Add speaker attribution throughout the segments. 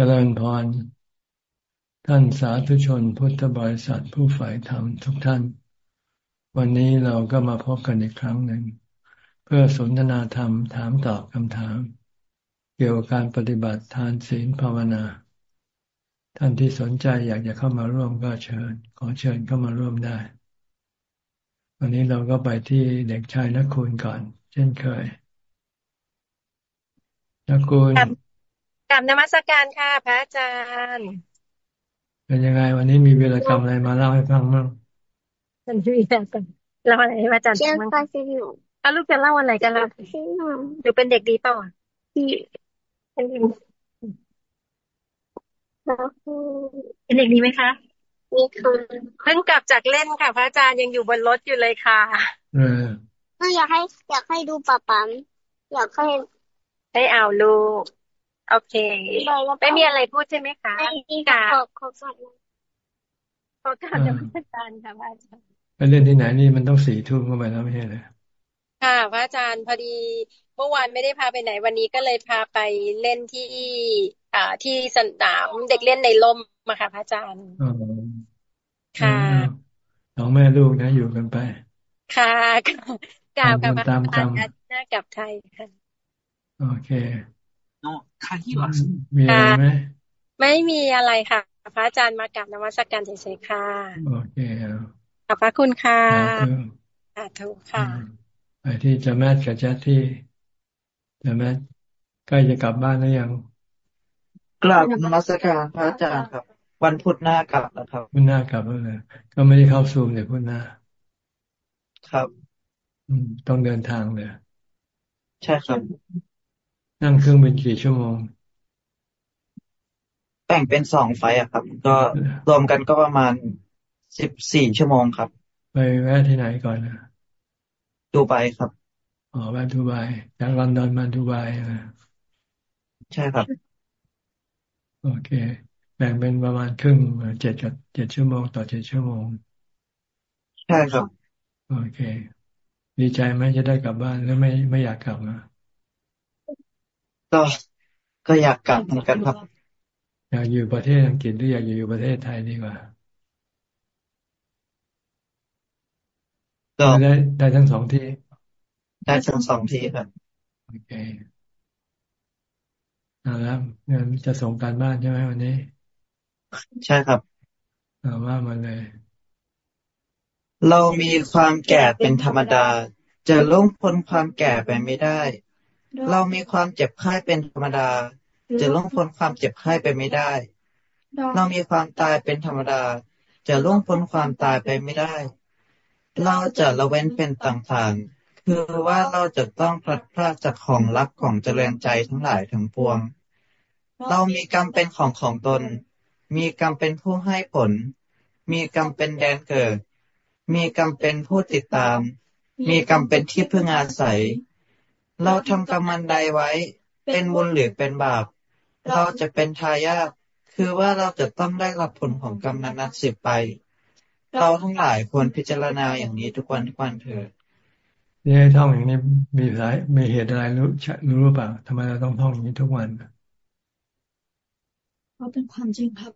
Speaker 1: เจริญพร ท่านสาธุชนพุทธบริษัทผู้ฝ่ายธรรมทุกท่าน วันนี้เราก็มาพบกันอีกครั้งหนึ่ง เพื่อสนทนาธรรมถามตอบคำถาม เกี่ยวกับการปฏิบัติทานศีลภาวนา ท่านที่สนใจอยากจะเข้ามาร่วมก็เชิญ ขอเชิญเข้ามาร่วมได้ วันนี้เราก็ไปที่เด็กชายนักคุณก่อน เช่นเคยนักคุณ
Speaker 2: บนมัสการค่ะพระอาจารย์
Speaker 1: เป็นยังไง วันนี้มีเวลากรรมอะไรมาเล่าให้ฟังบ้าง
Speaker 2: มันมีอะไรกันเล่าอะไรให้พระอาจารย์ฟังบ้างเอาลูกจะเล่าอะไรกันล่ะหรือเป็นเด็กดีเปล่าเป็นเด็กเป็นเด็กดีไหมคะมีค่ะเพิ่งกลับจากเล่นค่ะพระอาจารย์ยังอยู่บนรถอยู่เลยค่ะ
Speaker 1: เอ
Speaker 3: ออยากให้อยากให้ดูป๊าปั๊มอยากให้
Speaker 2: ให้เอาลูก โอเค ไม่มีอะไรพูดใช่ไหมคะค่ะขอขอก่อนขอการนมัสการค่ะพระอาจารย์
Speaker 1: ไปเล่นที่ไหนนี่มันต้องสี่ทุ่มเข้าไปแล้วไม่ใช่เลย
Speaker 2: ค่ะ พระอาจารย์พอดีเมื่อวานไม่ได้พาไปไหน วันนี้ก็เลยพาไปเล่นที่อ่าที่สนามเด็กเล่นในร่มมาค่ะพระอาจารย์ค่ะ
Speaker 1: น้องแม่ลูกนะอยู่กันไป
Speaker 2: ค่ะกล่าวกับพระอาจารย์หน้ากับไทยค่ะ
Speaker 1: โอเค มีอะไรไหม
Speaker 2: ไม่มีอะไรค่ะ พระอาจารย์มากราบนมัสการเฉยๆค่ะ
Speaker 1: โอเค
Speaker 2: ขอบพระคุณค่ะสาธุค่ะ
Speaker 1: ไปที่จะแม่กับเจ้าที่จะแม่ใกล้จะกลับบ้านแล้วยัง
Speaker 4: กลับนมัสการพระอาจารย์ครับ วันพุธหน้ากลับแล้วครับ
Speaker 1: พุธหน้ากลับแล้วเลยก็ไม่ได้เข้าซูมเลยพุธหน้า
Speaker 4: ครับ
Speaker 1: อืมต้องเดินทางเลย
Speaker 4: ใช่ครับ
Speaker 1: นั่งเครื่องบินกี่ชั่วโมง
Speaker 4: แบ่งเป็นสองไฟอะครับ ก็รวมกันก็ประมาณสิบสี่ชั่วโมงครับ
Speaker 1: ไปแวะที่ไหนก่อนนะ
Speaker 4: ดูไบครับ
Speaker 1: อ๋อแวะดูไบจากลอนดอนมาดูไบนะ
Speaker 4: ใช่ครับ
Speaker 1: โอเค แบ่งเป็นประมาณครึ่งเจ็ดกับเจ็ดชั่วโมงต่อเจ็ดชั่วโมง
Speaker 4: ใช่ครับ
Speaker 1: โอเค ดีใจไหมจะได้กลับบ้านแล้วไม่ไม่อยากกลับนะ
Speaker 4: ก็ก็อยากกลับเหมือนกันครับ
Speaker 1: อยากอยู่ประเทศอังกฤษหรืออยากอยู่ประเทศไทยดีกว่าก็ได้ได้ทั้งสองที่
Speaker 4: ได้ทั้งสองที่ครับ
Speaker 1: โอเคเอาแล้วเงินจะส่งการบ้านใช่ไหมวันนี้
Speaker 4: ใช่ครับ
Speaker 1: เอาว่ามาเลย
Speaker 4: เรามีความแก่เป็นธรรมดา จะล่วงพ้นความแก่ไปไม่ได้ เรามีความเจ็บไข้เป็นธรรมดา จะล่วงพ้นความเจ็บไข้ไปไม่ได้ เรามีความตายเป็นธรรมดา จะล่วงพ้นความตายไปไม่ได้ เราจะละเว้นเป็นต่างๆ คือว่าเราจะต้องพลัดพรากจากของรักของเจริญใจทั้งหลายทั้งปวง เรามีกรรมเป็นของของตน มีกรรมเป็นผู้ให้ผล มีกรรมเป็นแดนเกิด มีกรรมเป็นผู้ติดตาม มีกรรมเป็นที่พึ่งอาศัย เราทำกรรมันใดไว้ เป็นบุญหรือเป็นบาป เราจะเป็นทายาทคือว่าเราจะต้องได้รับผลของกรรมนั้นสืบไป เราทั้งหลายควรพิจารณาอย่างนี้ทุกวันทุกวันเถิด
Speaker 1: นี่ท่องอย่างนี้มีสายมีเหตุอะไรรู้รู้หรือเปล่าทำไมเราต้องท่องอย่างนี้ทุกวัน
Speaker 3: เพราะเป็นความจริงครับ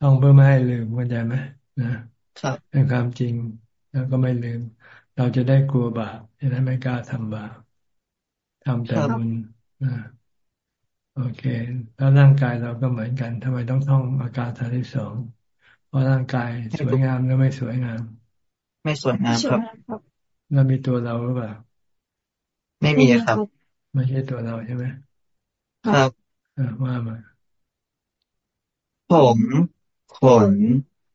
Speaker 1: ท่องเพื่อไม่ให้ลืมเข้าใจไหมนะครับเป็นความจริงแล้วก็ไม่ลืม เราจะได้กลัวบาปจะได้ไม่กล้าทำบาปทำแต่บุญโอเค แล้วร่างกายเราก็เหมือนกันทำไมต้องท่องอาการทางที่สองเพราะร่างกายสวยงามหรือไม่สวยงาม
Speaker 4: ไม่สวยงามครับ
Speaker 1: แล้วมีตัวเราหรือเปล่า
Speaker 4: ไม่มีครับ
Speaker 1: ไม่ใช่ตัวเราใช่ไหม
Speaker 4: ครับ
Speaker 1: ว่ามา
Speaker 4: ผมขน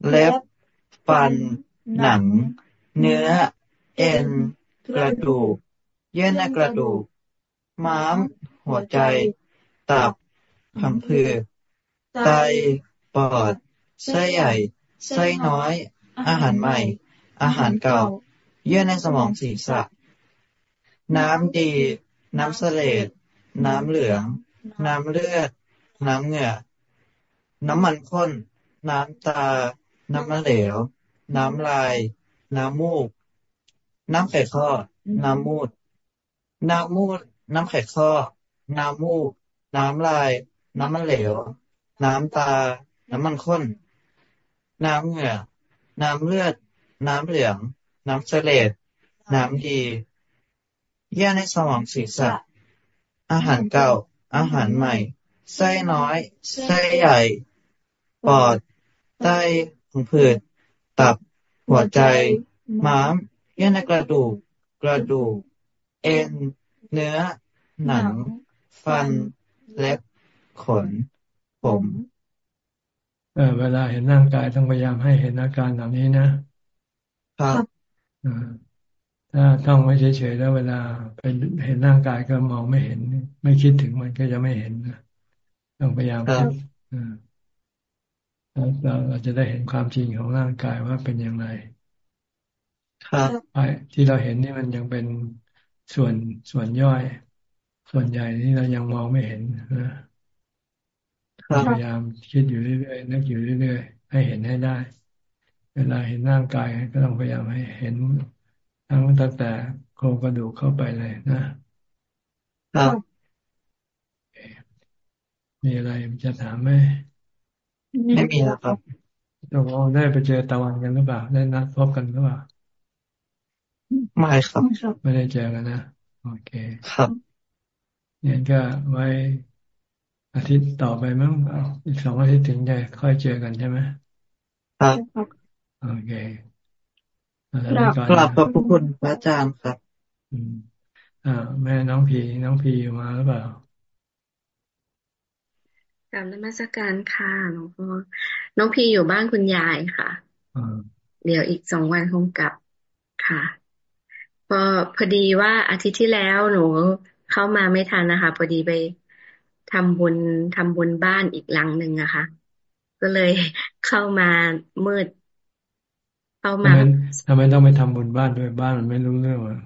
Speaker 4: เล็บฟัน หนัง เนื้อ เอ็น กระดูก เยื่อในกระดูก ม้าม หัวใจ ตับพังผืดไต ปอด ไส้ใหญ่ ไส้น้อย อาหารใหม่ อาหารเก่า เยื่อในสมองศีรษะ น้ำดี น้ำเสลดน้ำเหลือง น้ำเลือด น้ำเหงื่อ น้ำมันข้น น้ำตา น้ำมะเหลว น้ำลาย น้ำมูก น้ำไข่ข้อ น้ำมูด น้ำมูด น้ำไข่ข้อ น้ำมูก น้ำลาย น้ำมันเหลว น้ำตา น้ำมันข้น น้ำเหงื่อ น้ำเลือด น้ำเหลือง น้ำเสลดน้ำดีเยื่อในสมองศีรษะ อาหารเก่า อาหารใหม่ ไส้น้อย ไส้ใหญ่ ปอด ไตของผืด ตับ หัวใจ ม้าม เยื่อในกระดูก กระดูก เอ็น เนื้อ หนัง ฟัน เล็บ ขน ผม
Speaker 1: เออเวลาเห็นร่างกายต้องพยายามให้เห็นอาการเหล่านี้นะ
Speaker 4: ครับ
Speaker 1: ถ้าต้องไว้เฉยๆแล้วเวลาไปเห็นร่างกายก็มองไม่เห็น ไม่คิดถึงมันก็จะไม่เห็นนะต้องพยายามคิดเราเราจะได้เห็นความจริงของร่างกายว่าเป็นอย่างไร
Speaker 4: ครับ
Speaker 1: ที่เราเห็นนี่มันยังเป็นส่วนส่วนย่อย ส่วนใหญ่นี่เรายังมองไม่เห็นนะพยายามคิดอยู่เรื่อยๆนึกอยู่เรื่อยๆให้เห็นให้ได้ เวลาเห็นร่างกายก็ต้องพยายามให้เห็นทั้งตั้งแต่โครงกระดูกเข้าไปเลยนะครับมีอะไรจะถามไหม
Speaker 4: ไม่มีแล้วครับ
Speaker 1: เราได้ไปเจอตะวันกันหรือเปล่า ได้นัดพบกันหรือเปล่า
Speaker 4: ไม่ครับ
Speaker 1: ไม่ได้เจอกันนะโอเค
Speaker 4: ครับ
Speaker 1: เนี่ยก็ไว้อาทิตย์ต่อไปมั้งอีกสองอาทิตย์ถึงจะค่อยเจอกันใช่ไหม
Speaker 4: ครับ
Speaker 1: โอเค
Speaker 4: กลับขอบคุณพระอาจารย์ครับ
Speaker 1: อืมอ่า แม่น้องพีน้องพีมาหรือเปล่า
Speaker 5: กลับนมัสการค่ะหลวงพ่อน้องพีอยู่บ้านคุณยายค่ะเดี๋ยวอีกสองวันคงกลับค่ะ พอพอดีว่าอาทิตย์ที่แล้วหนูเข้ามาไม่ทันนะคะ พอดีไปทำบุญทำบุญบ้านอีกหลังหนึ่งอะค่ะก็เลยเข้ามามืด เข้ามา
Speaker 1: ทำไมต้องไปทำบุญบ้านด้วยบ้านมันไม่รู้เรื่องอะ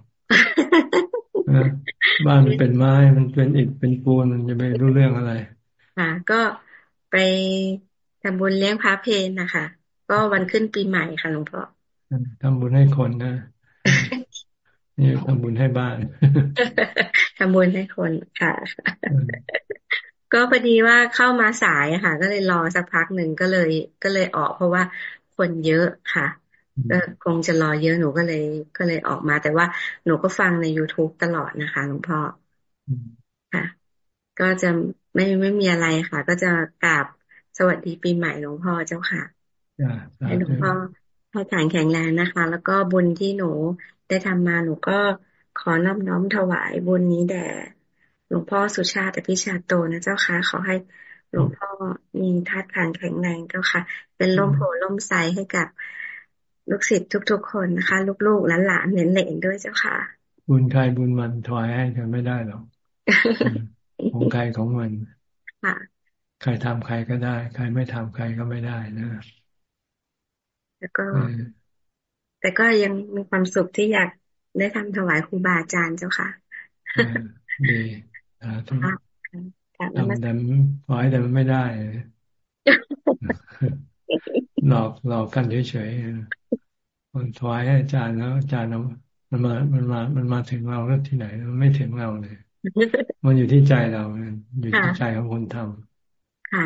Speaker 1: บ้านมันเป็นไม้มันเป็นอิฐเป็นปูนมันจะไปรู้เรื่องอะไร
Speaker 5: ค่ะ ก็ไปทำบุญเลี้ยงพระเพนนะคะ ก็วันขึ้นปีใหม่ค่ะหลวงพ่อ
Speaker 1: ทำบุญให้คนนะ นี่ทำบุญให้บ้าน
Speaker 5: ทำบุญให้คนค่ะ ก็พอดีว่าเข้ามาสายค่ะ ก็เลยรอสักพักหนึ่งก็เลย ก็เลยออก เพราะว่าคนเยอะค่ะก็คงจะรอเยอะหนูก็เลย ก็เลยออกมา แต่ว่าหนูก็ฟังใน youtube ตลอดนะคะหลวงพ่อค่ะ ก็จะไม่ไม่มีอะไรค่ะ ก็จะกราบสวัสดีปีใหม่หลวงพ่อเจ้าค่ะให้หลวงพ่อให้ขานแข็งแรงนะคะ แล้วก็บุญที่หนู ได้ทำมาหนูก็ขอน้อมน้อมถวายบุญนี้แด่หลวงพ่อสุชาติพิชาโตนะเจ้าค่ะ ขอให้หลวงพ่อมีธาตุขันแข็งแรงเจ้าค่ะ เป็นล่มโผล่มใสให้กับลูกศิษย์ทุก ๆ คนนะคะ ลูกๆหลานๆเหลนๆด้วยเจ้าค่ะ
Speaker 1: บุญใครบุญมันถวายให้กันไม่ได้หรอกของใครของมัน
Speaker 5: ค่ะ
Speaker 1: ใครทำใครก็ได้ ใครไม่ทำใครก็ไม่ได้นะ
Speaker 5: แล้วก็ แต่ก็ยังมีความสุขที่อยากได้ทำถวายครูบาอาจารย์เจ้าค่ะ
Speaker 1: ดีทำแต่ขอให้แต่มันไม่ได้หลอกหลอกกันเฉยๆมันถวายให้อาจารย์แล้วอาจารย์มันมา มันมา มันมาถึงเราแล้วที่ไหนมันไม่ถึงเราเลย มันอยู่ที่ใจเรา อยู่ที่ใจของคนทำ
Speaker 5: ค่ะ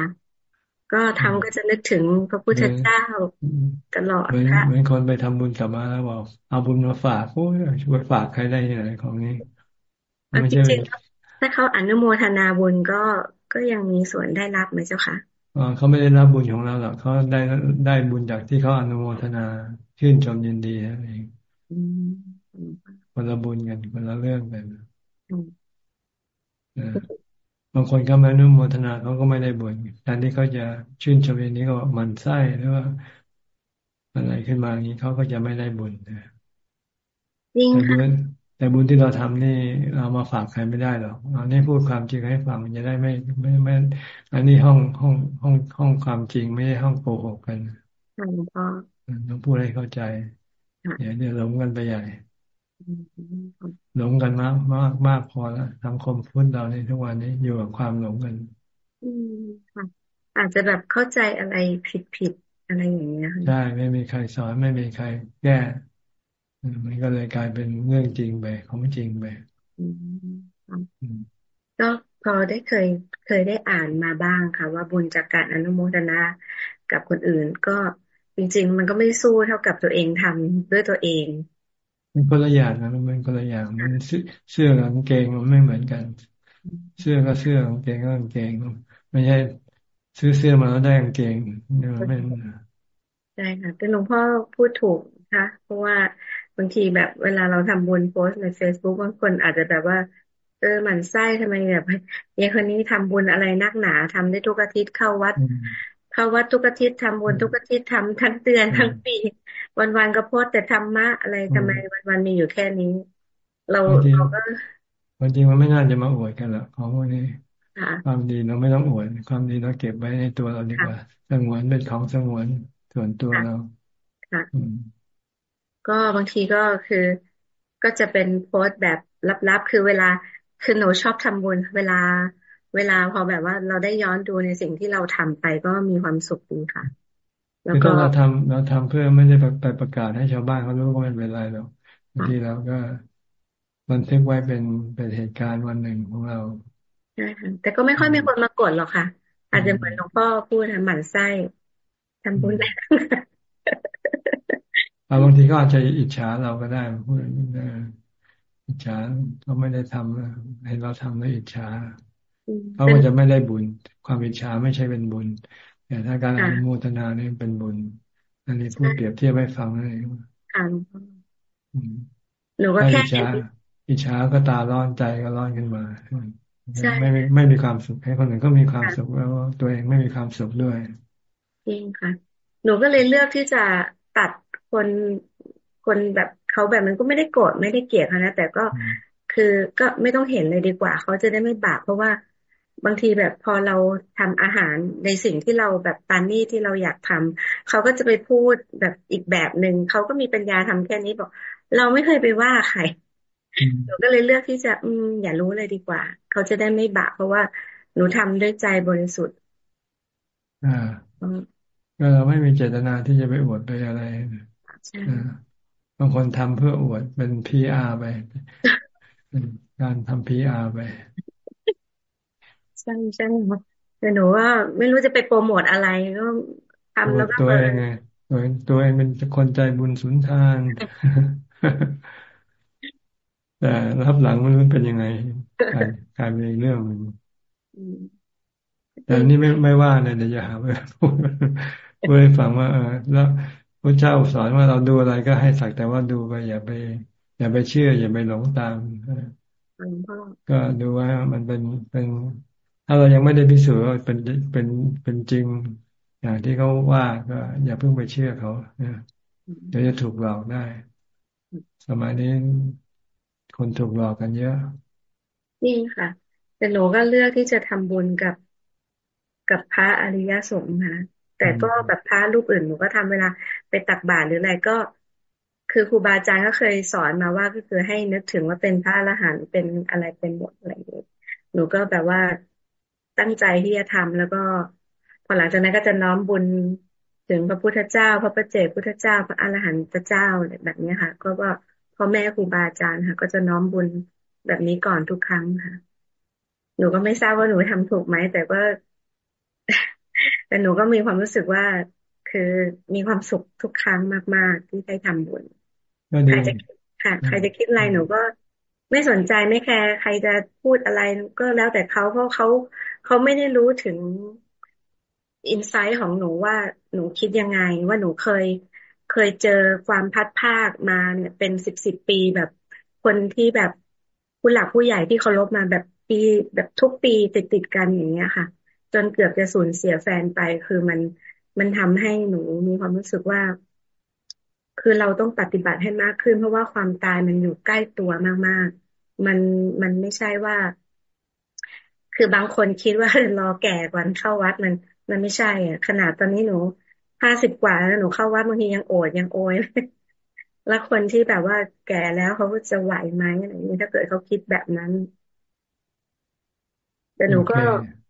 Speaker 5: ก็ทำก็จะนึกถึงพระพุทธเจ้าตลอด
Speaker 1: ค่ะเหมือนคนไปทำบุญกลับมาแล้วบอกเอาบุญมาฝากโอ้ยช่วยฝากใครได้ยังไงของนี้
Speaker 5: ไม่ใช่ถ้าเขาอนุโมทนาบุญก็ก็ยังมีส่วนได้รับไหมเจ้าคะ
Speaker 1: อ๋อเขาไม่ได้รับบุญของเราหรอกเขาได้ได้บุญจากที่เขาอนุโมทนาชื่นชมยินดีนั่นเองคนละบุญกันคนละเรื่องกันบางคนก็ไม่นุ่มโมทนาเขาก็ไม่ได้บุญแทนที่เขาจะชื่นชมอย่างนี้ก็มันไส้หรือว่า อะไรขึ้นมาอย่างนี้เขาก็จะไม่ได้บุญนะแต่บุญแต่บุญที่เราทำนี่เรามาฝากใครไม่ได้หรอกอันนี้พูดความจริงให้ฟังมันจะได้ไม่ไม่ไม่ อันนี้ห้องห้องห้องห้องความจริงไม่ใช่ห้องโกหกกัน
Speaker 5: หลวงพ่อ
Speaker 1: ต้องพูดให้เข้าใจ เดี๋ยวเดี๋ยวหลงกันไปใหญ่ หลงกันมากมากมากพอแล้วสังคมพุทธเราในทุกวันนี้อยู่กับความหลงกัน
Speaker 5: อืมค่ะ อาจจะแบบเข้าใจอะไรผิดผิดอะไรอย่างเงี้ย
Speaker 1: ใช่ไม่มีใครสอนไม่มีใครแก้มันก็เลยกลายเป็นเรื่องจริงไปของจริงไป
Speaker 5: ก็พอได้เคยเคยได้อ่านมาบ้างค่ะ ว่าบุญจากการอนุโมทนากับคนอื่น ก็จริง ๆ มันก็ไม่สู้เท่ากับตัวเองทำด้วยตัวเอง
Speaker 1: มันคนละอย่างนะมันคนละอย่างมันเสื้อกับกางเกงมันไม่เหมือนกัน เสื้อก็เสื้อกางเกงก็กางเกงไม่ใช่ซื้อเสื้อมาแล้วได้กางเกงเนี่ยมันเป็น
Speaker 5: ใช่ค่ะแต่หลวงพ่อพูดถูกค่ะเพราะว่าบางทีแบบเวลาเราทำบุญโพสในเฟซบุ๊กบางคนอาจจะแบบว่า เออหมันไส้ทำไมแบบยายคนนี้ทำบุญอะไรนักหนาทำได้ทุกอาทิตย์เข้าวัด เข้าวัดทุกอาทิตย์ทำบุญทุกอาทิตย์ทำทั้งเดือนทั้งปี วันๆก็โพสแต่ธรรมะอะไรทำไมวันๆมีอยู่แค่นี้ เราเราก็
Speaker 1: วันจริงมันไม่น่าจะมาอวดกันหรอกของพวกนี้ความดีเราไม่ต้องอวดความดีเราเก็บไว้ในตัวเราดีกว่าสงวนเป็นของสงวนส่วนตัวเรา
Speaker 5: ค่ะก็บางทีก็คือก็จะเป็นโพสต์แบบลับๆ คือเวลาคือหนูชอบทำบุญเวลา เวลาพอแบบว่าเราได้ย้อนดูในสิ่งที่เราทำไปก็มีความสุขดีค่ะ
Speaker 1: แล้วก็เราทำเราทำเพื่อไม่ได้ไปประกาศให้ชาวบ้านเขารู้ว่ามันเป็นไรหรอกบางทีเราก็บันทึกไว้เป็นเป็นเหตุการณ์วันหนึ่งของเรา
Speaker 5: ใช่ค่ะแต่ก็ไม่ค่อยมีคนมากดหรอกค่ะ อาจจะเหมือนหลวงพ่อพูดหมั่นไส้ทำบุญแล้ว
Speaker 1: บางทีก็อาจจะอิจฉาเราก็ได้พูดอิจฉาเขาไม่ได้ทำให้เราทำแล้วอิจฉาเขาก็จะไม่ได้บุญ ความอิจฉาไม่ใช่เป็นบุญ แต่ถ้าการอนุโมทนาเนี่ยเป็นบุญ อันนี้พูดเปรียบเทียบให้ฟังเลยหนูก็แค่อิจฉาอิจฉาก็ตาร้อนใจก็ร้อนขึ้นมาไม่ไม่มีความสุขให้คนอื่นก็มีความสุขแล้วตัวเองไม่มีความสุขด้วย
Speaker 5: จริงค่ะ หนูก็เลยเลือกที่จะตัดคนคนแบบเขาแบบมันก็ไม่ได้โกรธไม่ได้เกลียดเขานะแต่ก็คือก็ไม่ต้องเห็นเลยดีกว่า เขาจะได้ไม่บาปเพราะว่า บางทีแบบพอเราทำอาหารในสิ่งที่เราแบบปานนี่ที่เราอยากทำเขาก็จะไปพูดแบบอีกแบบหนึ่งเขาก็มีปัญญาทำแค่นี้บอก เราไม่เคยไปว่าใครหนูก็เลยเลือกที่จะ อืม อย่ารู้เลยดีกว่า เขาจะได้ไม่บาปเพราะว่าหนูทำด้วยใจบริสุทธิ์
Speaker 1: อ่าก็เราไม่มีเจตนาที่จะไปอวดไปอะไรบางคนทำเพื่ออวดเป็นพีอาร์ไปเป็นการทำพีอาร์ไป
Speaker 5: ใช่ใช่แต่หนูว่าไม่รู้จะไปโปรโมทอะไรก็ทำแล้วก็
Speaker 1: ตัวเองไงตัวตัวเองเป็นคนใจบุญสุนทานแต่รับหลังมันเป็นยังไงการการเป็นเรื่องมันแต่นี่ไม่ไม่ว่านะเดี๋ยวจะหาไปพูดพูดให้ฟังว่าเออแล้วพระเจ้าสอนว่าเราดูอะไรก็ให้สักแต่ว่าดูไปอย่าไป อย่าไปเชื่อ อย่าไปหลงตามก็ดูว่ามันเป็นเป็น ถ้าเรายังไม่ได้พิสูจน์ว่าเป็นเป็นเป็นจริง อย่างที่เขาว่าก็อย่าเพิ่งไปเชื่อเขาเดี๋ยวจะถูกหลอกได้ สมัยนี้คนถูกหลอกกันเยอะ
Speaker 5: จริงค่ะ แต่หนูก็เลือกที่จะทำบุญกับกับพระอริยสงฆ์นะแต่ก็แบบพระรูปอื่นหนูก็ทำเวลาไปตักบาตรหรืออะไรก็ คือครูบาอาจารย์ก็เคยสอนมาว่าก็คือให้นึกถึงว่าเป็นพระอรหันต์เป็นอะไรเป็นหมดอะไรอย่างนี้หนูก็แบบว่า ตั้งใจที่จะทำแล้วก็พอหลังจากนั้นก็จะน้อมบุญถึงพระพุทธเจ้า พระประเจกพุทธเจ้า พระอรหันตเจ้าแบบนี้ค่ะ ก็ว่าพ่อแม่ครูบาอาจารย์ค่ะ ก็จะน้อมบุญแบบนี้ก่อนทุกครั้งค่ะ หนูก็ไม่ทราบว่าหนูทำถูกไหมแต่ก็แต่หนูก็มีความรู้สึกว่าคือมีความสุขทุกครั้งมาก ๆ ที่ได้ทำบุญใครจะค่ะ ใครจะคิดอะไรหนูก็ไม่สนใจไม่แคร์ใครจะพูดอะไรก็แล้วแต่เขาเพราะเขา เขาไม่ได้รู้ถึงอินไซต์ของหนูว่าหนูคิดยังไง ว่าหนูเคยเคยเจอความพัดภาคมาเนี่ยเป็นสิบสิบปีแบบคนที่แบบผู้หลักผู้ใหญ่ที่เคารพมาแบบปีแบบทุกปีติดติดกันอย่างเงี้ยค่ะ จนเกือบจะสูญเสียแฟนไปคือมันมันทำให้หนูมีความรู้สึกว่า คือเราต้องปฏิบัติให้มากขึ้น เพราะว่าความตายมันอยู่ใกล้ตัวมากๆ มันมันไม่ใช่ว่า คือบางคนคิดว่ารอแก่ก่อนเข้าวัดมัน มันไม่ใช่ อะ ขนาดตอนนี้หนูห้าสิบกว่าแล้วหนูเข้าวัดบางทียังโอดยังโอยแล้วคนที่แบบว่าแก่แล้วเขาจะไหวไหมอะไรอย่างนี้ถ้าเกิดเขาคิดแบบนั้น แต่หนูก็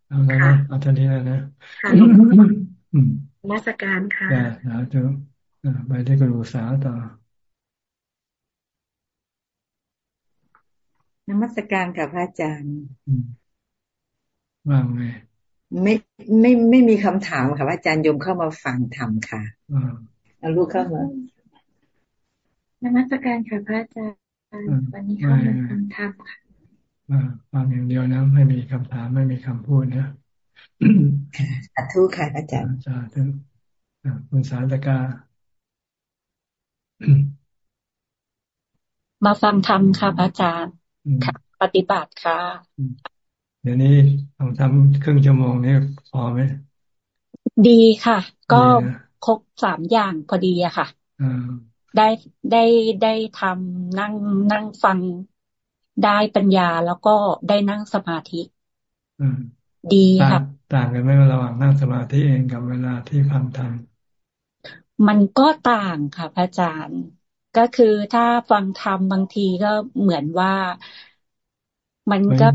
Speaker 1: เอาแล้วนะเอาท่านี้แล้วนะค่ะ
Speaker 5: มาสการค่ะ
Speaker 1: แล้วจะไปได้กุศลต่อ
Speaker 6: นมัสการกับพระอาจารย์
Speaker 1: ว่างไง
Speaker 6: ไม่ไม่ไม่มีคำถามค่ะว่าอาจารย์ยมเข้ามาฟังธรรมค่ะเอาลูกเข้ามานมัสการค่ะพระอาจารย์วันนี้เข้ามาฟังธรรมค่ะ
Speaker 1: ฟังอย่างเดียวนะไม่มีคำถามไม่มีคำพูดนะ
Speaker 6: สาธุค่ะอาจารย์
Speaker 1: สาธุคุณสาธกา
Speaker 7: มาฟังธรรมค่ะอาจารย์ค่ะปฏิบัติค่ะ
Speaker 1: เดี๋ยวนี้ต้องทำครึ่งชั่วโมงนี้พอไหม
Speaker 7: ดีค่ะ ก็ครบสามอย่างพอดีอะค่ะได้ได้ได้ทำนั่งนั่งฟังได้ปัญญาแล้วก็ได้นั่งสมาธิดีค่ะ
Speaker 1: ต่างกันไหมระหว่างนั่งสมาธิเองกับเวลาที่ฟังธรรม
Speaker 7: มันก็ต่างค่ะพระอาจารย์ ก็คือถ้าฟังธรรมบางทีก็เหมือนว่ามันก็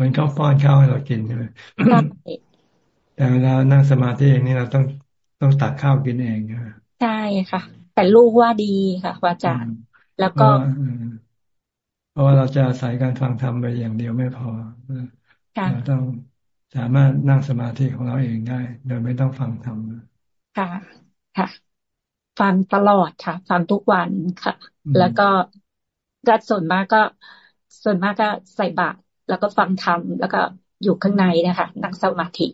Speaker 1: มันก็ป้อนข้าวให้เรากินใช่ไหมแต่เวลานั่งสมาธิเองนี่เราต้องต้องตักข้าวกินเอง
Speaker 7: ใช่ค่ะ แต่ลูกว่าดีค่ะพระอาจารย์ แล้วก็
Speaker 1: เพราะว่าเราจะอาศัยการฟังธรรมไปอย่างเดียวไม่พอเราต้องสามารถนั่งสมาธิของเราเองได้ โดยไม่ต้องฟังธรรม
Speaker 7: ค่ะ ค่ะ ฟังตลอดค่ะ ฟังทุกวันค่ะ แล้วก็ก็ส่วนมากก็ ส่วนมากก็ใส่บาตร แล้วก็ฟังธรรมแล้วก็อยู่ข้างในนะคะนั่งสมาธิ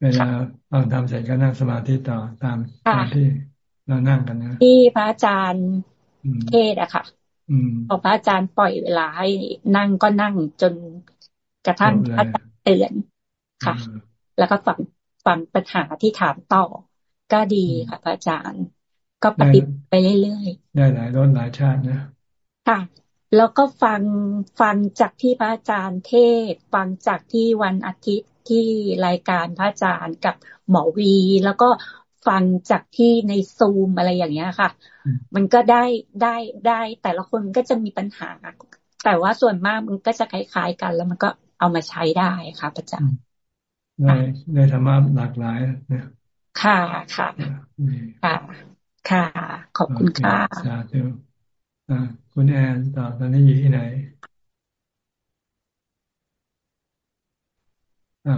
Speaker 1: เวลาฟังธรรมเสร็จก็นั่งสมาธิต่อตามตามที่เรานั่งกันนะ
Speaker 7: ที่พระอาจารย์เทศอะค่ะพอพระอาจารย์ปล่อยเวลาให้นั่งก็นั่งจนกระทั่งพระอาจารย์เตือนค่ะ แล้วก็ฟังฟังปัญหาที่ถามต่อ ก็ดีค่ะ พระอาจารย์ ก็ปฏิบัติไปเรื่อย
Speaker 1: ๆได้หลายร้นหลายชาตินะ
Speaker 7: ค่ะ แล้วก็ฟังฟังจากที่พระอาจารย์เทศ ฟังจากที่วันอาทิตย์ที่รายการพระอาจารย์กับหมอวี แล้วก็ฟังจากที่ในซูมอะไรอย่างเงี้ยค่ะ มันก็ได้ได้ได้แต่ละคนก็จะมีปัญหา แต่ว่าส่วนมากมันก็จะคล้ายๆกัน แล้วมันก็เอามาใช้ได้ค่ะพระอาจารย์
Speaker 1: ในในธรรมะหลากหลายนะ
Speaker 7: ค่ะค่ะค่ะ ค่ะ ขอบคุณค่ะสาธุ
Speaker 1: คุณแอนต่อตอนนี้อยู่ที่ไหน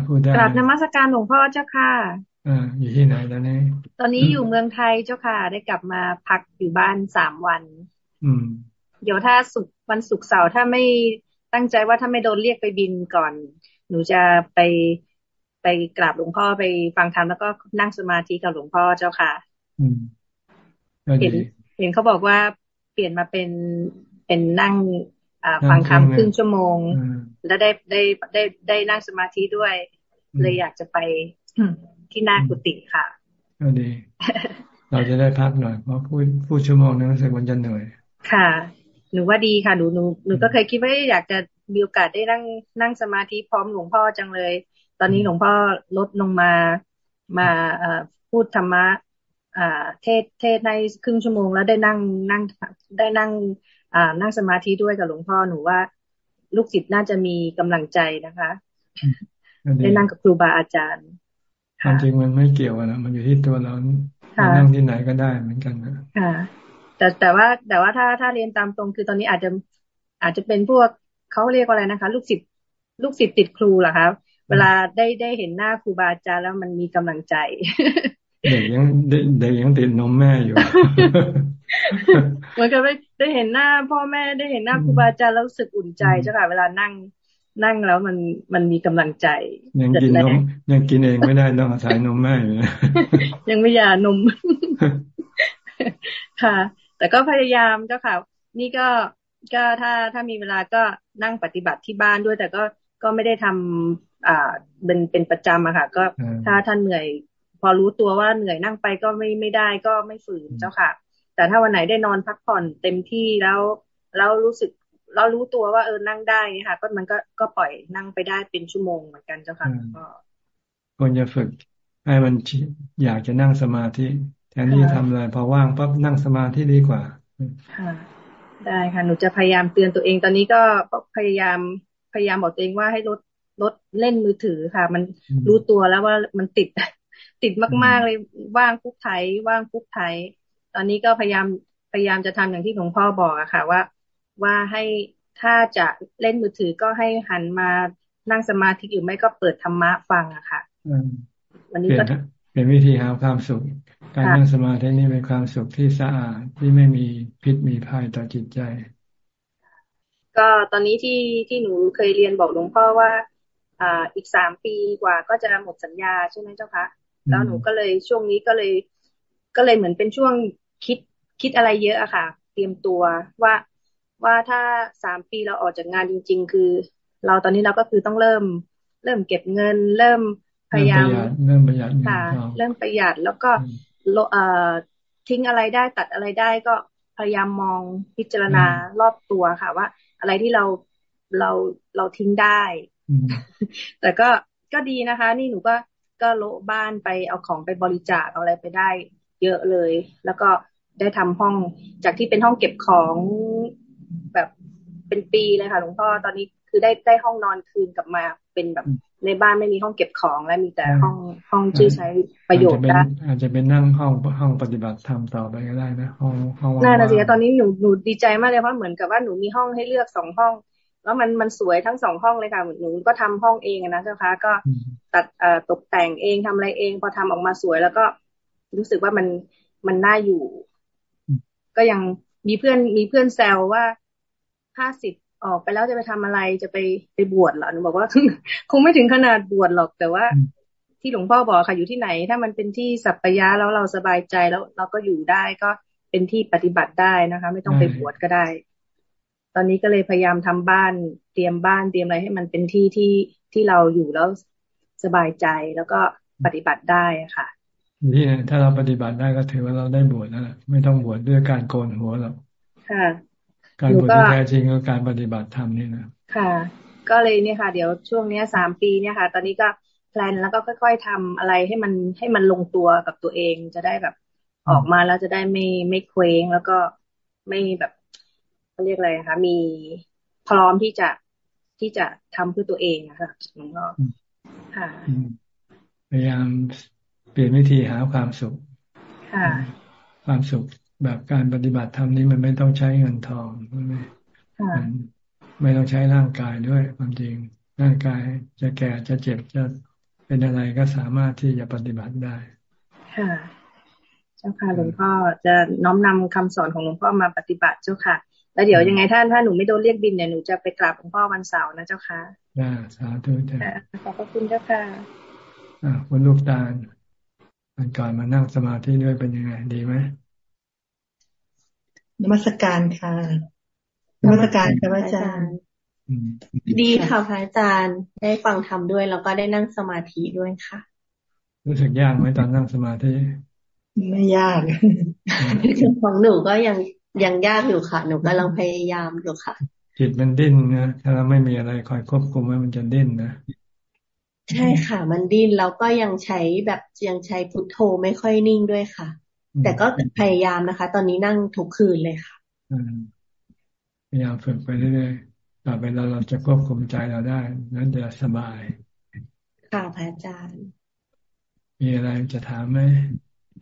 Speaker 1: พูดได้
Speaker 8: กราบนมัสการหลวงพ่อเจ้าค่ะ
Speaker 1: อ่าอยู่ที่ไหนตอนนี้
Speaker 8: ตอนนี้อยู่เมืองไทยเจ้าค่ะ ได้กลับมาพักอยู่บ้านสามวัน
Speaker 1: อืม
Speaker 8: เดี๋ยวถ้าสุกวันศุกร์เสาร์ถ้าไม่ตั้งใจว่าถ้าไม่โดนเรียกไปบินก่อน หนูจะไปไปกราบหลวงพ่อไปฟังธรรมแล้วก็นั่งสมาธิกับหลวงพ่อเจ้าค่ะ
Speaker 1: อืม
Speaker 8: เห็นเห็นเขาบอกว่า เปลี่ยนมาเป็นเป็นนั่งฟังธรรมครึ่งชั่วโมง แล้วได้ได้ได้ได้นั่งสมาธิด้วย เลยอยากจะไปที่หน้ากุฏิค่ะ
Speaker 1: ก็ดี เราจะได้พักหน่อยเพราะพูดพูดชั่วโมงนึงรู้สึกมันจะเหนื่อย
Speaker 8: ค่ะ หนูว่าดีค่ะหนูหนูหนูก็เคยคิดว่าอยากจะมีโอกาสได้นั่งนั่งสมาธิพร้อมหลวงพ่อจังเลย ตอนนี้หลวงพ่อลดลงมามาพูดธรรมะอ่า เทศเทศในครึ่งชั่วโมง แล้วได้นั่งนั่งได้นั่งอ่านั่งสมาธิด้วยกับหลวงพ่อหนูว่า ลูกศิษย์น่าจะมีกำลังใจนะคะได้นั่งกับครูบาอาจารย์
Speaker 1: ความจริงมันไม่เกี่ยวกันนะมันอยู่ที่ตัวเรานั่งที่ไหนก็ได้เหมือนกันนะ
Speaker 8: ค่ะแต่แต่ว่าแต่ว่าถ้าถ้าเรียนตามตรงคือตอนนี้อาจจะอาจจะเป็นพวกเขาเรียกว่าอะไรนะคะ ลูกศิษย์ลูกศิษย์ติดครูเหรอคะเวลาได้ได้เห็นหน้าครูบาอาจารย์แล้วมันมีกำลังใจ
Speaker 1: เด็กยังเด็กยังติดนมแม่อยู่
Speaker 8: เหมือนกับได้ได้เห็นหน้า พ่อแม่ได้เห็นหน้าครูบาอาจารย์แล้วรู้สึกอุ่นใจเจ้าค่ะเวลานั่งนั่งแล้วมันมันมีกำลังใจ
Speaker 1: ยังกินนมยังกินเองไม่ได้ต้องอาศัยนมแม่อยู่
Speaker 8: ยังไม่ยานม ค่ะ แต่ก็พยายามเจ้าค่ะ นี่ก็ก็ถ้าถ้ามีเวลาก็นั่งปฏิบัติที่บ้านด้วย แต่ก็ก็ไม่ได้ทำอ่าเป็นเป็นประจำอะค่ะ ก็ถ้าท่านเหนื่อย พอรู้ตัวว่าเหนื่อยนั่งไปก็ไม่ไม่ได้ก็ไม่ฝืนเจ้าค่ะ แต่ถ้าวันไหนได้นอนพักผ่อนเต็มที่แล้วแล้วรู้สึกเรารู้ตัวว่าเออนั่งได้ค่ะ ก็มันก็ก็ปล่อยนั่งไปได้เป็นชั่วโมงเหมือนกันเจ้าค่ะก็
Speaker 1: ควรจะฝึกให้มันอยากจะนั่งสมาธิแทนที่ทำอะไรพอว่างปั๊บนั่งสมาธิดีกว่า
Speaker 8: ค่ะได้ค่ะหนูจะพยายามเตือนตัวเองตอนนี้ก็พยายามพยายามบอกตัวเองว่าให้ลดลดเล่นมือถือค่ะ มันรู้ตัวแล้วว่ามันติด ติดมาก ๆ เลยว่างปุ๊บไทยว่างปุ๊บไทยตอนนี้ก็พยายามพยายามจะทำอย่างที่หลวงพ่อบอกอะค่ะ ว่าว่าให้ถ้าจะเล่นมือถือก็ให้หันมานั่งสมาธิหรือไม่ก็เปิดธรรมะฟังอะค่ะ
Speaker 1: วันนี้ก็เป็นวิธีหาความสุข การนั่งสมาธินี่เป็นความสุขที่สะอาดที่ไม่มีพิษมีภัยต่อจิตใจ
Speaker 8: ก็ตอนนี้ที่ที่หนูเคยเรียนบอกหลวงพ่อว่า อ่าอีกสามปีกว่าก็จะหมดสัญญาใช่ไหมเจ้าคะ แล้วหนูก็เลยช่วงนี้ก็เลย ก็เลยเหมือนเป็นช่วงคิดคิดอะไรเยอะอะค่ะ เตรียมตัวว่าว่าถ้าสามปีเราออกจากงานจริง ๆ คือ เราตอนนี้เราก็คือต้องเริ่ม เริ่มเก็บเงิน เริ่มพยายาม
Speaker 1: เริ่มประหยัด
Speaker 8: ค่ะ เริ่มประหยัดแล้วก็เอ่อทิ้งอะไรได้ตัดอะไรได้ก็พยายามมองพิจารณารอบตัวค่ะ ว่า อะไรที่เราเราเราทิ้งได้ แต่ก็ก็ดีนะคะ นี่หนูก็ ก็โละบ้านไปเอาของไปบริจาคเอาอะไรไปได้ เยอะเลย แล้วก็ได้ทำห้องจากที่เป็นห้องเก็บของแบบเป็นปีเลยค่ะหลวงพ่อตอนนี้คือได้ได้ห้องนอนคืนกลับมาเป็นแบบในบ้านไม่มีห้องเก็บของและมีแต่ห้องห้องที่ใช้ประโยชน์ได้
Speaker 1: อาจจะเป็นนั่งห้องห้องปฏิบัติธรรมต่อไปก็ได้นะห้องห้อง
Speaker 8: น่าสิตอนนี้หนูหนูดีใจมากเลยเพราะเหมือนกับว่าหนูมีห้องให้เลือกสองห้อง แล้วมันมันสวยทั้งสองห้องเลยค่ะหนูก็ทำห้องเองนะเจ้าคะก็ตัดเอ่อตกแต่งเองทำอะไรเอง พอทำออกมาสวยแล้วก็รู้สึกว่ามันมันน่าอยู่ ก็ยังมีเพื่อนมีเพื่อนแซวว่าห้าสิบออกไปแล้วจะไปทำอะไรจะไปไปบวชเหรอหนูบอกว่า คงไม่ถึงขนาดบวชหรอกแต่ว่า ที่หลวงพ่อบอกค่ะอยู่ที่ไหน ถ้ามันเป็นที่สัพยะแล้วเราสบายใจแล้วเราก็อยู่ได้ก็เป็นที่ปฏิบัติได้นะคะ ไม่ต้องไปบวชก็ได้ ตอนนี้ก็เลยพยายามทำบ้านเตรียมบ้านเตรียมอะไรให้มันเป็นที่ที่ที่เราอยู่แล้วสบายใจแล้วก็ปฏิบัติได้ค่ะ
Speaker 1: นี่ถ้าเราปฏิบัติได้ก็ถือว่าเราได้บวชแล้วไม่ต้องบวชด้วยการโกนหัวหรอก
Speaker 8: ค่ะ
Speaker 1: การบวชที่แท้จริงก็การปฏิบัติธรรมนี่นะ
Speaker 8: ค่ะ ก็เลยเนี่ยค่ะ เดี๋ยวช่วงเนี้ยสามปีเนี่ยค่ะ ตอนนี้ก็แพลนแล้วก็ค่อย ๆทำอะไรให้มันให้มันลงตัวกับตัวเองจะได้แบบออกมาแล้วจะได้ไม่ไม่เคว้งแล้วก็ไม่แบบ เขาเรียกอะไรคะมีพร้อมที่จะที่จะทำเพื่อตัวเองนะคะหลวงพ่อค่ะ
Speaker 1: พยายามเปลี่ยนวิธีหาความสุข
Speaker 8: ค่ะ
Speaker 1: ความสุขแบบการปฏิบัติธรรมนี้มันไม่ต้องใช้เงินทองไม่ไม่ต้องใช้ร่างกายด้วยความจริง ร่างกายจะแก่จะเจ็บจะเป็นอะไรก็สามารถที่จะปฏิบัติได้
Speaker 8: ค่ะ เจ้าค่ะหลวงพ่อจะน้อมนำคำสอนของหลวงพ่อมาปฏิบัติเจ้าค่ะ แล้วเดี๋ยวยังไงท่านถ้าหนูไม่โดนเรียกบินเนี่ยหนูจะไปกราบหลวงพ่อวันเสาร์นะเจ้าค่ะ
Speaker 1: ได้สาธุจ้ะ
Speaker 8: ขอบพระคุณเจ้าค่ะ
Speaker 1: อ่าคุณลูกตาลมันก่อนมานั่งสมาธิด้วยเป็นยังไง ดีไหม
Speaker 9: นมัสการค่ะนมัสการค่ะพระอาจารย์
Speaker 10: ดีค่ะพระอาจารย์ได้ฟังธรรมด้วยแล้วก็ได้นั่งสมาธิด้วยค่ะ
Speaker 1: รู้สึกยากไหมตอนนั่งสมาธิ
Speaker 9: ไม่ยาก
Speaker 10: ของหนูก็ยัง ยังยากอยู่ค่ะ หนูกำลังพยายามอยู่ค่ะ
Speaker 1: จิตมันดิ้นนะถ้าเราไม่มีอะไรคอยควบคุมมันจะดิ้นนะ
Speaker 10: ใช่ค่ะ มันดิ้นแล้วก็ยังใช้แบบยังใช้พุทโธไม่ค่อยนิ่งด้วยค่ะ แต่ก็พยายามนะคะ ตอนนี้นั่งทุกคืนเลยค่ะ
Speaker 1: พยายามฝึกไปเรื่อยๆต่อไปเราเราจะควบคุมใจเราได้นั้นจะสบาย
Speaker 10: ค่ะพระอาจารย์
Speaker 1: มีอะไรจะถามไหม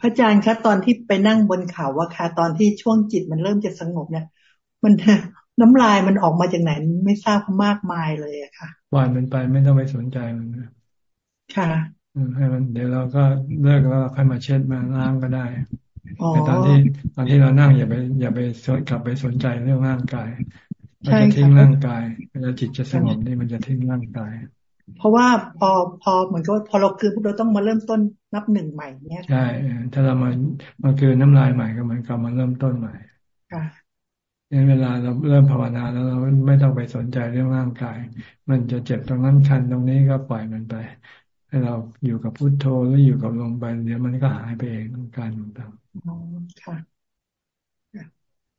Speaker 9: พระอาจารย์คะตอนที่ไปนั่งบนเขาว่าค่ะ ตอนที่ช่วงจิตมันเริ่มจะสงบเนี่ย มันน้ำลายมันออกมาจากไหนไม่ทราบมากมายเลยอะค่ะ
Speaker 1: ปล่อยมันไปไม่ต้องไปสนใจมันนะ
Speaker 9: ค่ะ
Speaker 1: ให้มันเดี๋ยวเราก็เลิกแล้วค่อยมาเช็ดมาล้างก็ได้แต่ตอนที่ตอนที่เรานั่งอย่าไป อย่าไปสนกลับไปสนใจเรื่องร่างกายมันจะทิ้งร่างกายเวลาจิตจะสงบนี่มันจะทิ้งร่างกาย
Speaker 9: เพราะว่าพอพอเหมือนกับพอเราคือพวกเราต้องมาเริ่มต้น นับหนึ่งใหม่เนี่ย
Speaker 1: ใช่ถ้าเรามามาคือน้ำลายใหม่ก็เหมือนกับมาเริ่มต้นใหม่
Speaker 9: ค่ะ
Speaker 1: ในเวลาเราเริ่มภาวนาแล้วเราไม่ต้องไปสนใจเรื่องร่างกาย มันจะเจ็บตรงนั้นคันตรงนี้ก็ปล่อยมันไป ให้เราอยู่กับพุโทโธหรืออยู่กับลมไปเดี๋ยวมันก็หายไปเองการต่าง
Speaker 9: ๆอ๋อค่ะ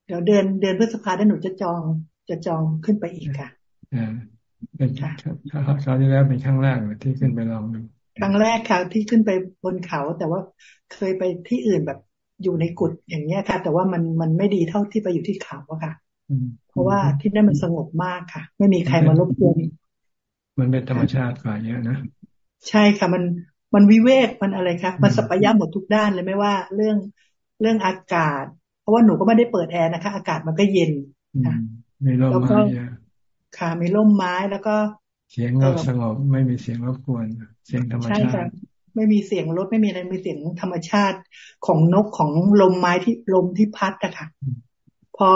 Speaker 9: เดี๋ยวเดือนเดือนพฤษภาคมหนูจะจองจะจองขึ้นไปอีกค่ะ
Speaker 1: อ่าเป็นคราวที่แล้วเป็นครั้งแรกที่ขึ้นไปลองดู
Speaker 9: ครั้งแรกค่ะที่ขึ้นไปบนเขา แต่ว่าเคยไปที่อื่นแบบอยู่ในกุฏอย่างเงี้ยค่ะ แต่ว่ามันมันไม่ดีเท่าที่ไปอยู่ที่เขาอะค่ะเพราะว่าที่นั่นมันสงบมากค่ะ ไม่มีใครมารบกวน
Speaker 1: มันเป็นธรรมชาติกว่าเยอะนะ
Speaker 9: ใช่ค่ะ มันมันวิเวกมันอะไรคะมันสัพยะหมดทุกด้านเลยไม่ว่าเรื่องเรื่องอากาศ เพราะว่าหนูก็ไม่ได้เปิดแอร์นะคะ อากาศมันก็เย็นค่ะ
Speaker 1: มีร่มไม้
Speaker 9: ค่ะมีร่มไม้แล้วก็
Speaker 1: เสียงก็สงบไม่มีเสียงรบกวน เสียงธรรมชาติ
Speaker 9: ไม่มีเสียงรถไม่มีอะไรมีเสียงธรรมชาติของนกของลมไม้ที่ลมที่พัดอะค่ะพอ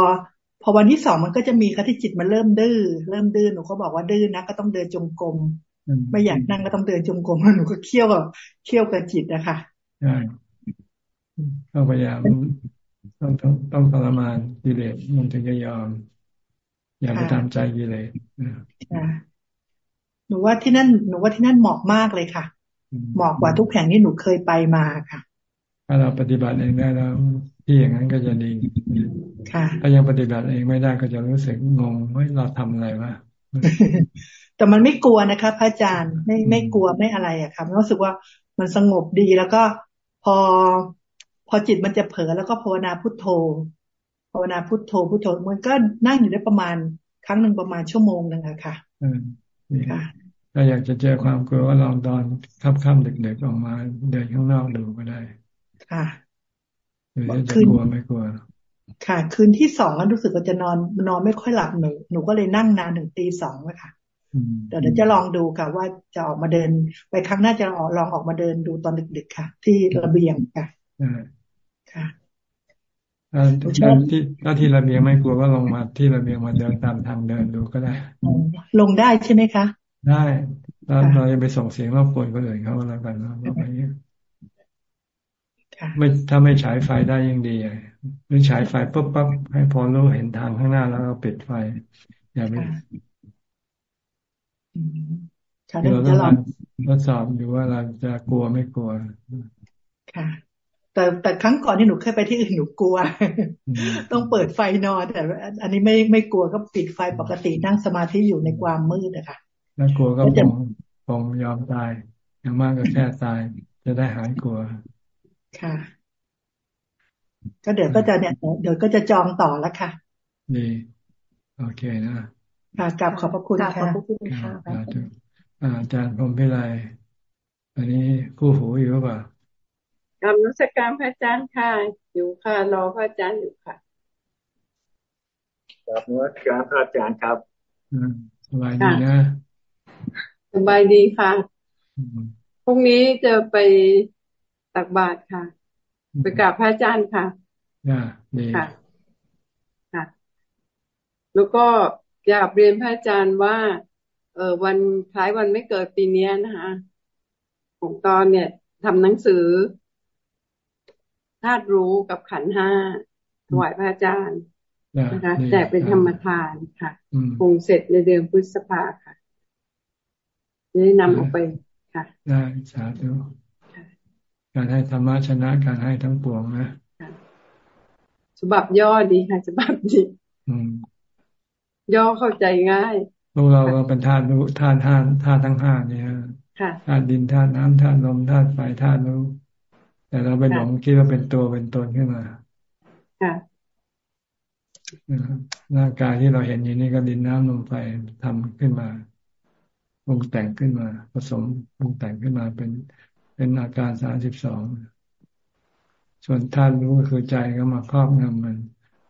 Speaker 9: พอวันที่สองมันก็จะมีค่ะที่จิตมันเริ่มดื้อเริ่มดื้อหนูก็บอกว่าดื้อนะก็ต้องเดินจงกรมไม่อยากนั่งก็ต้องเดินจงกรมแล้วหนูก็เคี่ยวกับเคี่ยวกับจิตนะคะ
Speaker 1: ใช่ต้องพยายามต้องต้องต้องทรมานกิเลสมันถึงจะยอม อย่าไปตามใจกิเลส
Speaker 9: หนูว่าที่นั่นหนูว่าที่นั่นเหมาะมากเลยค่ะเหมาะกว่าทุกแห่งที่หนูเคยไปมาค่ะ
Speaker 1: ถ้าเราปฏิบัติเองได้แล้ว ที่อย่างนั้นก็จะดีค่ะถ้ายังปฏิบัติเองไม่ได้ก็จะรู้สึกงงว่าเราทำอะไรวะ
Speaker 9: แต่มันไม่กลัวนะคะพระอาจารย์ไม่ไม่กลัวไม่อะไรอะค่ะรู้สึกว่ามันสงบดีแล้วก็พอ พอจิตมันจะเผลอแล้วก็ภาวนาพุทโธภาวนาพุทโธพุทโธมันก็นั่งอยู่ได้ประมาณครั้งหนึ่งประมาณชั่วโมงหนึ่งอะค่ะ
Speaker 1: ค่ะ ถ้าอยากจะเจอความกลัวว่าลองตอนค่ำๆเด็กๆออกมา เดินข้างนอกดูก็ได้ ค่ะหรือจะกลัวไม่กลัว
Speaker 9: ค่ะ คืนที่สองรู้สึกว่าจะนอนนอนไม่ค่อยหลับหนูหนูก็เลยนั่งนานถึงตีสองเลยค่ะเดี๋ยวจะลองดูค่ะ ว่าจะออกมาเดิน ไปครั้งหน้าจะลองออกมาเดินดูตอนดึกๆค่ะ ที่ระเบียงค่ะค่ะ
Speaker 1: ถ้าที่ถ้าที่ระเบียงไม่กลัวก็ลงมาที่ระเบียงมาเดินตามทางเดินดูก็ได้
Speaker 9: ลงได้ใช่ไหมคะ
Speaker 1: ได้แล้วเราจะไปส่งเสียงรบกวนคนอื่นเขาแล้วกันนะไปไม่ถ้าไม่ฉายไฟได้ยังดีหรือฉายไฟปุ๊บปั๊บให้พอรู้เห็นทางข้างหน้าแล้วเราปิดไฟ อย่าไปเราต้องทดสอบอยู่ว่าเราจะกลัวไม่กลัว
Speaker 9: ค่ะ แต่แต่ครั้งก่อนที่หนูเคยไปที่อื่นหนูกลัว ต้องเปิดไฟนอนแต่อันนี้ไม่ไม่กลัวก็ปิดไฟปกตินั่งสมาธิอยู่ในความมืดอะค่ะ
Speaker 1: แล้วกลัวก็คงคงยอมตายอย่างมากก็แค่ตาย จะได้หายกลัว
Speaker 9: ค่ะ ก็เดี๋ยวก็จะเนี่ยเดี๋ยวก็จะจองต่อแล้วค่ะ
Speaker 1: ดีโอเคนะ
Speaker 9: ค่ะกลับขอบพระคุณค่ะขอบพระคุณค่ะ
Speaker 1: อาจารย์พรมพิไลอันนี้คู่หูอยู่หรือเปล่าก
Speaker 11: รรมนักการพระอาจารย์ค่ะ อยู่ค่ะ รอพระอาจารย์อยู่ค่ะ
Speaker 12: กรรมนักการพระอาจารย์ครับ
Speaker 1: สบายดีนะ
Speaker 11: สบายดีค่ะพรุ่งนี้จะไปตักบาตรค่ะ ไปกราบพระอาจารย์ค่ะ
Speaker 1: ดี
Speaker 11: ค่ะค่ะ แล้วก็อยากเรียนพระอาจารย์ว่า เออวันคล้ายวันไม่เกิดปีนี้นะคะของตอนเนี่ยทำหนังสือ ธาตุรู้กับขันห้าถวายพระอาจารย์นะคะแจกเป็นธรรมทานค่ะคงเสร็จในเดือนพฤษภาค่ะได้นำออกไปค่ะ
Speaker 1: ได้สาธุการให้ธรรมะชนะการให้ทั้งปวงนะ
Speaker 11: ฉบับย่อดีค่ะฉบับดีย่อเข้าใจง่าย
Speaker 1: พวกเราเป็นธาตุรู้ธาตุธาตุธาตุทั้งห้าเนี่ยธาตุดินธาตุน้ำธาตุลมธาตุไฟธาตุรู้ แต่เราไปหลงคิดว่าเป็นตัวเป็นตนขึ้นมาค่ะร่างกายที่เราเห็นอยู่นี่ก็ดินน้ำลมไฟทำขึ้นมาปรุงแต่งขึ้นมา ผสมปรุงแต่งขึ้นมาเป็นเป็นอาการสามสิบสองส่วนท่านรู้ก็คือใจก็มาครอบงำมัน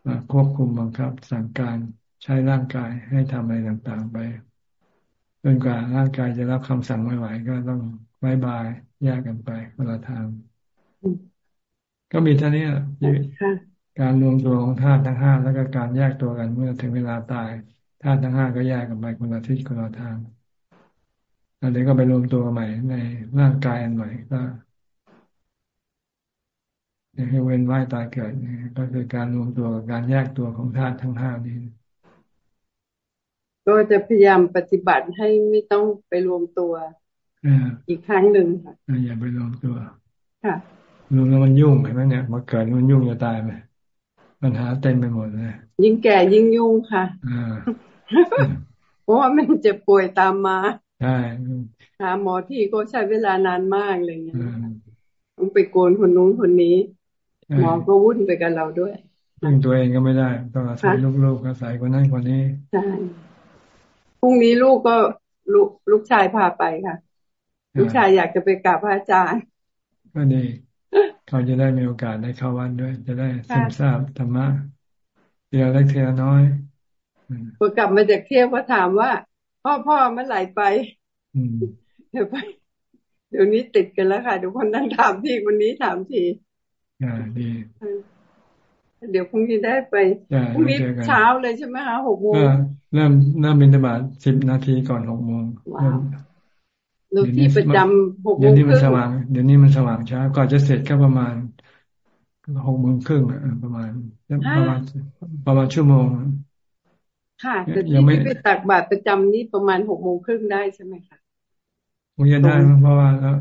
Speaker 1: มาควบคุมบังคับ สั่งการใช้ร่างกายให้ทำอะไรต่างๆไปจนกว่าร่างกายจะรับคำสั่งไม่ไหวก็ต้องบายบายแยกกันไปคนละทาง ก็มีเท่านี้การรวมตัวของธาตุทั้งห้าแล้วก็การแยกตัวกันเมื่อถึงเวลาตายธาตุทั้งห้าก็แยกกันไปคนละทิศคนละทางแล้วเดี๋ยวก็ไปรวมตัวใหม่ในร่างกายอันใหม่ก็ให้เว้นว่ายตายเกิดก็คือการรวมตัวกับการแยกตัวของธาตุทั้งห้านี้
Speaker 11: ก็จะพยายามปฏิบัติให้ไม่ต้องไปรวมตัวอีกครั้งหนึ่งค่ะ
Speaker 1: อย่าไปรวมตัว
Speaker 11: ค่ะ
Speaker 1: รวมแล้วมันยุ่งเห็นไหมเนี่ยมาเกิดมันยุ่งจะตายไหมปัญหาเต็มไปหมดเลย
Speaker 11: ยิ่งแก่ยิ่งยุ่งค่ะเพราะว่ามันจะป่วยตามมา
Speaker 1: ใช่
Speaker 11: หาหมอที่ก็ใช้เวลานานมากอะไรเงี้ยต้องไปโกนคนนู้นคนนี้ หมอก็วุ่นไปกับเราด้วย
Speaker 1: พึ่งตัวเองก็ไม่ได้ต้องอาศัยลูกๆอาศัยคนนั้นคนนี้
Speaker 11: ใช่พรุ่งนี้ลูกก็ลูกลูกชายพาไปค่ะ ลูกชายอยากจะไปกราบพระอาจารย์
Speaker 1: ก็ดี เขาจะได้มีโอกาสได้เข้าวัดด้วย จะได้ซึมซาบธรรมะเทียเล็กเทียน้อย
Speaker 11: พอกลับมาจากเที่ยวก็ถามว่าพพ่อพ่อเมื่อไหร่ไปเดี๋ยวไป เดี๋ยวนี้ติดกันแล้วค่ะเดี๋ยวคนนั้นถามทีคนนี้ถามที
Speaker 1: อ่าดี
Speaker 11: เดี๋ยวพรุ่งนี้ได้ไปพรุ่งนี้เช้าเลยใช่ไหมคะหกโมง
Speaker 1: เริ่มเริ่มบินบาตสิบนาทีก่อนหกโมง
Speaker 11: เดี๋ยวที่ประจำหกโมง
Speaker 1: เดี๋ยวนี้มันสว่างเดี๋ยวนี้มันสว่างช้าก่อนจะเสร็จก็ประมาณหกโมงครึ่งประมาณประมาณประมาณชั่วโมง
Speaker 11: ค่ะแต่ที่ไปตักบาตรประจำนี่ประมาณหกโมงครึ่งได้ใช่ไหมคะ
Speaker 1: คงจะได้เพราะว่าแล้ว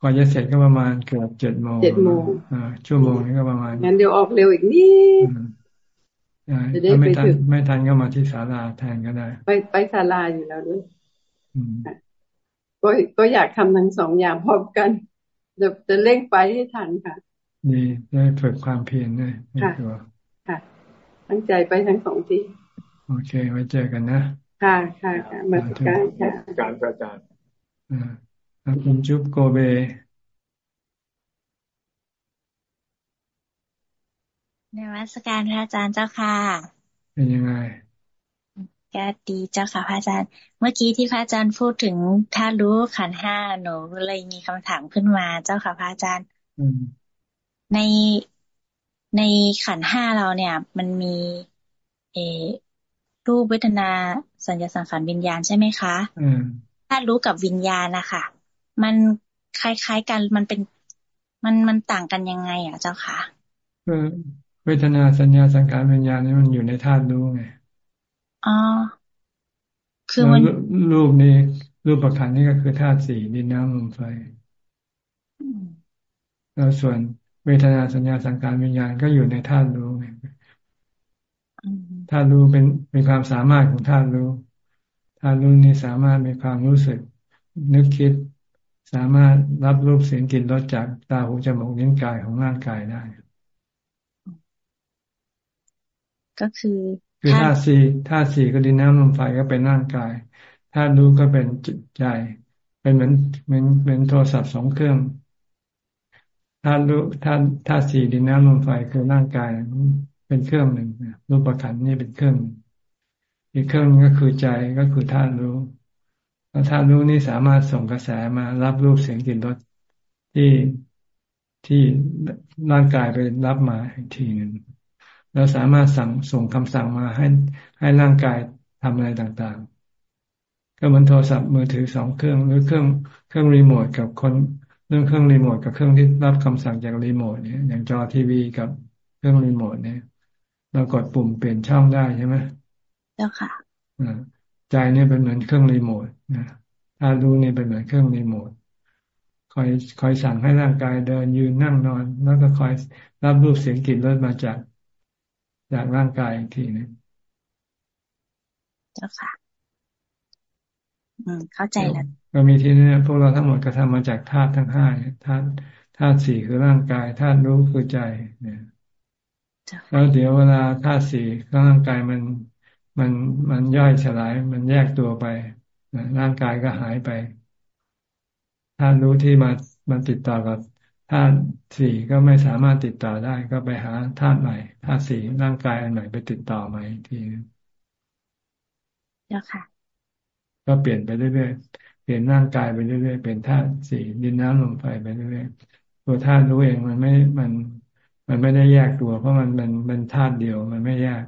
Speaker 1: ก่อนจะเสร็จก็ประมาณเกือบเจ็ดโมง
Speaker 11: เจ็ดโมง
Speaker 1: อ่าชั่วโมงนี้ก็ประมาณ
Speaker 11: งั้นเดี๋ยวออกเร็วอีกนิด
Speaker 1: จะได้ไม่ทันไม่ทันก็มาที่ศาลาแทนก็ได้
Speaker 11: ไปไปศาลาอยู่แล้วด้วย ก็ก็อยากทำทั้งสองอย่างพร้อมกันจะจะเร่งไปให้ทันค่ะ
Speaker 1: ดีได้ฝึกความเพียรด้วย
Speaker 11: ค่ะค่ะตั้งใจไปทั้งสองที่
Speaker 1: โอเค ไว้เจอกันนะ
Speaker 11: ค่ะค่ะค่ะมาการค่ะ
Speaker 12: การอาจารย์
Speaker 1: อ่าคุณจุ๊บโกเบ
Speaker 13: ในวัสการพระอาจารย์เจ้าค่ะ
Speaker 1: เป็นยังไง
Speaker 13: ก็ดีเจ้าค่ะพระอาจารย์ เมื่อกี้ที่พระอาจารย์พูดถึงถ้ารู้ขันห้าหนูเลยมีคำถามขึ้นมาเจ้าค่ะพระอาจารย์ในในขันห้าเราเนี่ย มันมี เอรูปเวทนาสัญญาสังขารวิญญาณใช่ไหมคะถ้ารู้กับวิญญาณนะคะมันคล้ายๆกันมันเป็นมันมันต่างกันยังไง อะ เจ้าค่ะ
Speaker 1: เวทนาสัญญาสังขารวิญญาณนี่มันอยู่ในธาตุรู้ไง
Speaker 13: อ๋อ
Speaker 1: คือมันรูปนี้ รูปประคันนี่ก็คือธาตุสี่ดินน้ำลมไฟแล้วส่วนเวทนาสัญญาสังขารวิญญาณก็อยู่ในธาตุรู้ไงธาตุรู้เป็นมีความสามารถของธาตุรู้ธาตุรู้นี้สามารถมีความรู้สึก นึกคิด สามารถรับรูปเสียงกลิ่นรสจากตาหูจมูกนิ้วกายของร่างกายได้
Speaker 13: ก็คือ
Speaker 1: คือธาตุสี่ธาตุสี่ก็ดินน้ำลมไฟก็เป็นร่างกายธาตุรู้ก็เป็นจิตใจ เป็นเหมือนเหมือนเหมือนโทรศัพท์สองเครื่องธาตุรู้ธาตุธาตุสี่ดินน้ำลมไฟคือร่างกายเป็นเครื่องหนึ่งรูปประคันนี่เป็นเครื่องอีกเครื่องนึงก็คือใจก็คือธาตุรู้แล้วธาตุรู้นี่สามารถส่งกระแสมารับรูปเสียงกลิ่นรสที่ที่ร่างกายไปรับมาอีกทีหนึ่ง แล้วสามารถสั่งส่งคำสั่งมาให้ให้ร่างกายทำอะไรต่างๆ ก็เหมือนโทรศัพท์มือถือสองเครื่องหรือเครื่องเครื่องรีโมทกับคนเรื่องเครื่องรีโมทกับเครื่องที่รับคำสั่งจากรีโมทเนี่ยอย่างจอทีวีกับเครื่องรีโมทเนี่ยเรากดปุ่มเปลี่ยนช่องได้ใช่ไหม
Speaker 13: เจ้าค่ะ
Speaker 1: ใจเนี่ยเป็นเหมือนเครื่องรีโมทนะถ้ารู้นี่เป็นเหมือนเครื่องรีโมทคอยคอยสั่งให้ร่างกายเดินยืนนั่งนอน แล้วก็คอยรับรูปเสียงกลิ่นรสมาจาก จากร่างกายอีกทีนึง
Speaker 13: เจ้าค่ะ อืม เข้าใจแล้ว
Speaker 1: ก็มีที่นี้พวกเราทั้งหมดก็ทำมาจากธาตุทั้งห้าธาตุธาตุสี่คือร่างกายธาตุรู้คือใจเนี่ยแล้วเดี๋ยวเวลาธาตุสี่ร่างกายมันมันมันย่อยสลาย มันแยกตัวไปร่างกายก็หายไปธาตุรู้ที่มามันติดต่อกับ ธาตุสี่ก็ไม่สามารถติดต่อได้ก็ไปหาธาตุใหม่ธาตุสี่ร่างกายอันใหม่ไปติดต่อใหม่ที
Speaker 13: แล้วค่ะ
Speaker 1: ก็เปลี่ยนไปเรื่อยๆ เปลี่ยนร่างกายไปเรื่อยๆ เป็นธาตุสี่ดินน้ำลมไฟไปเรื่อยๆ ตัวธาตุรู้เองมันไม่ มัน มันไม่ได้แยกตัว เพราะมันมันเป็นธาตุเดียวมันไม่แยก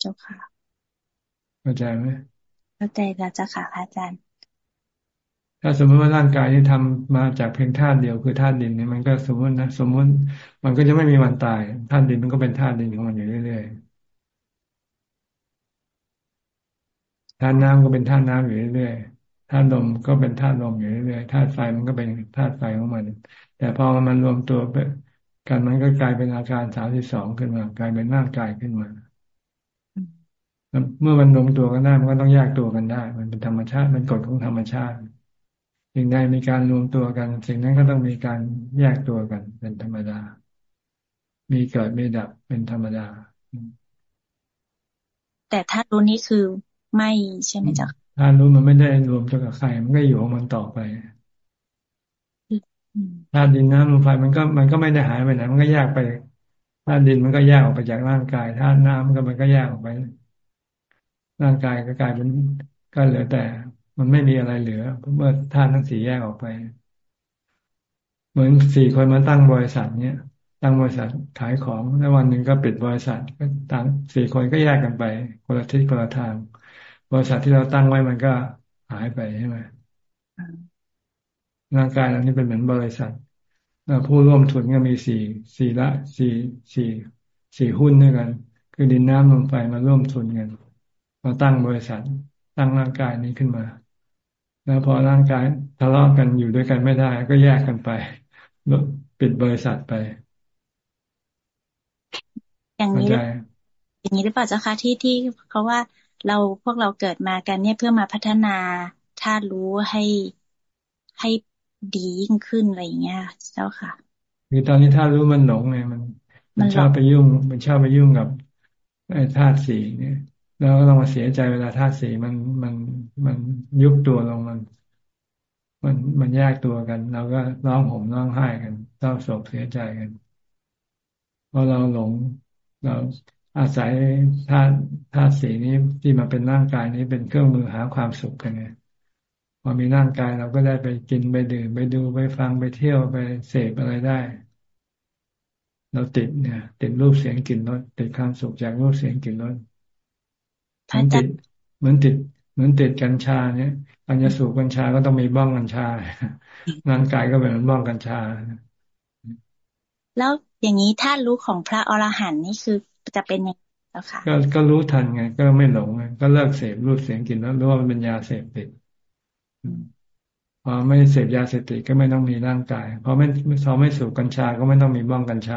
Speaker 13: เจ้าค่ะ
Speaker 1: เข้าใจไหม
Speaker 13: เข้าใจแล้วเจ้าค่ะพระอาจารย์
Speaker 1: ถ้าสมมติว่าร่างกายที่ทำมาจากเพียงธาตุเดียวคือธาตุดินเนี่ยมันก็สมมตินะสมมติมันก็จะไม่มีวันตายธาตุดินมันก็เป็นธาตุดินของมันอยู่เรื่อยๆธาตุน้ำก็เป็นธาตุน้ำอยู่เรื่อยๆธาตุลมก็เป็นธาตุลมอยู่เรื่อยๆธาตุไฟมันก็เป็นธาตุไฟของมัน แต่พอมันรวมตัวกันมันก็กลายเป็นอาการสามสิบสองขึ้นมากลายเป็นร่างกายขึ้นมาเมื่อมันรวมตัวกันได้มันก็ต้องแยกตัวกันได้ มันเป็นธรรมชาติ มันกฎของธรรมชาติ สิ่งใดมีการรวมตัวกัน สิ่งนั้นก็ต้องมีการแยกตัวกันเป็นธรรมดา มีเกิดมีดับเป็นธรรมดา
Speaker 13: แต่ถ้ารู้นี้คือไม่ใช่ไหมจ๊ะ
Speaker 1: ถ้ารู้มันไม่ได้รวมตัวกับใคร มันก็อยู่ของมันต่อไปธาตุดินน้ำลมไฟมันก็มันก็ไม่ได้หายไปไหนมันก็แยกไปธาตุดินมันก็แยกออกไปจากร่างกายธาตุน้ำก็มันก็แยกออกไป ร่างกายก็กลายเป็นก็เหลือแต่ มันไม่มีอะไรเหลือเมื่อธาตุทั้งสี่แยกออกไป เหมือนสี่คนมาตั้งบริษัทเนี้ยตั้งบริษัทขายของแล้ววันหนึ่งก็ปิดบริษัทก็ตั้งสี่คนก็แยกกันไป คนละทิศคนละทาง บริษัทที่เราตั้งไว้มันก็หายไปใช่ไหมร่างกายเรานี่เป็นเหมือนบริษัทผู้ร่วมทุนก็มีสี่สี่ละสี่สี่สี่หุ้นด้วยกัน คือดินน้ำลมไฟมาร่วมทุนกันมาตั้งบริษัทตั้งร่างกายนี้ขึ้นมา แล้วพอร่างกายทะเลาะกันอยู่ด้วยกันไม่ได้ ก็แยกกันไปปิดบริษัทไป
Speaker 13: อย่างนี้อย่างนี้หรือเปล่าเจ้าคะที่ที่เขาว่าเราพวกเราเกิดมากันเนี่ยเพื่อมาพัฒนาถ้ารู้ให้ให้ดียิ่งขึ้นอะไรอย่างเงี้ย เจ้าค่ะ
Speaker 1: คือตอนนี้ถ้ารู้มันหลงไงมัน มันชอบไปยุ่ง มันชอบไปยุ่งกับไอ้ธาตุสีเนี่ย แล้วก็ต้องมาเสียใจเวลาธาตุสีมันมันมันยุบตัวลงมัน มันมันแยกตัวกันเราก็ร้องห่มร้องไห้กันเศร้าโศกเสียใจกันเพราะเราหลงเราอาศัยธาตุธาตุสีนี้ที่มาเป็นร่างกายนี้เป็นเครื่องมือหาความสุขกันไงพอมีร่างกายเราก็ได้ไปกินไปดื่มไปดูไปฟังไปเที่ยวไปเสพอะไรได้ เราติดเนี่ยติดรูปเสียงกลิ่นรสติดความสุขจากรูปเสียงกลิ่นรส เหมือนติดเหมือนติด เหมือนติดกัญชาเนี่ยการจะสูบกัญชาก็ต้องมีบ้องกัญชาร่างกายก็เหมือนบ้องกัญชา
Speaker 13: แล้วอย่างนี้ถ้ารู้ของพระอรหันต์นี่คือจะเป็นยังไงแล้วค่ะ
Speaker 1: ก็ก็รู้ทันไง ก็ไม่หลงไงก็เลิกเสพรูปเสียงกลิ่นแล้วรู้ว่ามันเป็นยาเสพติดพอไม่เสพยาเสพติดก็ไม่ต้องมีร่างกายพอไม่พอไม่สูบกัญชาก็ไม่ต้องมีบ้องกัญชา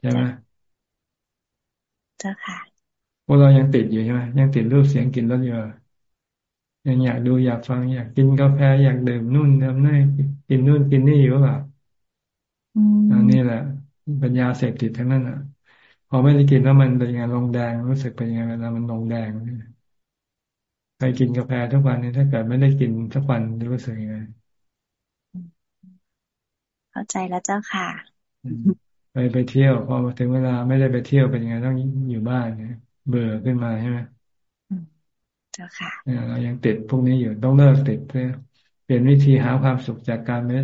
Speaker 1: ใช่ไหม
Speaker 13: เจ้าค่ะ
Speaker 1: พวกเรายังติดอยู่ใช่ไหมยังติดรูปเสียงกลิ่นรสอยู่ยังอยากดูอยากฟัง อยากกินกาแฟอยากดื่มนู่นดื่มนี่กินนู่นกินนี่อยู่เปล่าอันนี้แหละเป็นยาเสพติดทั้งนั้นอะ พอไม่ได้กินแล้วมันเป็นยังไงลงแดงรู้สึกเป็นยังไงเวลามันลงแดงไปกินกาแฟทุกวันนี้ถ้าเกิดไม่ได้กินทุกวันรู้สึกยังไง
Speaker 13: เข้าใจแล้วเจ้าค่ะ
Speaker 1: ไปไปเที่ยวพอถึงเวลาไม่ได้ไปเที่ยวเป็นยังไงต้องอยู่บ้านเนี่ย เบื่อขึ้นมาใช่ไหม
Speaker 13: เจ้าค่ะ
Speaker 1: เรายังติดพวกนี้อยู่ต้องเลิกติดเพื่อเปลี่ยนวิธีหาความสุขจากการไม่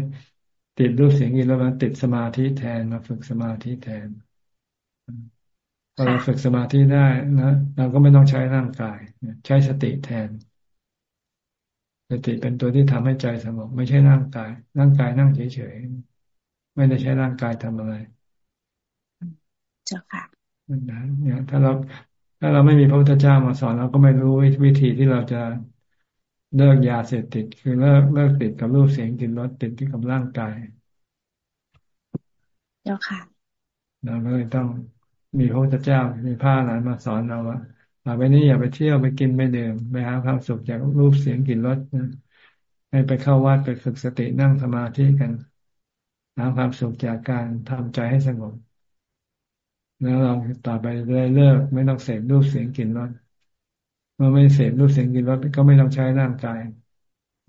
Speaker 1: ติดรูปเสียงกินแล้วมาติดสมาธิแทนมาฝึกสมาธิแทนพอเราฝึกสมาธิได้นะเราก็ไม่ต้องใช้ร่างกายใช้สติแทน สติเป็นตัวที่ทำให้ใจสงบไม่ใช่ร่างกาย ร่างกายนั่งเฉยๆไม่ได้ใช้ร่างกายทำอะไร
Speaker 13: เจ้าค่ะ
Speaker 1: เนี่ยถ้าเรา ถ้าเราไม่มีพระพุทธเจ้ามาสอนเราก็ไม่รู้วิธีที่เราจะเลิกยาเสพติด คือเลิกเลิกติดกับรูปเสียงกลิ่นรสติดที่กับร่างกาย
Speaker 13: เจ้าค่ะ
Speaker 1: เราเลยต้องมีพระพุทธเจ้ามีผ้าหลานมาสอนเราว่าต่อไปนี้อย่าไปเที่ยวไปกินไปดื่มไปหาความสุขจากรูปเสียงกลิ่นรสให้ไปเข้าวัดไปฝึกสตินั่งสมาธิกันหาความสุขจากการทำใจให้สงบ แล้วเราต่อไปได้เลิก ไม่ต้องเสพรูปเสียงกลิ่นรสเมื่อไม่เสพรูปเสียงกลิ่นรสก็ไม่ต้องใช้ร่างกาย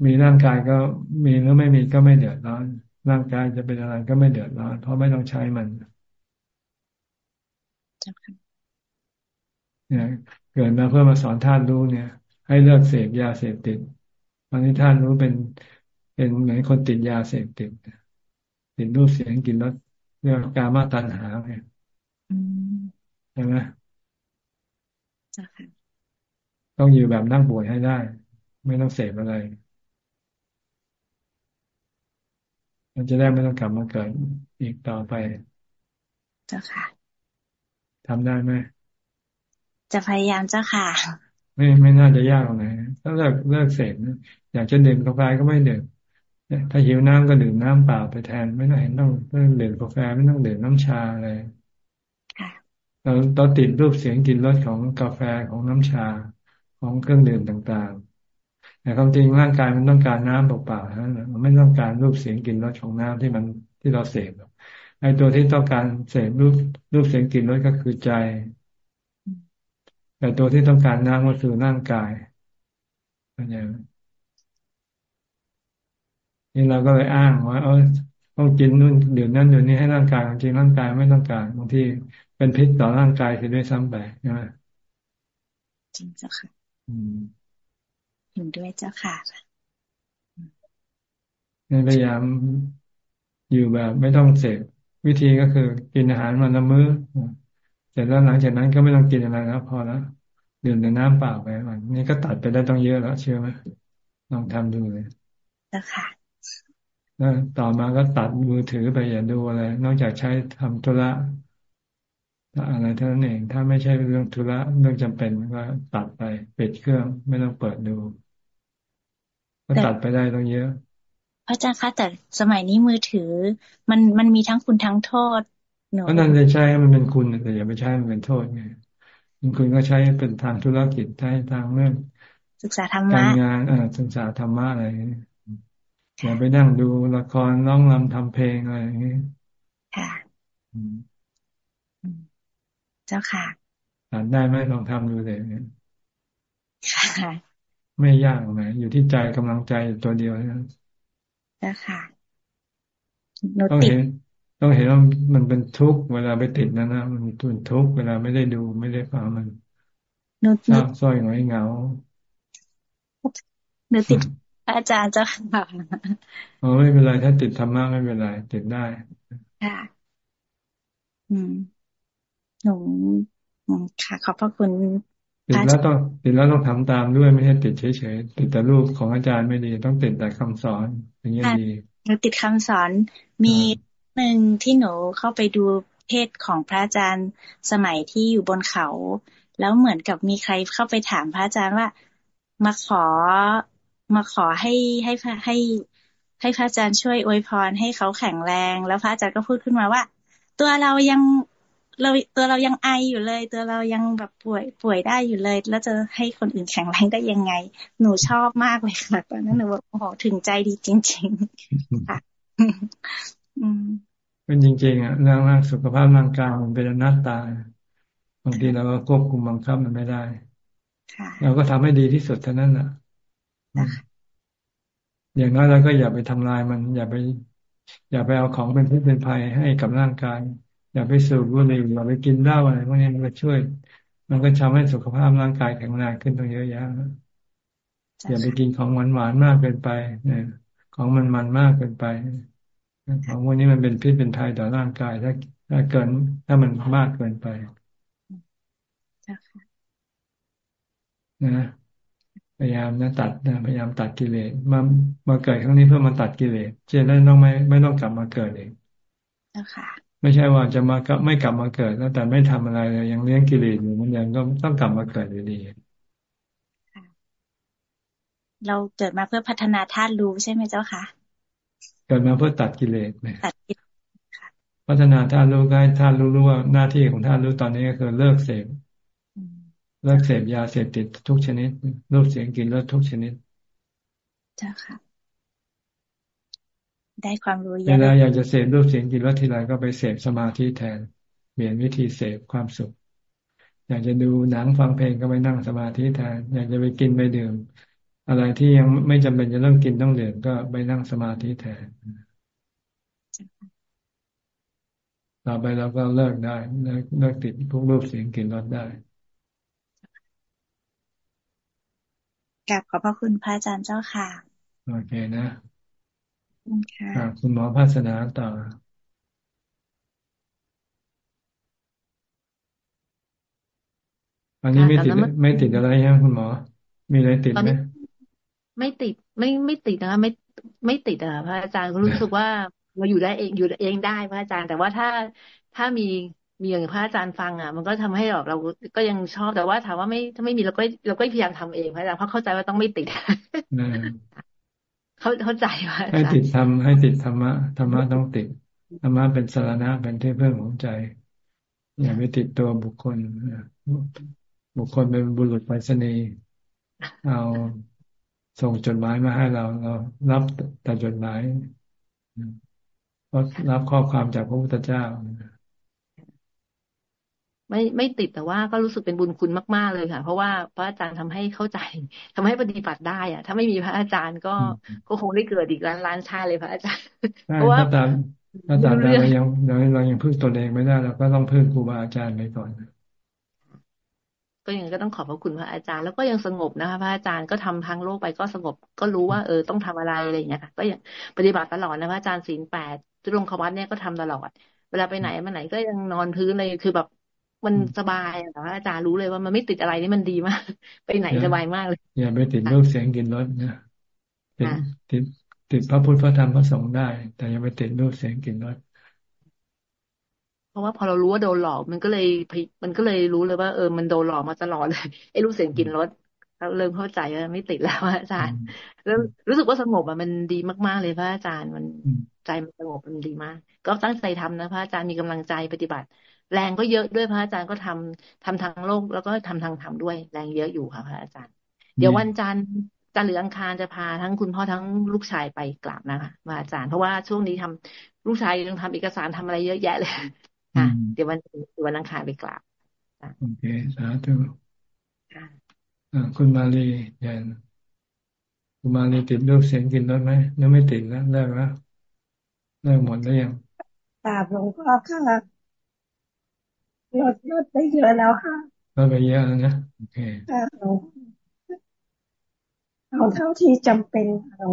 Speaker 1: มีร่างกายก็มีหรือไม่มีก็ไม่เดือดร้อน ร่างกายจะเป็นอะไรก็ไม่เดือดร้อน เพราะไม่ต้องใช้มันเนี่ยเกิดมาเพื่อมาสอนท่านรู้เนี่ย ให้เลิกเสพยาเสพติดตอนนี้ท่านรู้เป็นเป็นเหมือนคนติดยาเสพติดติดรูปเสียงกลิ่นรสเรื่องการมาตัณหาเนี่ย ใช่ไหมต้องอยู่แบบนั่งป่วยให้ได้ ไม่ต้องเสพอะไรมันจะได้ไม่ต้องกลับมาเกิดอีกต่อไป
Speaker 13: เจ้าค่ะ
Speaker 1: ทำได้ไหม
Speaker 13: จะพยายามเจ้าค่ะ
Speaker 1: ไม่ไม่น่าจะยากตรงไหนถ้าเลิกเลิกเสพนะอยากจะดื่มกาแฟก็ไม่ดื่มถ้าหิวน้ำก็ดื่มน้ำเปล่าไปแทน ไม่ต้องเห็นต้องต้องดื่มกาแฟไม่ต้องดื่มน้ำชาอะไร เราเราติดรูปเสียงกินรสของกาแฟของน้ำชาของเครื่องดื่มต่างๆ แต่ความจริงร่างกายมันต้องการน้ำเปล่าๆนะมันไม่ต้องการรูปเสียงกินรสของน้ำที่มันที่เราเสพไอ้ตัวที่ต้องการเสพรูปรูปเสียงกลิ่นรสก็คือใจ แต่ตัวที่ต้องการน้ำก็คือร่างกายเข้าใจไหมนี่เราก็เลยอ้างว่าเออต้องกินนู่นเดี๋ยวนั้นเดี๋ยวนี้ให้ร่างกายจริงร่างกายไม่ต้องการบางที เป็นพิษต่อร่างกายเสียด้วยซ้ำไปใช่ไหม
Speaker 14: จริงเจ้าค่ะเห็นด้วยเจ้าค่ะ
Speaker 1: พยายามอยู่แบบ ไม่ต้องเสพวิธีก็คือกินอาหารวันละมื้อเสร็จแล้วหลังจากนั้นก็ไม่ต้องกินอะไรแล้วพอแล้วดื่มแต่น้ำเปล่าไปมันนี่ก็ตัดไปได้ต้องเยอะแล้วเชื่อไหมลองทำดูเลย
Speaker 14: เจ้าค่ะ
Speaker 1: แล้วต่อมาก็ตัดมือถือไปอย่าดูอะไร นอกจากใช้ทำธุระ อะไรเท่านั้นเอง ถ้าไม่ใช่เรื่องธุระเรื่องจำเป็นก็ตัดไปปิดเครื่องไม่ต้องเปิดดูก็ตัดไปได้ต้องเยอะ
Speaker 14: พระอาจารย์คะแต่สมัยนี้มือถือ มันมันมีทั้งคุณทั้งโทษ
Speaker 1: หนูก็นั่นจะใช้มันเป็นคุณแต่อย่าไปใช้มันเป็นโทษไงคุณก็ใช้เป็นทางธุรกิจใช้ทางเรื่อง
Speaker 14: ศึกษาธรรมะ
Speaker 1: การงานอ่าศึกษาธรรมะอะไรอย่าไปนั่งดูละครร้องรำทำเพลงอะไรอย่างนี้
Speaker 14: ค่ะ เจ้าค่ะ
Speaker 1: อ่านได้ไหมลองทำดูเลย
Speaker 14: ค่ะ
Speaker 1: ไม่ยากไหมอยู่ที่ใจกำลังใจตัวเดียวนะ
Speaker 14: เจ้าค่ะ
Speaker 1: ต้องเห็นต้องเห็นว่ามันเป็นทุกข์เวลาไปติดนั่นนะมันตุนทุกข์เวลาไม่ได้ดูไม่ได้ฟังมันเศร้าซ้อยหงอยเหงา
Speaker 14: เนื้อติดอาจารย์เจ้าค่ะ
Speaker 1: อ๋อไม่เป็นไรถ้าติดธรรมะไม่เป็นไรติดได้
Speaker 14: ค่ะ อืม หนูค่ะขอบพระคุณ
Speaker 1: ติดแล้วต้องติดแล้วต้องทำตามด้วยไม่ใช่ติดเฉยๆติดแต่รูปของอาจารย์ไม่ดี ต้องติดแต่คำสอนอย่างนี้ดี
Speaker 14: หนูติดคำสอนมีหนึ่งที่หนูเข้าไปดูเทศของพระอาจารย์สมัยที่อยู่บนเขา แล้วเหมือนกับมีใครเข้าไปถามพระอาจารย์ว่า มาขอมาขอให้ให้ให้ให้พระอาจารย์ช่วยอวยพรให้เขาแข็งแรง แล้วพระอาจารย์ก็พูดขึ้นมาว่า ตัวเรายัง เราตัวเรายังไออยู่เลย ตัวเรายังแบบป่วยป่วยได้อยู่เลย แล้วจะให้คนอื่นแข็งแรงได้ยังไง หนูชอบมากเลยค่ะตอนนั้นหนูบอกโอ้โหถึงใจดีจริง ๆ ค่ะ
Speaker 1: เป็นจริงๆอะเรื่องร่างสุขภาพร่างกายมันเป็นอนัตตาบางทีเราก็ควบคุมบังคับมันไม่ได้เราก็ทำให้ดีที่สุดเท่านั้นอะอย่างน้อยเราก็อย่าไปทำลายมัน อย่าไป อย่าไปเอาของเป็นพิษเป็นภัยให้กับร่างกาย อย่าไปสูบบุหรี่อย่าไปกินเหล้าอะไรพวกนี้มันก็ช่วย มันก็ทำให้สุขภาพร่างกายแข็งแรงขึ้นต้องเยอะแยะอย่าไปกินของหวานหวานมากเกินไปเนี่ยของมันมันมากเกินไปของพวกนี้มันเป็นพิษเป็นภัยต่อร่างกายถ้าถ้าเกิน ถ้ามันมากเกินไปนะพยายามนะตัดนะพยายามตัดกิเลสมามาเกิดครั้งนี้เพื่อมาตัดกิเลสเจนได้ต้องไม่ไม่ต้องกลับมาเกิดเอง ไม่ใช่ว่าจะมาไม่กลับมาเกิดแล้วแต่ไม่ทำอะไรเลยยังเลี้ยงกิเลสอยู่มันยังก็ต้องกลับมาเกิดอยู่ดี
Speaker 14: เราเกิดมาเพื่อพัฒนาธาตุรู้ใช่ไหมเจ้าคะ
Speaker 1: เกิดมาเพื่อตัดกิเลสเนี่ยพัฒนาธาตุรู้ก็ให้ธาตุรู้รู้ว่าหน้าที่ของธาตุรู้ตอนนี้ก็คือเลิกเสพเลิกเสพยาเสพติดทุกชนิดรูปเสียงกลิ่นรสทุกชนิด
Speaker 14: เจ้าค่ะ ได้ความรู้
Speaker 1: เวลาอยากจะเสพรูปเสียงกลิ่นรสทีไรก็ไปเสพสมาธิแทนเปลี่ยนวิธีเสพความสุข อยากจะดูหนังฟังเพลงก็ไปนั่งสมาธิแทน อยากจะไปกินไปดื่ม อะไรที่ยังไม่จำเป็นจะต้องกินต้องดื่มก็ไปนั่งสมาธิแทนต่อไปเราก็เลิกได้เลิกเลิกติดพวกรูปเสียงกลิ่นรสได้
Speaker 14: กลับขอบพระคุณพระอาจารย์เจ้าค่ะ
Speaker 1: โอเคนะ
Speaker 14: ค่ะ
Speaker 1: คุณหมอภาสนาต่ออันนี้ไม่ติดไม่ติดอะไรใช่ไหมคุณหมอ มีอะไรติดไหม
Speaker 15: ไม่ติดไม่ไม่ติดนะคะไม่ไม่ติดอะพระอาจารย์ก็รู้สึกว่าเราอยู่ได้เองอยู่เองได้พระอาจารย์ แต่ว่าถ้าถ้ามีมีอย่างพระอาจารย์ฟังอะ มันก็ทำให้เราเราก็ยังชอบแต่ว่าถามว่าไม่ถ้าไม่มีเราก็เราก็พยายามทำเองพระอาจารย์เพราะเข้าใจว่าต้องไม่ติด เขาเข้าใจว่า
Speaker 1: ให้ติดทำให้ติดธรรมะธรรมะต้องติดธรรมะเป็นสารณะเป็นที่พึ่งของใจ อย่าไปติดตัวบุคคลบุคคลเป็นบุรุษไปรษณีย์เอาส่งจดหมายมาให้เราเรารับแต่จดหมายก็รับข้อความจากพระพุทธเจ้า
Speaker 15: ไม่ไม่ติดแต่ว่าก็รู้สึกเป็นบุญคุณมาก ๆเลยค่ะ เพราะว่าพระอาจารย์ทำให้เข้าใจทำให้ปฏิบัติได้อะถ้าไม่มีพระอาจารย์ก็ก็คงได้เกิดอีกล้านล้านชาติเลยพระอาจารย์เพราะว่า
Speaker 1: ถ้าตามถ้าตามเรายังเราเรายังพึ่งตนเองไม่ได้เราก็ต้องพึ่งครูบาอาจารย์ไปก่อน
Speaker 15: ก็ยังก็ต้องขอบพระคุณพระอาจารย์แล้วก็ยังสงบนะคะพระอาจารย์ก็ทำทางโลกไปก็สงบ ก็รู้ว่าเออต้องทำอะไรอะไรอย่างเงี้ยค่ะก็ยังปฏิบัติตลอดนะพระอาจารย์ศีลแปดจุลงควัตเนี่ยก็ทำตลอด เวลาไปไหนมาไหนก็ยังนอนพื้นเลยคือแบบ มันสบายอะพระอาจารย์รู้เลยว่ามันไม่ติดอะไรนี่มันดีมาก ไปไหนสบายมากเลย
Speaker 1: อย่าไปติดรูปเสียงกินรสนะติดติดติดพระพุทธพระธรรมพระสงฆ์ได้ แต่อย่าไปติดรูปเสียงกินรส
Speaker 15: เพราะว่าพอเรารู้ว่าโดนหลอกมันก็เลยมันก็เลยรู้เลยว่าเออมันโดนหลอกมาตลอดเลยไอ้รู้เสียงกินรถเริ่มเข้าใจว่าไม่ติดแล้วอาจารย์ แล้วรู้สึกว่าสงบอะมันดีมาก ๆ เลยพระอาจารย์มันใจมันสงบมันดีมาก ก็ตั้งใจทำนะพระอาจารย์มีกำลังใจปฏิบัติ แรงก็เยอะด้วยพระอาจารย์ก็ทำทำทางโลก แล้วก็ทำทางธรรมด้วย แรงเยอะอยู่ค่ะพระอาจารย์ เดี๋ยววันจันทร์จันทร์หรืออังคารจะพาทั้งคุณพ่อทั้งลูกชายไปกราบนะคะพระอาจารย์เพราะว่าช่วงนี้ทำลูกชายต้องทำเอกสารทำอะไรเยอะแยะเลยค่ะเดี๋ยววันเดี๋ยววันอังคารไปกราบ
Speaker 1: โอเคสาธุคุณมาลียันคุณมาลีติดรูปเสียงกินรถไหมยังไม่ติดนะเลิกแล้วเลิกหมดแล้วยัง
Speaker 16: ตาหลวงพ่อค่ะ ลดลดไปเยอะแล้วค่ะ
Speaker 1: ลดไปเยอะแล้วนะโอเค
Speaker 16: เอาเท่าที่จำเป็นเรา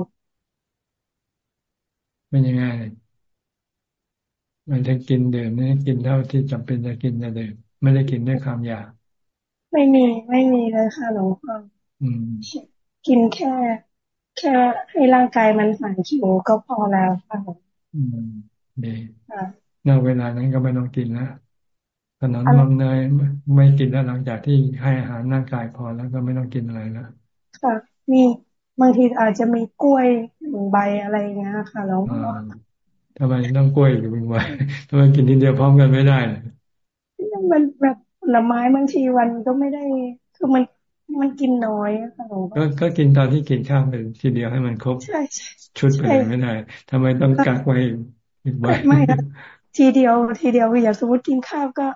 Speaker 1: เป็นยังไงมันจะกินเดิมนี่กินเท่าที่จำเป็นจะกินจะเดิมไม่ได้กินด้วยความอยาก
Speaker 16: ไม่มีไม่มีเลยค่ะหลวงพ่อกินแค่ แค่ให้ร่างกายมันหายหิวก็พอแล้วค่ะ
Speaker 1: อืมดีนอกเวลานั้นก็ไม่ต้องกินแล้ว ขนมนมเนยไม่กินแล้วหลังจากที่ให้อาหารร่างกายพอแล้วก็ไม่ต้องกินอะไรแล้ว
Speaker 16: ค่ะมีบางทีอาจจะมีกล้วยหนึ่งใบอะไรเงี้ยค่ะแล้ว
Speaker 1: ทำไมต้องกล้วยอยู่เป็นวันทำไมกินทีเดียวพร้อมกันไม่ได้
Speaker 16: มันแบบผลไม้บางทีวันก็ไม่ได้คือมันมันกินน้อยค่ะหลวงพ่
Speaker 1: อก็กินตอนที่กินข้าวเป็นทีเดียวให้มันครบชุดไปเลยไม่ได้ทำไมต้องกักไว้อีกใบ
Speaker 16: ไม่ทีเดียวทีเดียวคืออย่างสมมติกินข้าวก็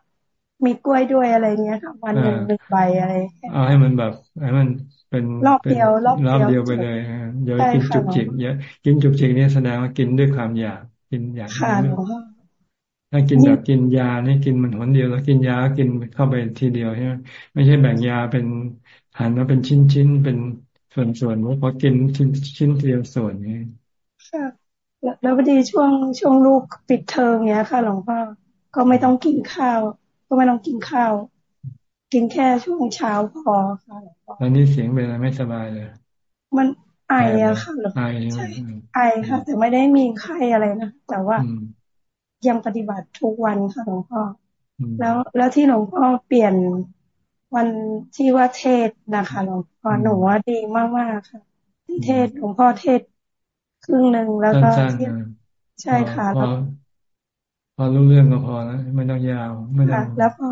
Speaker 16: มีกล้วยด้วยอะไรเงี้ยค่ะวันหนึ่งหนึ่งใบอะไร
Speaker 1: เอาให้มันแบบให้มันเป็น
Speaker 16: รอบเดียวรอบ
Speaker 1: เดียวไปเลยเดี๋ยวกินจุกจิกเยอะกินจุกจิกนี่แสดงว่ากินด้วยความอยากกินอยาก
Speaker 16: ค่ะหลวงพ่อ
Speaker 1: ถ้ากินแบบกินยานี่กินมันหนเดียวแล้วกินยากินเข้าไปทีเดียวใช่ไหมไม่ใช่แบ่งยาเป็นหั่นมาเป็นชิ้นชิ้นเป็นส่วนส่วนว่าพอกินชิ้นชิ้นเดียวส่วนนี้
Speaker 16: ค่ะแล้วพอดีช่วงช่วงลูกปิดเทอมเนี้ยค่ะหลวงพ่อก็ไม่ต้องกินข้าว ก็ไม่ต้องกินข้าว กินแค่ช่วงเช้าพอค่ะหลวงพ่อ
Speaker 1: ตอนนี้เสียงเป็นอะไรไม่สบายเลย
Speaker 16: มันไออะค่ะหลวงพ่อใช่ไอค่ะ แต่ไม่ได้มีไข้อะไรนะแต่ว่ายังปฏิบัติทุกวันค่ะหลวงพ่อแล้วแล้วที่หลวงพ่อเปลี่ยนวันที่ว่าเทศนะคะหลวงพ่อหนูว่าดีมากมากค่ะ ที่เทศหลวงพ่อเทศครึ่งหนึ่งแล้วก็ใช่ค่ะแล้ว
Speaker 1: พอรู้เรื่องก็พอแล้วไม่ต้องยาวไม่ต้อง
Speaker 16: แล้วพอ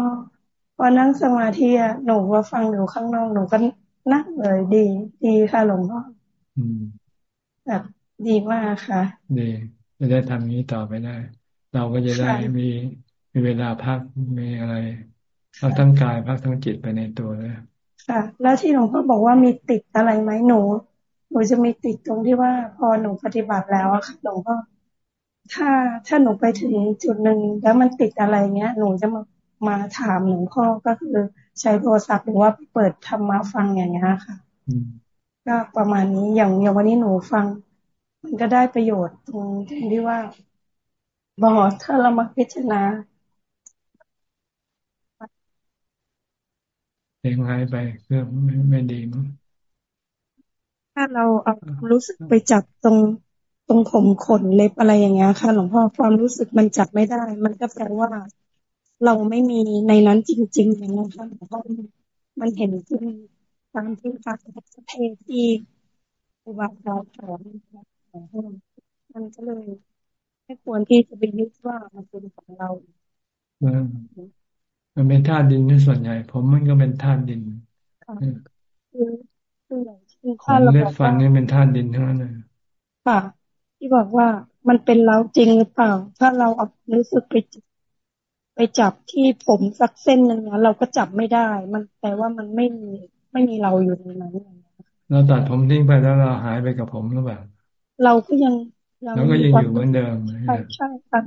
Speaker 16: พอนั่งสมาธิอะหนูว่าฟังอยู่ข้างนอกหนูก็นั่งเลยดี ดีค่ะหลวงพ่อแบบดีมากค่ะ
Speaker 1: ดีจะได้ทำนี้ต่อไปได้ เราก็จะได้มีมีเวลาพักมีอะไรพักทั้งกายพักทั้งจิตไปในตัวเลย
Speaker 16: ค่ะ แล้วที่หลวงพ่อบอกว่ามีติดอะไรไหมหนู หนูจะมีติดตรงที่ว่าพอหนูปฏิบัติแล้วอะค่ะหลวงพ่อ ถ้าถ้าหนูไปถึงจุดหนึ่งแล้วมันติดอะไรเงี้ย หนูจะมามาถามหลวงพ่อก็คือใช้โทรศัพท์หรือว่าเปิดธรรมาฟังอย่างเงี้ยค่ะก็ประมาณนี้อย่างอย่างวันนี้หนูฟัง มันก็ได้ประโยชน์ตรงที่ว่าบอกถ้าเรามาพิจารณา
Speaker 1: เองหายไปเพื่อไม่ไม่ดีมั้ง
Speaker 16: ถ้าเราเอารู้สึกไปจับตรงต รงผมขนเล็บอะไรอย่างเงี้ยค่ะ หลวงพ่อความรู้สึกมันจับไม่ได้ มันก็แปลว่า เราไม่มีในนั้นจริง ๆ อย่างนี้ค่ะหลวงพ่อมันเห็นจริงตามที่พระเทศที่อุบาสกสอนมันก็เลยไม่ควรที่จะไปยึดว่ามันเป็นของเรา
Speaker 1: มันเป็นธาตุดินที่ส่วนใหญ่ ผมมันก็เป็นธาตุดิน
Speaker 16: คือคืออย่างที่
Speaker 1: ถ้าเราเลือดฟันนี่เป็นธาตุดินทั้งนั้นเลย
Speaker 16: ค่ะ ที่บอกว่ามันเป็นเราจริงหรือเปล่า ถ้าเราเอารู้สึกไปไปจับที่ผมสักเส้นหนึ่งนะเราก็จับไม่ได้ มันแปลว่ามันไม่มีไม่มีเราอยู่ในนั้น
Speaker 1: เราตัดผมทิ้งไปแล้วเราหายไปกับผมหรือเปล่า
Speaker 16: เราก็ยัง
Speaker 1: แล้วก็ยังอยู่เหมือนเดิม
Speaker 16: ใช่ใช่ค่ะ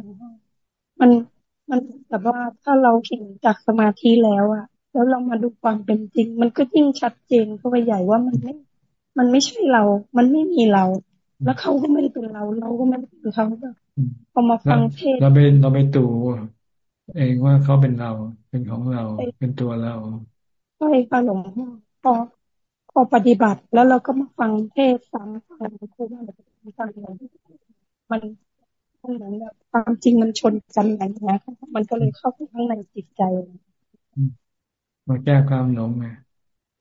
Speaker 16: มันมันแบบว่าถ้าเราเห็นจากสมาธิแล้วอะแล้วเรามาดูความเป็นจริง มันก็ยิ่งชัดเจนเข้าไปใหญ่ว่ามันไม่ มันไม่ใช่เรา มันไม่มีเรา แล้วเขาก็ไม่ได้เป็นเรา เราก็ไม่ได้เป็นเขาพอมาฟังเทศ
Speaker 1: เราไปเราไปตู่เองว่าเขาเป็นเรา เป็นของเรา เป็นตัวเรา
Speaker 16: ใช่ค่ะหลวงพ่อพอพอปฏิบัติ แล้วเราก็มาฟังเทศซ้ำฟังครูว่าแบบฟังอย่างมันมันเหมือนแบบความจริงมันชนกันอะไรอย่างเงี้ยมันก็เลยเข้าไปข้างในจิตใจ
Speaker 1: มาแก้ความหลงไง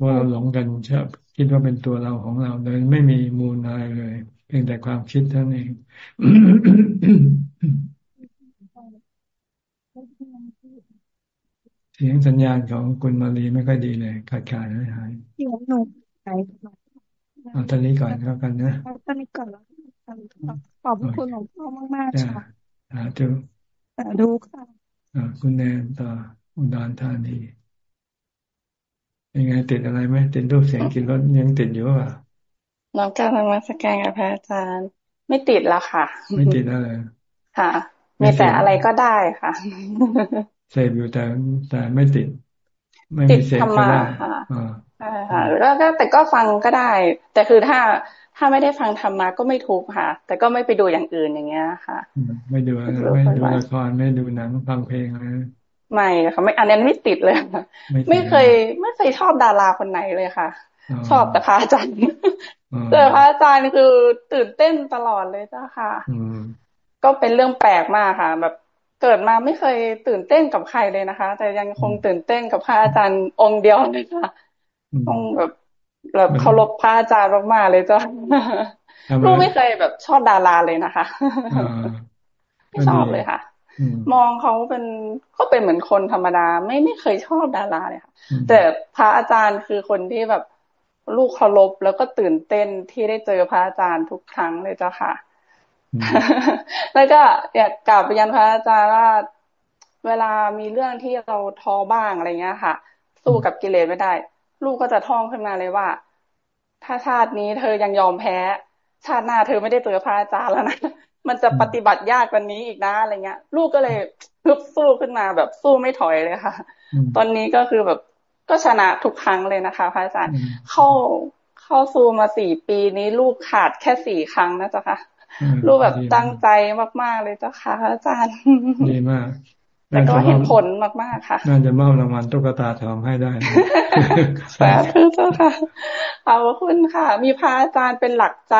Speaker 1: ว่าเราหลงกันชอบคิดว่าเป็นตัวเราของเราโดยไม่มีมูลอะไรเลยเพียงแต่ความคิดเท่านั้นเองเสียงสัญญาณของคุณมารีไม่ค่อยดีเลยขาดขาดหายหาย
Speaker 16: เสียงหนูหาย
Speaker 1: เอาตอนนี้ก่อนแล้วกันนะ
Speaker 16: ตอนนี้ก่อนแล้วขอบคุณหลวงพ่อมากๆค่ะ
Speaker 1: อ่าดู
Speaker 16: ดูค่ะ
Speaker 1: อ่าคุณแนนต่ออุดรธานียังไงติดอะไรไหมติดรูปเสียงกินรถยังติดอยู่ป่ะ
Speaker 17: น้องการธรรมสการกับพระอาจารย์ ไม่ติดแล้วค่ะ
Speaker 1: ไม่ติดอะไร
Speaker 17: ค่ะ มีแต่อะไรก็ได้ค่ะ
Speaker 1: เสพอยู่แต่แต่ไม่ติด ไม่
Speaker 17: มีเสพก็ได้อ่าค่ะแล้วก็แต่ก็ฟังก็ได้ แต่คือถ้าถ้าไม่ได้ฟังธรรมะก็ไม่ทุกข์ค่ะ แต่ก็ไม่ไปดูอย่างอื่นอย่างเงี้ยค่ะ
Speaker 1: ไม่ดูอะไรไม่ดูละครไม่ดูหนังฟังเพลงอะไร
Speaker 17: ไม่ค่ะไม่อันนี้ไม่ติดเลยไม่เคย ไม่เคยชอบดาราคนไหนเลยค่ะ ชอบแต่พระอาจารย์เจอพระอาจารย์คือตื่นเต้นตลอดเลยจ้าค่ะก็เป็นเรื่องแปลกมากค่ะ แบบเกิดมาไม่เคยตื่นเต้นกับใครเลยนะคะ แต่ยังคงตื่นเต้นกับพระอาจารย์องค์เดียวเลยค่ะองแบบแบบเคารพพระอาจารย์มากๆเลยจ้าลูกไม่เคยแบบชอบดาราเลยนะคะไม่ชอบเลยค่ะ มองเขาเป็นก็เป็นเหมือนคนธรรมดา ไม่ไม่เคยชอบดาราเลยค่ะ แต่พระอาจารย์คือคนที่แบบ ลูกเคารพแล้วก็ตื่นเต้นที่ได้เจอพระอาจารย์ทุกครั้งเลยเจ้าค่ะ แล้วก็อยากกลับไปยันพระอาจารย์ว่าเวลามีเรื่องที่เราท้อบ้างอะไรเงี้ยค่ะ สู้กับกิเลสไม่ได้ ลูกก็จะท่องขึ้นมาเลยว่า ถ้าชาตินี้เธอยังยอมแพ้ ชาติหน้าเธอไม่ได้เจอพระอาจารย์แล้วนะมันจะปฏิบัติยากกว่านี้อีกนะอะไรเงี้ย ลูกก็เลยฮึบสู้ขึ้นมาแบบสู้ไม่ถอยเลยค่ะ ตอนนี้ก็คือแบบ ก็ชนะทุกครั้งเลยนะคะพระอาจารย์เข้าเข้าสู้มาสี่ปีนี้ลูกขาดแค่สี่ครั้งนะจ๊ะค่ะลูกแบบตั้งใจมากๆเลยเจ้าค่ะพระอาจารย์
Speaker 1: ดีมาก
Speaker 17: แต่ก็เห็นผลมากๆค่ะ
Speaker 1: น่าจะมอบรางวัลตุ๊กตาทองให้ได้
Speaker 17: สาธุเจ้าค่ะเอาคุณค่ะ มีพระอาจารย์เป็นหลักใจ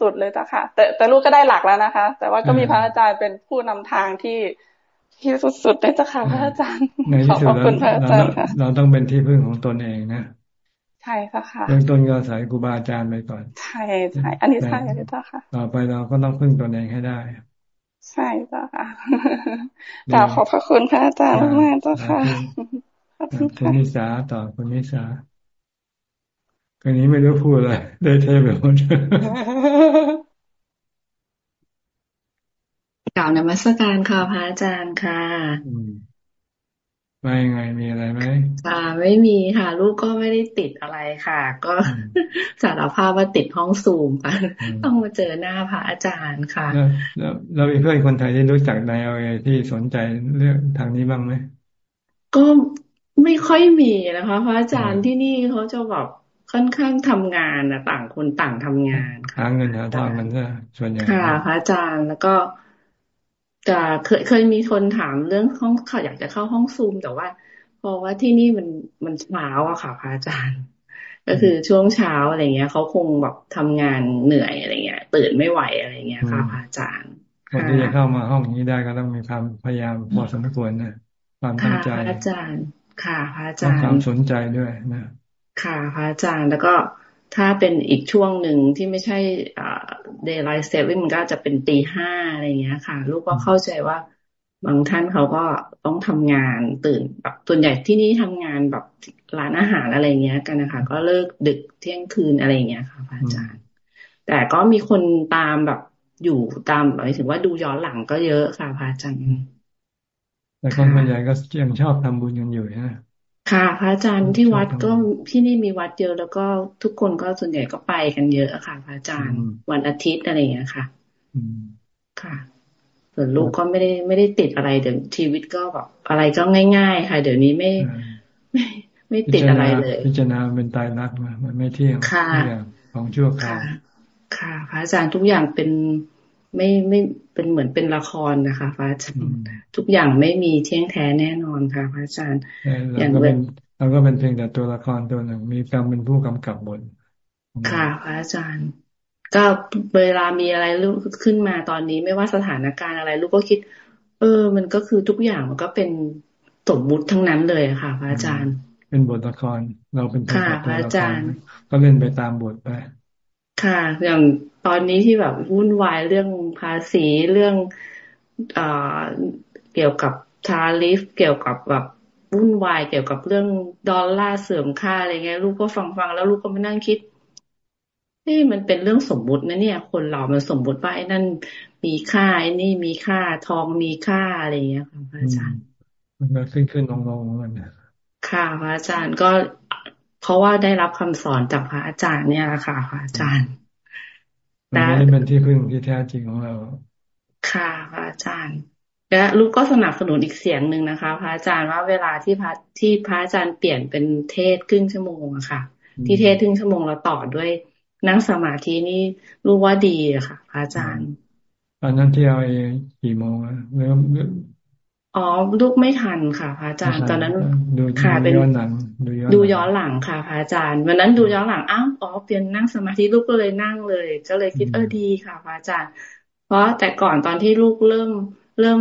Speaker 17: สุดๆเลยเจ้าค่ะ แต่แต่ลูกก็ได้หลักแล้วนะคะ แต่ว่าก็มีพระอาจารย์เป็นผู้นำทางที่ ที่สุดๆเลยเจ้าค่ะพระอาจารย์
Speaker 1: ขอบคุณพระอาจารย์ค่ะเราต้องเป็นที่พึ่งของตนเองนะ
Speaker 17: ใช่ค่ะ
Speaker 1: เริ่มต้นก็สายครูบาอาจารย์ไปก่อน
Speaker 17: ใช่ใช่อันนี้ใช่เลยเจ้าค่ะ
Speaker 1: ต่อไปเราก็ต้องพึ่งตนเองให้ได้
Speaker 17: ใช่เจ้าค่ะกล่าวขอบพระคุณพระอาจารย์มากเจ้าค่ะ
Speaker 1: คุณนิสาต่อคุณนิสาคนนี้ไม่รู้พูดอะไรได้เทไปหมด
Speaker 6: กล่าวน มัสการค่ะพระอาจารย์ค่ะ
Speaker 1: ไม่ไงมีอะไรไหม
Speaker 6: ค่ะ ไม่มีค่ะ ลูกก็ไม่ได้ติดอะไรค่ะ ก็สารภาพว่าติดห้องซูมค่ะต้องมาเจอหน้าพระอาจารย์ค่ะ
Speaker 1: แล้วเรามีเพื่อนคนไทยที่รู้จักในเอเอที่สนใจเรื่องทางนี้บ้างไหม
Speaker 6: ก็ไม่ค่อยมีนะคะ พระอาจารย์ที่นี่เขาจะแบบค่อนข้างทำงานนะต่างคนต่างทำงาน
Speaker 1: หาเงินหาทางมันก็ส่วนใหญ่
Speaker 6: ค่ะพระอาจารย์แล้วก็ จะเคยเคยมีคนถามเรื่องห้องเขาอยากจะเข้าห้องซูมแต่ว่าเพราะว่าที่นี่มันมันเช้าอะค่ะพระอาจารย์ ก็คือช่วงเช้าอะไรเงี้ยเขาคงแบบทำงานเหนื่อยอะไรเงี้ย ตื่นไม่ไหวอะไรเงี้ยค่ะพระอาจารย์
Speaker 1: คนที่จะเข้ามาห้องนี้ได้ก็ต้องมีความพยายามพอสมควรนะความตั้งใจ
Speaker 6: พระอาจารย์ ค่ะพระอาจารย์
Speaker 1: ความสนใจด้วยนะ
Speaker 6: ค่ะพระอาจารย์แล้วก็ ถ้าเป็นอีกช่วงหนึ่งที่ไม่ใช่daylight save มันก็จะเป็นตีห้าอะไรเงี้ยค่ะ ลูกก็เข้าใจว่าบางท่านเขาก็ต้องทำงานตื่นแบบส่วนใหญ่ที่นี่ทำงานแบบร้านอาหารอะไรเงี้ยกันนะคะ ก็เลิกดึกเที่ยงคืนอะไรเงี้ยค่ะพระอาจารย์ แต่ก็มีคนตามแบบอยู่ตามหมายถึงว่าดูย้อนหลังก็เยอะค่ะพระอาจารย์
Speaker 1: แต่คนส่วนใหญ่ก็ยังชอบทำบุญกันอยู่นะ
Speaker 6: ค่ะ พระอาจารย์ที่วัดก็ที่นี่มีวัดเยอะแล้วก็ทุกคนก็ส่วนใหญ่ก็ไปกันเยอะค่ะ พระอาจารย์วันอาทิตย์อะไรอย่างเงี้ยค่ะค่ะส่วนลูกก็ไม่ได้ไม่ได้ติดอะไรเดี๋ยวชีวิตก็แบบอะไรก็ง่าย ๆ ค่ะ เดี๋ยวนี้ไม่ไม่ไม่ติดอะไรเลย
Speaker 1: พิจารณาเป็นตายรักมันไม่เที่ยง
Speaker 6: ค่ะ
Speaker 1: ของชั่วคราว
Speaker 6: ค่ะ พระอาจารย์ทุกอย่างเป็น ไม่ไม่เป็นเหมือนเป็นละครนะคะพระอาจารย์ทุกอย่างไม่มีเที่ยงแท้แน่นอนค่ะพระอาจารย์
Speaker 1: อย่างเป็นเราก็เป็นเพียงแต่ตัวละครตัวหนึ่งมีกรรมเป็นผู้กำกับบท
Speaker 6: ค่ะพระอาจารย์ ก็เวลามีอะไรลูกขึ้นมาตอนนี้ ไม่ว่าสถานการณ์อะไร ลูกก็คิด เออ มันก็คือทุกอย่างมันก็เป็นสมมุติทั้งนั้นเลยค่ะ พระอาจารย์
Speaker 1: เป็นบทละครเราเป็น
Speaker 6: ค่ะพระอาจารย์
Speaker 1: ก็เล่นไปตามบทไป
Speaker 6: ค่ะ อย่างตอนนี้ที่แบบวุ่นวายเรื่องภาษีเรื่องอเกี่ยวกับทาริฟเกี่ยวกับแบบวุ่นวายเกี่ยวกับเรื่องดอลลาร์เสื่อมค่าอะไรเงี้ยลูกก็ฟังฟังแล้วลูกก็มานั่งคิดนี่มันเป็นเรื่องสมมุตินะเนี่ย คนเรามันสมมุติว่าไอ้นั่นมีค่าไอ้นี่มีค่าทองมีค่าอะไรเงี้ยค่ะพระอาจารย์
Speaker 1: มันก็ขึ้นขึ้นลงลงมัน
Speaker 6: ค่ะพระอาจารย์ก็ เพราะว่าได้รับคำสอนจากพระอาจารย์เนี่ยแหละค่ะพระอาจารย์
Speaker 1: แต่เป็นที่พึ่งที่แท้จริงของเรา
Speaker 6: ค่ะพระอาจารย์และลูกก็สนับสนุนอีกเสียงหนึ่งนะคะ พระอาจารย์ว่าเวลาที่พระที่พระอาจารย์เปลี่ยนเป็นเทศครึ่งชั่วโมงอะค่ะ ที่เทศครึ่งชั่วโมงเราต่อด้วยนั่งสมาธินี่รู้ว่าดีอะค่ะ พระอาจารย์
Speaker 1: ตอนนั้นที่เอาเองกี่โมงอะเริ่ม
Speaker 6: อ๋อลูกไม่ทันค่ะพระอาจารย์ตอนนั้น
Speaker 1: ค่ะเป็นย้อนหลัง
Speaker 6: ดูย้อนหลังค่ะพระอาจารย์วันนั้นดูย้อนหลังอ้าวอ๋อเปลี่ยนนั่งสมาธิลูกก็เลยนั่งเลย ก็เลยคิดเออดีค่ะพระอาจารย์ เพราะแต่ก่อนตอนที่ลูกเริ่มเริ่ม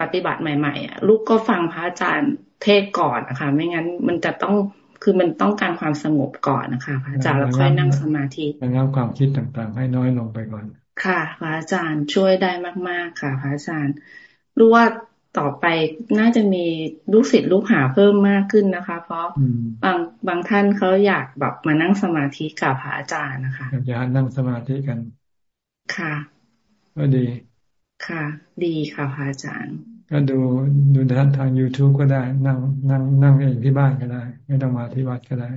Speaker 6: ปฏิบัติใหม่ๆอะลูกก็ฟังพระอาจารย์เทศก่อนนะคะไม่งั้นมันจะต้องคือมันต้องการความสงบก่อนนะคะพระอาจารย์แล้วค่อยนั่งสมาธิ
Speaker 1: ระงับความคิดต่างๆ ให้น้อยลงไปก่อน
Speaker 6: ค่ะพระอาจารย์ช่วยได้มากๆค่ะพระอาจารย์รู้ว่า ต่อไปน่าจะมีลูกศิษย์ลูกหาเพิ่มมากขึ้นนะคะ เพราะบางบางท่านเขาอยากแบบมานั่งสมาธิกับพระอาจารย์นะคะ
Speaker 1: อยากนั่งสมาธิกัน
Speaker 6: ค่ะ
Speaker 1: ก็ดี
Speaker 6: ค่ะ ดีค่ะพระอาจารย์
Speaker 1: ก็ดูดูทางทาง youtube ก็ได้ นั่งนั่งนั่งเองที่บ้านก็ได้ ไม่ต้องมาที่วัดก็ได้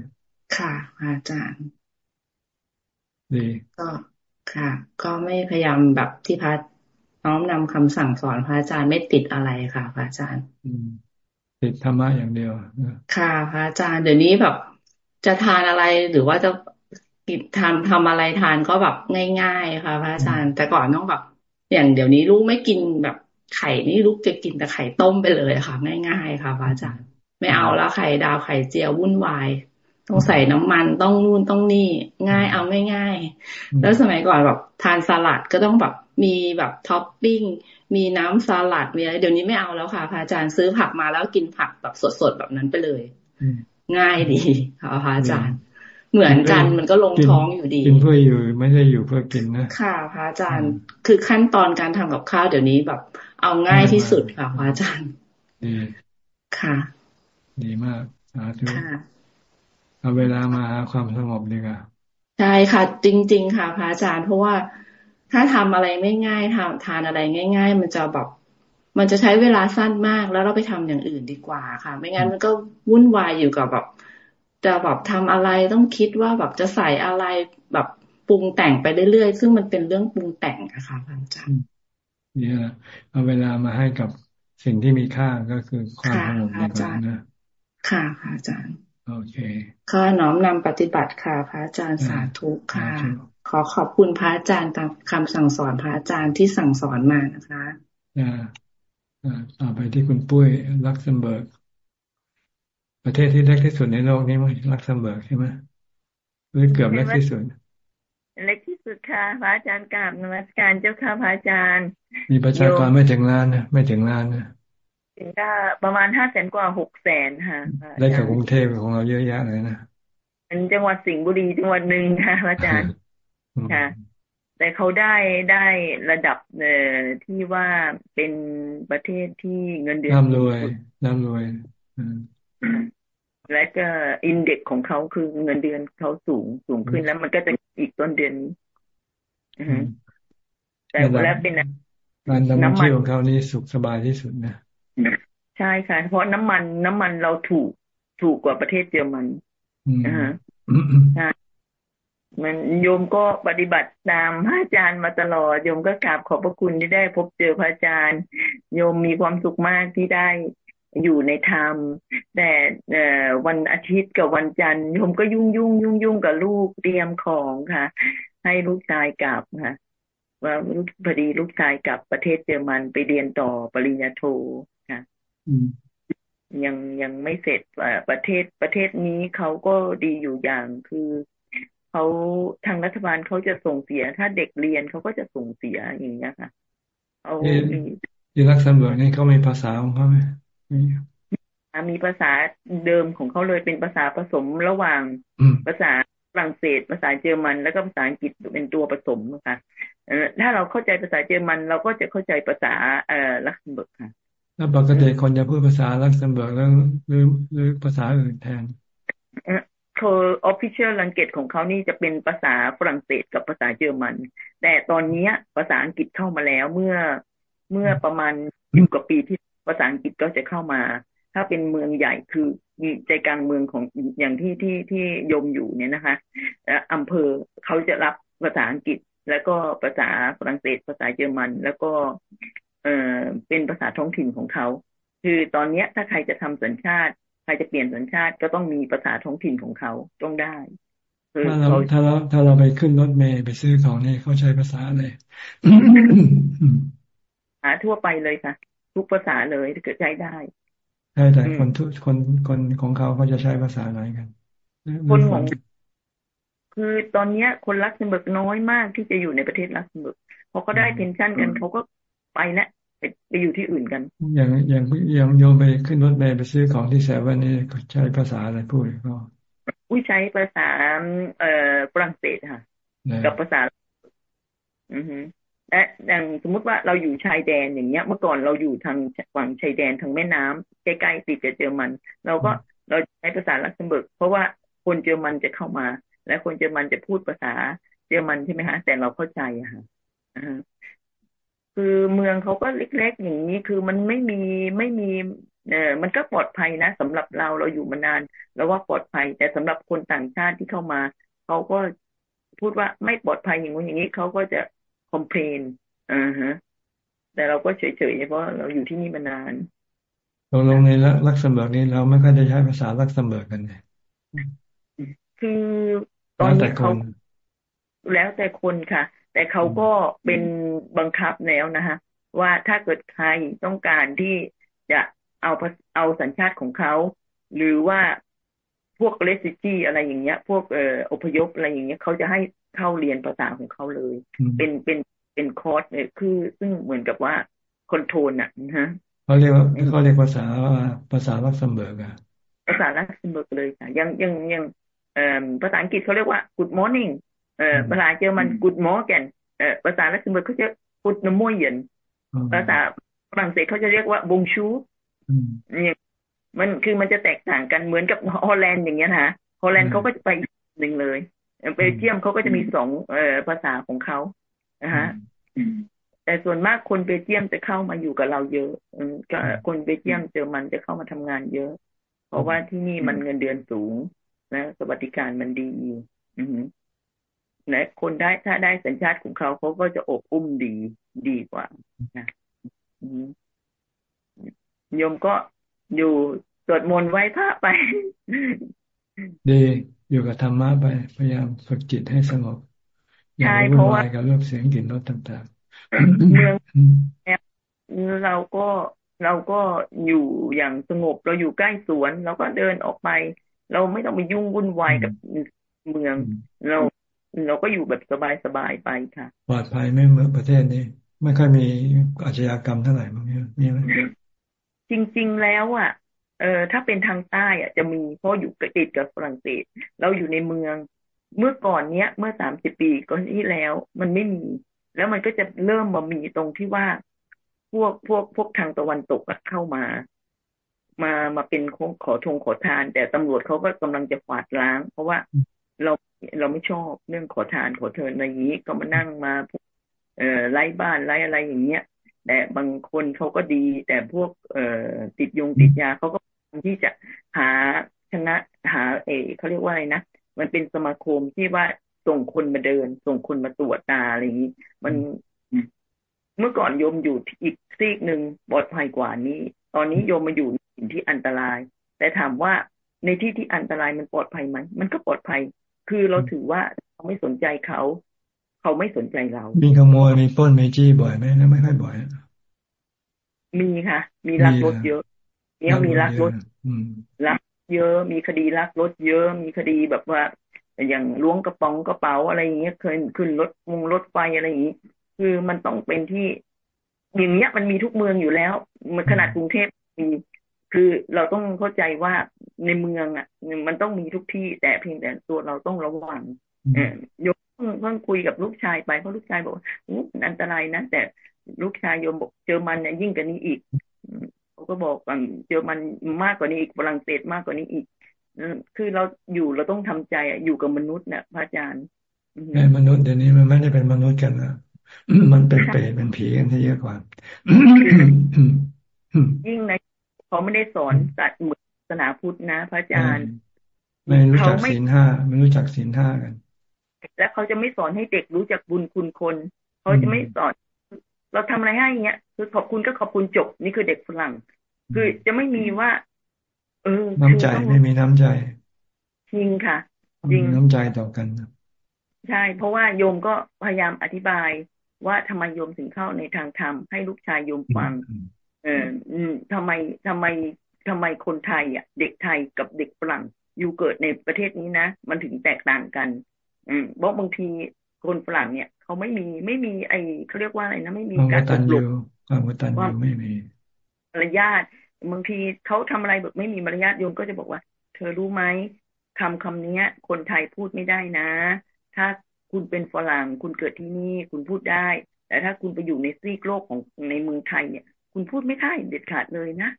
Speaker 6: ค่ะพระอาจารย์
Speaker 1: ดี
Speaker 6: ก็ค่ะ ก็ไม่พยายามแบบที่พระ น้อมนำคำสั่งสอนพระอาจารย์ไม่ติดอะไรค่ะ พระอาจารย์
Speaker 1: ติดธรรมะอย่างเดียว
Speaker 6: ค่ะ พระอาจารย์เดี๋ยวนี้แบบจะทานอะไรหรือว่าจะกินทำทำอะไรทานก็แบบง่าย ๆ ค่ะ พระอาจารย์ แต่ก่อนต้องแบบ อย่างเดี๋ยวนี้ลูกไม่กินแบบไข่นี่ลูกจะกินแต่ไข่ต้มไปเลยค่ะ ง่ายๆ ค่ะ พระอาจารย์ ไม่เอาแล้วไข่ดาวไข่เจียววุ่นวายต้องใส่น้ำมันต้องนู่นต้องนี่ ง่ายเอาง่ายๆ แล้วสมัยก่อนแบบทานสลัดก็ต้องแบบ มีแบบท็อปปิ้ง มีน้ำสลัดมีอะไรเดี๋ยวนี้ไม่เอาแล้วค่ะพระอาจารย์ซื้อผักมาแล้วกินผักแบบสดๆแบบนั้นไปเลย ง่ายดีค่ะพระอาจารย์ เหมือนกันมันก็ลงท้องอยู่ดี
Speaker 1: กินเพื่ออยู่ไม่ได้อยู่เพื่อกินนะ
Speaker 6: ค่ะพระอาจารย์คือขั้นตอนการทำกับข้าวเดี๋ยวนี้แบบ เอาง่ายที่สุดค่ะพระอาจารย์
Speaker 1: ดี
Speaker 6: ค่ะ
Speaker 1: ดีมากสาธุเอาเวลามาความสงบดีกว่า
Speaker 6: ใช่ค่ะ จริง ๆ ค่ะพระอาจารย์เพราะว่า ถ้าทำอะไรไม่ง่ายทำทานอะไรง่าย ๆ มันจะแบบมันจะใช้เวลาสั้นมากแล้วเราไปทำอย่างอื่นดีกว่าค่ะ ไม่งั้นมันก็วุ่นวายอยู่กับแบบจะแบบทำอะไรต้องคิดว่าแบบจะใส่อะไรแบบปรุงแต่งไปเรื่อยๆ ซึ่งมันเป็นเรื่องปรุงแต่งอะค่ะอาจารย์
Speaker 1: เนี่ยเอาเวลามาให้กับสิ่งที่มีค่าก็คือความสงบใน
Speaker 6: การนะค่ะอาจารย์
Speaker 1: โอเค
Speaker 6: ข้อน้อมนำปฏิบัติค่ะ พระอาจารย์สาธุค่ะ ขอขอบคุณพระอาจารย์ตามคำสั่งสอนพระอาจารย์ที่สั่งสอนมานะคะ
Speaker 1: อ่าต่อไปที่คุณปุ้ยลักเซมเบิร์ก ประเทศที่เล็กที่สุดในโลกนี้มั้งลักเซมเบิร์กใช่ไหมหรือเกือบเล็กที่สุด
Speaker 18: เล็กที่สุดค่ะพระอาจารย์กราบนมัสการเจ้าค่ะพระอาจารย์
Speaker 1: มีประชากรไม่ถึงล้านนะไม่ถึงล้านนะ
Speaker 18: ถึงก็ประมาณห้าแสนกว่าหกแสนค่ะ
Speaker 1: ได้จากกรุงเทพของเราเยอะแยะเลยนะ
Speaker 18: เป็นจังหวัดสิงห์บุรีจังหวัดหนึ่งค่ะอาจารย์ ค่ะแต่เขาได้ได้ระดับเอ่อที่ว่าเป็นประเทศที่เงินเดือน
Speaker 1: ร่ำรวยร่ำรวย
Speaker 18: และก็อินเด็กของเขาคือเงินเดือนเขาสูงสูงขึ้นแล้วมันก็จะอีกต้นเดือนนี้แต่แล้วเป็น
Speaker 1: การดำเนินชีวิตของเขานี่สุขสบายที่สุดนะ
Speaker 18: ใช่ค่ะ เพราะน้ำมันน้ำมันเราถูกถูกกว่าประเทศเยอรมันนะฮะใช่ มันโยมก็ปฏิบัติตามพระอาจารย์มาตลอดโยมก็กราบขอบพระคุณที่ได้พบเจอพระอาจารย์ โยมมีความสุขมากที่ได้อยู่ในธรรม แต่วันอาทิตย์กับวันจันทร์ผมก็ยุ่งยุ่งยุ่งยุ่งกับลูกเตรียมของค่ะ ให้ลูกชายกลับค่ะ ว่าพอดีลูกชายกลับประเทศเยอรมันไปเรียนต่อปริญญาโทค่ะยังยังไม่เสร็จประเทศประเทศนี้เขาก็ดีอยู่อย่างคือ เขาทางรัฐบาลเขาจะส่งเสีย ถ้าเด็กเรียนเขาก็จะส่งเสียอย่างเงี้ยค่ะเอา
Speaker 1: ที่ลักเซมเบิร์กนี่เขามีภาษาของเขาไหม
Speaker 18: มีภาษาเดิมของเขาเลยเป็นภาษาผสมระหว่างภาษาฝรั่งเศส ภาษาเยอรมันแล้วก็ภาษาอังกฤษเป็นตัวผสมค่ะถ้าเราเข้าใจภาษาเยอรมัน เราก็จะเข้าใจภาษาเอ่อลักเซมเบิร์กค่ะ
Speaker 1: แล้วปกติคนจะพูดภาษาลักเซมเบิร์กแล้วหรือหรือภาษาอื่นแทน
Speaker 18: คือ official language ของเขานี่จะเป็นภาษาฝรั่งเศสกับภาษาเยอรมัน แต่ตอนนี้ภาษาอังกฤษเข้ามาแล้วเมื่อเมื่อประมาณสิบกว่าปีที่ภาษาอังกฤษก็จะเข้ามา ถ้าเป็นเมืองใหญ่คือใจกลางเมืองของอย่างที่ที่ที่ยมอยู่เนี่ยนะคะอำเภอเขาจะรับภาษาอังกฤษ แล้วก็ภาษาฝรั่งเศส ภาษาเยอรมัน แล้วก็เออเป็นภาษาท้องถิ่นของเขา คือตอนนี้ถ้าใครจะทำสัญชาติ ใครจะเปลี่ยนสัญชาติก็ต้องมีภาษาท้องถิ่นของเขาต้องได้
Speaker 1: ถ้าเราถ้าเราถ้าเราไปขึ้นรถเมย์ไปซื้อของนี่เขาใช้ภาษาอะไรา
Speaker 18: ทั่วไปเลยค่ะ ทุกภาษาเลยถ้าเกิดใช้ได้
Speaker 1: ใช่แต่คนทุกคนคนของเขาเขาจะใช้ภาษาอะไรกัน
Speaker 18: คนของคือตอนเนี้ย คนลักเซมเบิร์กน้อยมากที่จะอยู่ในประเทศลักเซมเบิร์กพอเขาได้ pension กันเขาก็ไปแล้ว ไปไปอยู่ที่อื่นกัน
Speaker 1: อย่างอย่างอย่างโยมไปขึ้นรถเมล์ไปซื้อของที่เซเว่นนี่ใช้ภาษาอะไรพูดก็
Speaker 18: อุ้ยใช้ภาษาเอ่อฝรั่งเศสค่ะ กับภาษา อือฮึและอย่างสมมุติว่าเราอยู่ชายแดนอย่างเงี้ย เมื่อก่อนเราอยู่ทางฝั่งชายแดนทางแม่น้ำใกล้ๆติดกับเยอรมัน เราก็เราใช้ภาษาลักเซมเบิร์กเพราะว่าคนเยอรมันจะเข้ามา และคนเยอรมันจะพูดภาษาเยอรมันใช่ไหมฮะแต่เราเข้าใจอะค่ะ คือเมืองเขาก็เล็กๆอย่างนี้คือมันไม่มีไม่มีเออมันก็ปลอดภัยนะสำหรับเราเราอยู่มานานแล้วว่าปลอดภัย แต่สำหรับคนต่างชาติที่เข้ามาเขาก็พูดว่าไม่ปลอดภัยอย่างนู้นอย่างนี้เขาก็จะคอมเพลนอ่าฮะแต่เราก็เฉยๆเพราะเราอยู่ที่นี่มานาน
Speaker 1: ตกลงในลักษณเบิร์กนี้เราไม่ค่อยได้ใช้ภาษาลักษณเบิร์กกันเลย
Speaker 18: คือตอนนี้เขาแล้วแต่คนค่ะ แต่เขาก็เป็นบังคับแล้วนะคะว่าถ้าเกิดใครต้องการที่จะเอาเอาสัญชาติของเขา หรือว่าพวก refugee อะไรอย่างเงี้ย พวกเอ่ออพยพอะไรอย่างเงี้ยเขาจะให้เข้าเรียนภาษาของเขาเลย เป็นเป็นเป็นคอร์สเนี่ยคือซึ่งเหมือนกับว่า control อะนะฮะ
Speaker 1: เขาเรียกว่าเขาเรียกภาษาภาษาลักเซมเบิร์กอะ
Speaker 18: ภาษาลักเซมเบิร์กเลยค่ะยังยังยังเอ่อภาษาอังกฤษเขาเรียกว่า good morning เอ่อภาษาเยอรมัน good morning เอ่อภาษาลักเซมเบิร์กเขาจะ good morning ภาษาฝรั่งเศสเขาจะเรียกว่า bonjour เนี่ยมันคือมันจะแตกต่างกันเหมือนกับฮอลแลนด์อย่างเงี้ยนะฮอลแลนด์เขาก็จะไปหนึ่งเลยเบลเยียมเขาก็จะมีสองเอ่อภาษาของเขานะฮะแต่ส่วนมากคนเบลเยียมจะเข้ามาอยู่กับเราเยอะก็คนเบลเยียมเจอมันจะเข้ามาทำงานเยอะ เพราะว่าที่นี่มันเงินเดือนสูงนะสวัสดิการมันดีอือ และคนได้ถ้าได้สัญชาติของเขาเขาก็จะอบอุ้มดีดีกว่านะโยมก็อยู่สวดมนต์ไหว้พระไป
Speaker 1: ดีอยู่กับธรรมะไปพยายามฝึกจิตให้สงบอย่าไปวุ่นวายกับเรื่องเสียงกลิ่นรสต่างๆเมือง
Speaker 18: เราก็เราก็อยู่อย่างสงบ เราอยู่ใกล้สวนเราก็เดินออกไป เราไม่ต้องไปยุ่งวุ่นวายกับเมือง เรา เราก็อยู่แบบสบายๆไปค่ะ
Speaker 1: ปลอดภัยไม่เหมือนประเทศนี้ ไม่ค่อยมีอาชญากรรมเท่าไหร่มั้งเนี่ยมีไหม
Speaker 18: จริง ๆแล้วอะเออถ้าเป็นทางใต้อะจะมีเพราะอยู่ติดกับฝรั่งเศส เราอยู่ในเมืองเมื่อก่อนเนี้ย เมื่อสามสิบปีก่อนที่แล้ว มันไม่มี แล้วมันก็จะเริ่มมามีตรงที่ว่าพวกพวกพวกทางตะวันตกเข้ามา มามาเป็นขอทงขอทาน แต่ตำรวจเขาก็กำลังจะขวาดล้าง เพราะว่า เราเราไม่ชอบเรื่องขอทานขอเทินอะไรอย่างนี้ก็มานั่งมาเอ่อไล่บ้านไล่อะไรอย่างเงี้ยแต่บางคนเขาก็ดี แต่พวกเอ่อติดยงติดยาเขาก็ที่จะหาชนะหาเอเขาเรียกว่าอะไรนะมันเป็นสมาคมที่ว่าส่งคนมาเดิน ส่งคนมาตรวจตาอะไรอย่างนี้ มันเมื่อก่อนโยมอยู่อีกซีกหนึ่งปลอดภัยกว่านี้ ตอนนี้โยมมาอยู่สิ่งที่อันตราย แต่ถามว่าในที่ที่อันตรายมันปลอดภัยไหมมันก็ปลอดภัย คือเราถือว่าเราไม่สนใจเขา เขาไม่สนใจเรา
Speaker 1: มีขโมยมีป้นมีจี้บ่อยไหมนะไม่ค่อยบ่อย
Speaker 18: มีค่ะ มีลักรถเยอะเนี่ยมีลักรถลักเยอะ มีคดีลักรถเยอะ มีคดีแบบว่า อย่างล้วงกระป๋องกระเป๋าอะไรอย่างเงี้ยเคยขึ้นรถมงรถไฟอะไรอย่างงี้คือมันต้องเป็นที่อย่างเงี้ยมันมีทุกเมืองอยู่แล้ว มันขนาดกรุงเทพมี คือเราต้องเข้าใจว่าในเมืองอะ มันต้องมีทุกที่แต่เพียงแต่ตัวเราต้องระวังเออยกเพิ่งคุยกับลูกชายไปเพราะลูกชายบอกว่าอันตรายนะแต่ลูกชายโยมบอกเจอมันเนี่ยยิ่งกว่านี้อีกเขาก็บอกว่าเจอมันมากกว่านี้อีกฝรั่งเศสมากกว่านี้อีกคือเราอยู่เราต้องทำใจอยู่กับมนุษย์เนี่ยพระอาจารย์
Speaker 1: ไอ้มนุษย์เดี๋ยวนี้มันไม่ได้เป็นมนุษย์กันนะมันเป็นเปรตเป็นผีกันที่เยอะกว่า
Speaker 18: ยิ่งใน เขาไม่ได้สอนสัตว์เหมือนศาสนาพุทธนะพระอาจารย์
Speaker 1: ไม่รู้จักศีลห้าไม่รู้จักศีลห้ากัน
Speaker 18: แล้วเขาจะไม่สอนให้เด็กรู้จักบุญคุณคนเขาจะไม่สอน เราทำอะไรให้เงี้ยคือขอบคุณก็ขอบคุณจบนี่คือเด็กฝรั่ง คือจะไม่มีว่า เออ
Speaker 1: น้ำใจไม่มีน้ำใจ
Speaker 18: จริงค่ะ
Speaker 1: จริงน้ำใจต่อกัน
Speaker 18: ใช่เพราะว่าโยมก็พยายามอธิบายว่าทำไมโยมถึงเข้าในทางธรรมให้ลูกชายโยมฟัง เออทำไมทำไมทำไมคนไทยอะ เด็กไทยกับเด็กฝรั่งอยู่เกิดในประเทศนี้นะ มันถึงแตกต่างกัน อืมเพราะบางทีคนฝรั่งเนี่ย เขาไม่มีไม่มีไอเขาเรียกว่าอะไรนะไม่มี
Speaker 1: การอบรมความกตัญญูไม่มี
Speaker 18: มารยาทบางทีเขาทำอะไรแบบไม่มีมารยาทโยมก็จะบอกว่า เธอรู้ไหมคำคำนี้คนไทยพูดไม่ได้นะ ถ้าคุณเป็นฝรั่งคุณเกิดที่นี่คุณพูดได้ แต่ถ้าคุณไปอยู่ในซีกโลกของในเมืองไทยเนี่ย คุณพูดไม่ได้เด็ดขาดเลยนะ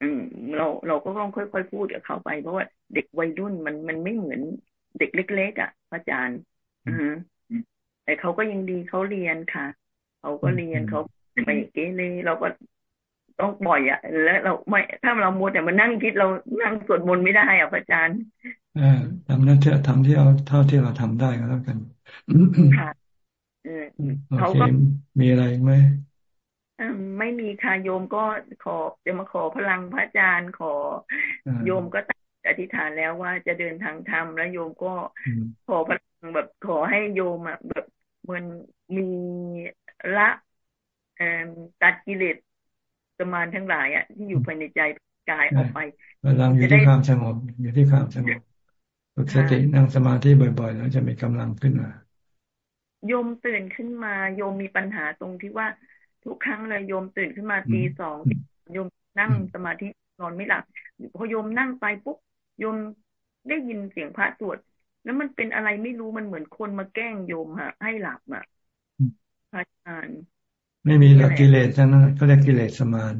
Speaker 18: อืมเราเราก็ต้องค่อยๆพูดกับเขาไป เพราะว่าเด็กวัยรุ่นมันมันไม่เหมือนเด็กเล็กๆอะอาจารย์ อือแต่เขาก็ยังดีเขาเรียนค่ะเขาก็เรียนเขาไม่เกเรเราก็ต้องปล่อยอะ แล้วเราไม่ถ้าเรามัวแต่มานั่งคิดเรานั่งสวดมนต์ไม่ได้อะอาจารย์
Speaker 1: อทำนั่นเถอะทำที่เราเท่าที่เราทำได้ก็แล้วกันค่ะเขาก็มีอะไรไหม
Speaker 18: ไม่มีค่ะโยมก็ขอจะมาขอพลังพระอาจารย์ขอโยมก็ตั้งอธิษฐานแล้วว่าจะเดินทางธรรมแล้วโยมก็ขอพลังแบบขอให้โยมอะแบบมันมีละตัดกิเลสสมานทั้งหลายอะที่อยู่ภายในใจกายออกไป
Speaker 1: พลังอยู่ที่ความสงบอยู่ที่ความสงบฝึกสตินั่งสมาธิบ่อยๆ แล้วจะมีกำลังขึ้นมา
Speaker 18: โยมตื่นขึ้นมาโยมมีปัญหาตรงที่ว่า ทุกครั้งเลยโยมตื่นขึ้นมาตีสองโยมนั่งสมาธินอนไม่หลับพอโยมนั่งไปปุ๊บโยมได้ยินเสียงพระสวดแล้วมันเป็นอะไรไม่รู้มันเหมือนคนมาแกล้งโยมฮะให้หลับอะพระอาจารย์
Speaker 1: ไม่มีหลักกิเลสทั้งนั้นเขาเรียกกิเลสสมาน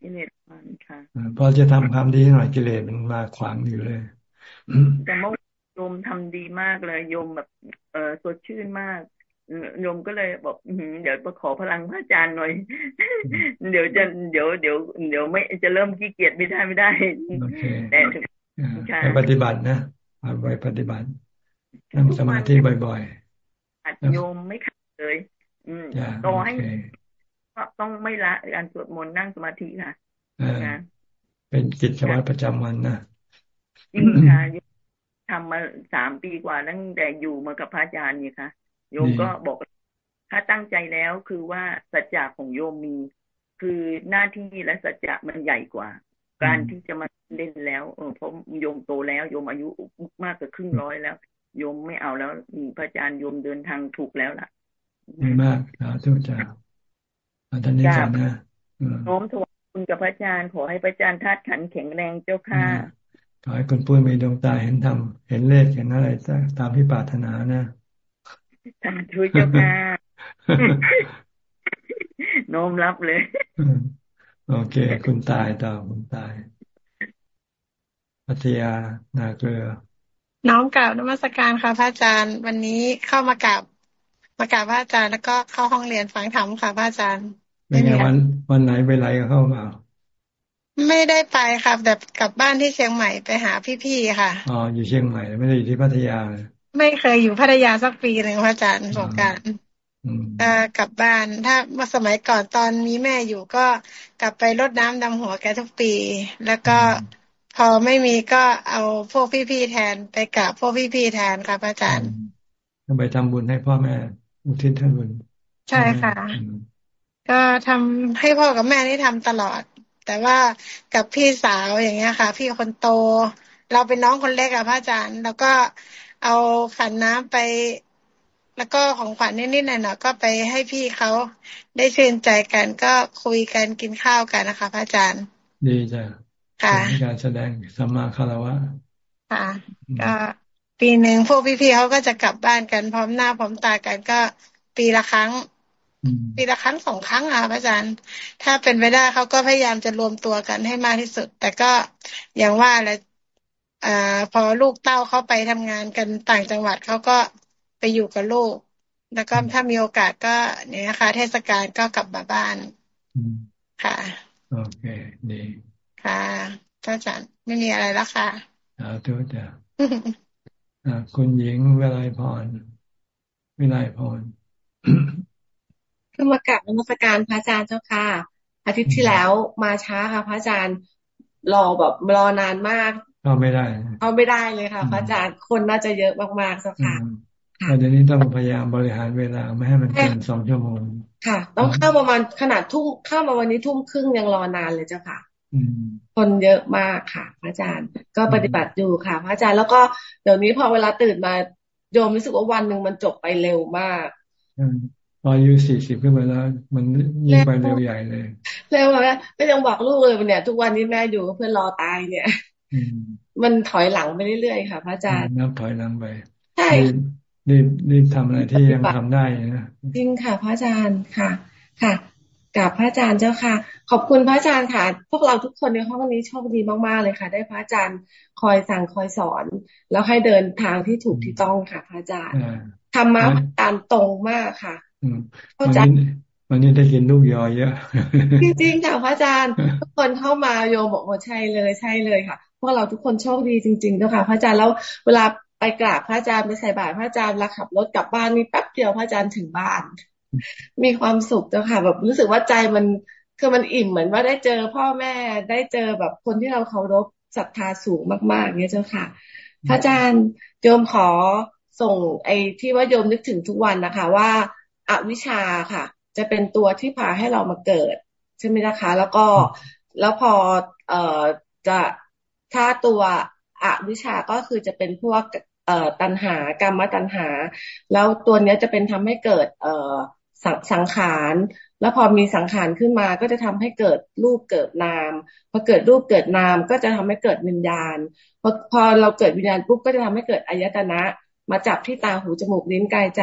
Speaker 18: กิเลสสมานค่ะ
Speaker 1: พอจะทำความดีหน่อยกิเลสมันมาขวางอยู่เลย
Speaker 18: แต่เมื่อโยมทำดีมากเลยโยมแบบเออสดชื่นมาก โยมก็เลยบอกเดี๋ยวไปขอพลังพระอาจารย์หน่อย เดี๋ยวจะเดี๋ยวเดี๋ยวเดี๋ยวไม่จะเริ่มขี้เกียจไม่ได้ไม่ได้
Speaker 1: แต่ไปปฏิบัตินะไปปฏิบัตินั่งสมาธิบ่อย
Speaker 18: ๆอัดโยมไม่ขาดเลยอืมต่อให้ต้องไม่ละการสวดมนต์นั่งสมาธิค่ะ
Speaker 1: เป็นกิจวัตรประจำวันนะ
Speaker 18: จริงค่ะทำมาสามปีกว่าตั้งแต่อยู่มากับพระอาจารย์นี่ค่ะ โยมก็บอก ถ้าตั้งใจแล้วคือว่าสัจจะของโยมมี คือหน้าที่และสัจจะมันใหญ่กว่า การที่จะมาเล่นแล้วเออเพราะโยมโตแล้ว โยมอายุมากกว่าครึ่งร้อยแล้ว โยมไม่เอาแล้วพระอาจารย์โยมเดินทางถูกแล้วล่ะ
Speaker 1: ดีมากสาธุจ้าท่านนี้ก่อนนะ
Speaker 18: โน้มถวายคุณกับพระอาจารย์ขอให้พระอาจารย์ทัดขันแข็งแรงเจ้าค่ะ
Speaker 1: ขอให้คุณปุ้ยมีดวงตาเห็นธรรมเห็นเลขเห็นอะไรตามที่ปรารถนานะ
Speaker 18: สาธุเจ้าค่ะโน้มรับเลย
Speaker 1: โอเค คุณตายต่อคุณตายพัทยานาเกลือ
Speaker 19: น้องกล่าวนมัสการค่ะพระอาจารย์ วันนี้เข้ามากราบมากราบพระอาจารย์แล้วก็เข้าห้องเรียนฟังธรรมค่ะพระอาจารย์
Speaker 1: ไม่ไงวันวันไหนไปไหนก็เข้ามา
Speaker 19: ไม่ได้ไปครับแต่กลับบ้านที่เชียงใหม่ไปหาพี่ๆค่ะ
Speaker 1: อ๋ออยู่เชียงใหม่ไม่ได้อยู่ที่พัทยา
Speaker 19: ไม่เคยอยู่พัทยาสักปีหนึ่งพระอาจารย์สงการกลับบ้านถ้าเมื่อสมัยก่อนตอนมีแม่อยู่ก็กลับไปรดน้ำดำหัวแกทุกปี แล้วก็พอไม่มีก็เอาพวกพี่ๆแทนไปกราบพวกพี่ๆแทนค่ะอาจารย์
Speaker 1: ไปทำบุญให้พ่อแม่ อุทิศให้บุญ
Speaker 19: ใช่ค่ะ ก็ทำให้พ่อกับแม่นี่ทำตลอด แต่ว่ากับพี่สาวอย่างเงี้ยค่ะ พี่คนโต เราเป็นน้องคนเล็กอะพระอาจารย์ แล้วก็ เอาขันน้ำไป แล้วก็ของขวัญนิดๆหน่อยๆก็ไปให้พี่เขาได้ชื่นใจกันก็คุยกันกินข้าวกันนะคะ พระอาจารย์
Speaker 1: ดีจ้ะค่ะการแสดงสัมมาคารวะ
Speaker 19: ค่ะก็ปีหนึ่งพวกพี่ๆเขาก็จะกลับบ้านกันพร้อมหน้าพร้อมตากันก็ปีละครั้งปีละครั้งสองครั้งค่ะพระอาจารย์ ถ้าเป็นไปได้เขาก็พยายามจะรวมตัวกันให้มากที่สุด แต่ก็อย่างว่าแหละ อ่า พอลูกเต้าเขาไปทำงานกันต่างจังหวัดเขาก็ไปอยู่กับลูก แล้วก็ถ้ามีโอกาสก็เนี่ยนะคะเทศกาลก็กลับมาบ้านค่ะ
Speaker 1: โอเคดี
Speaker 19: ค่ะอาจารย์ไม่มีอะไรแล้วค่ะ
Speaker 1: สาธุจ้ะคุณหญิงเวไลพรวิไลพร
Speaker 20: ขึ้นมากับนมัสการพระอาจารย์เจ้าค่ะ อาทิตย์ที่แล้วมาช้าค่ะ พระอาจารย์รอแบบรอนานมาก
Speaker 1: เข้าไม่ได้
Speaker 20: เข้าไม่ได้เลยค่ะพระอาจารย์คนน่าจะเยอะมากๆเจ้าค่ะ
Speaker 1: เดี๋ยวนี้ต้องพยายามบริหารเวลาไม่ให้มันเกินสองชั่วโมง
Speaker 20: ค่ะ ต้องเข้าประมาณขนาดทุ่มเข้ามาวันนี้ทุ่มครึ่งยังรอนานเลยเจ้าค่ะคนเยอะมากค่ะ พระอาจารย์ก็ปฏิบัติอยู่ค่ะ พระอาจารย์แล้วก็เดี๋ยวนี้พอเวลาตื่นมาโยมรู้สึกว่าวันหนึ่งมันจบไปเร็วมาก
Speaker 1: พออายุสี่สิบขึ้นไปแล้ว มันยิ่งไปเร็วใหญ่เลย
Speaker 20: เร็วเลยไม่ต้องบอกลูกเลยเนี่ย ทุกวันนี้แม่อยู่กับเพื่อนรอตายเนี่ย มันถอยหลังไปเรื่อยๆค่ะพระอาจารย์
Speaker 1: นับถอยหลังไป
Speaker 20: ใช่
Speaker 1: รีบรีบทำอะไรที่ยังทำได้นะ
Speaker 20: จริงค่ะ พระอาจารย์ค่ะ ค่ะกับพระอาจารย์เจ้าค่ะ ขอบคุณพระอาจารย์ค่ะ พวกเราทุกคนในห้องนี้โชคดีมากๆเลยค่ะ ได้พระอาจารย์คอยสั่งคอยสอน แล้วให้เดินทางที่ถูกที่ต้องค่ะ พระอาจารย์ธรรมะตามตรงมากค่ะ
Speaker 1: เข้าใจวันนี้ได้กินลูกยอเยอะ
Speaker 20: จริงๆค่ะพระอาจารย์ทุกคนเข้ามาโยมบอกว่าใช่เลยใช่เลยค่ะ พวกเราทุกคนโชคดีจริงๆเจ้าค่ะ พระอาจารย์แล้วเวลาไปกราบพระอาจารย์ไปใส่บาตรพระอาจารย์ล้วขับรถกลับบ้านนี่แป๊บเดียวพระอาจารย์ถึงบ้าน มีความสุขเจ้าค่ะ แบบรู้สึกว่าใจมันคือมันอิ่มเหมือนว่าได้เจอพ่อแม่ได้เจอแบบคนที่เราเคารพศรัทธาสูงมากๆเนี่ยเจ้าค่ะ พระอาจารย์โยมขอส่งไอ้ที่ว่าโยมนึกถึงทุกวันนะคะ ว่าอวิชาค่ะ จะเป็นตัวที่พาให้เรามาเกิด ใช่ไหมนะคะ แล้วก็แล้วพอเอ่อจะ ถ้าตัวอวิชาก็คือจะเป็นพวกเอ่อตัณหากรรมตัณหา แล้วตัวเนี้ยจะเป็นทำให้เกิดเอ่อสังขารแล้วพอมีสังขารขึ้นมาก็จะทำให้เกิดรูปเกิดนามพอเกิดรูปเกิดนามก็จะทำให้เกิดวิญญาณพอพอเราเกิดวิญญาณปุ๊บก็จะทำให้เกิดอายตนะ มาจับที่ตาหูจมูกลิ้นกายใจ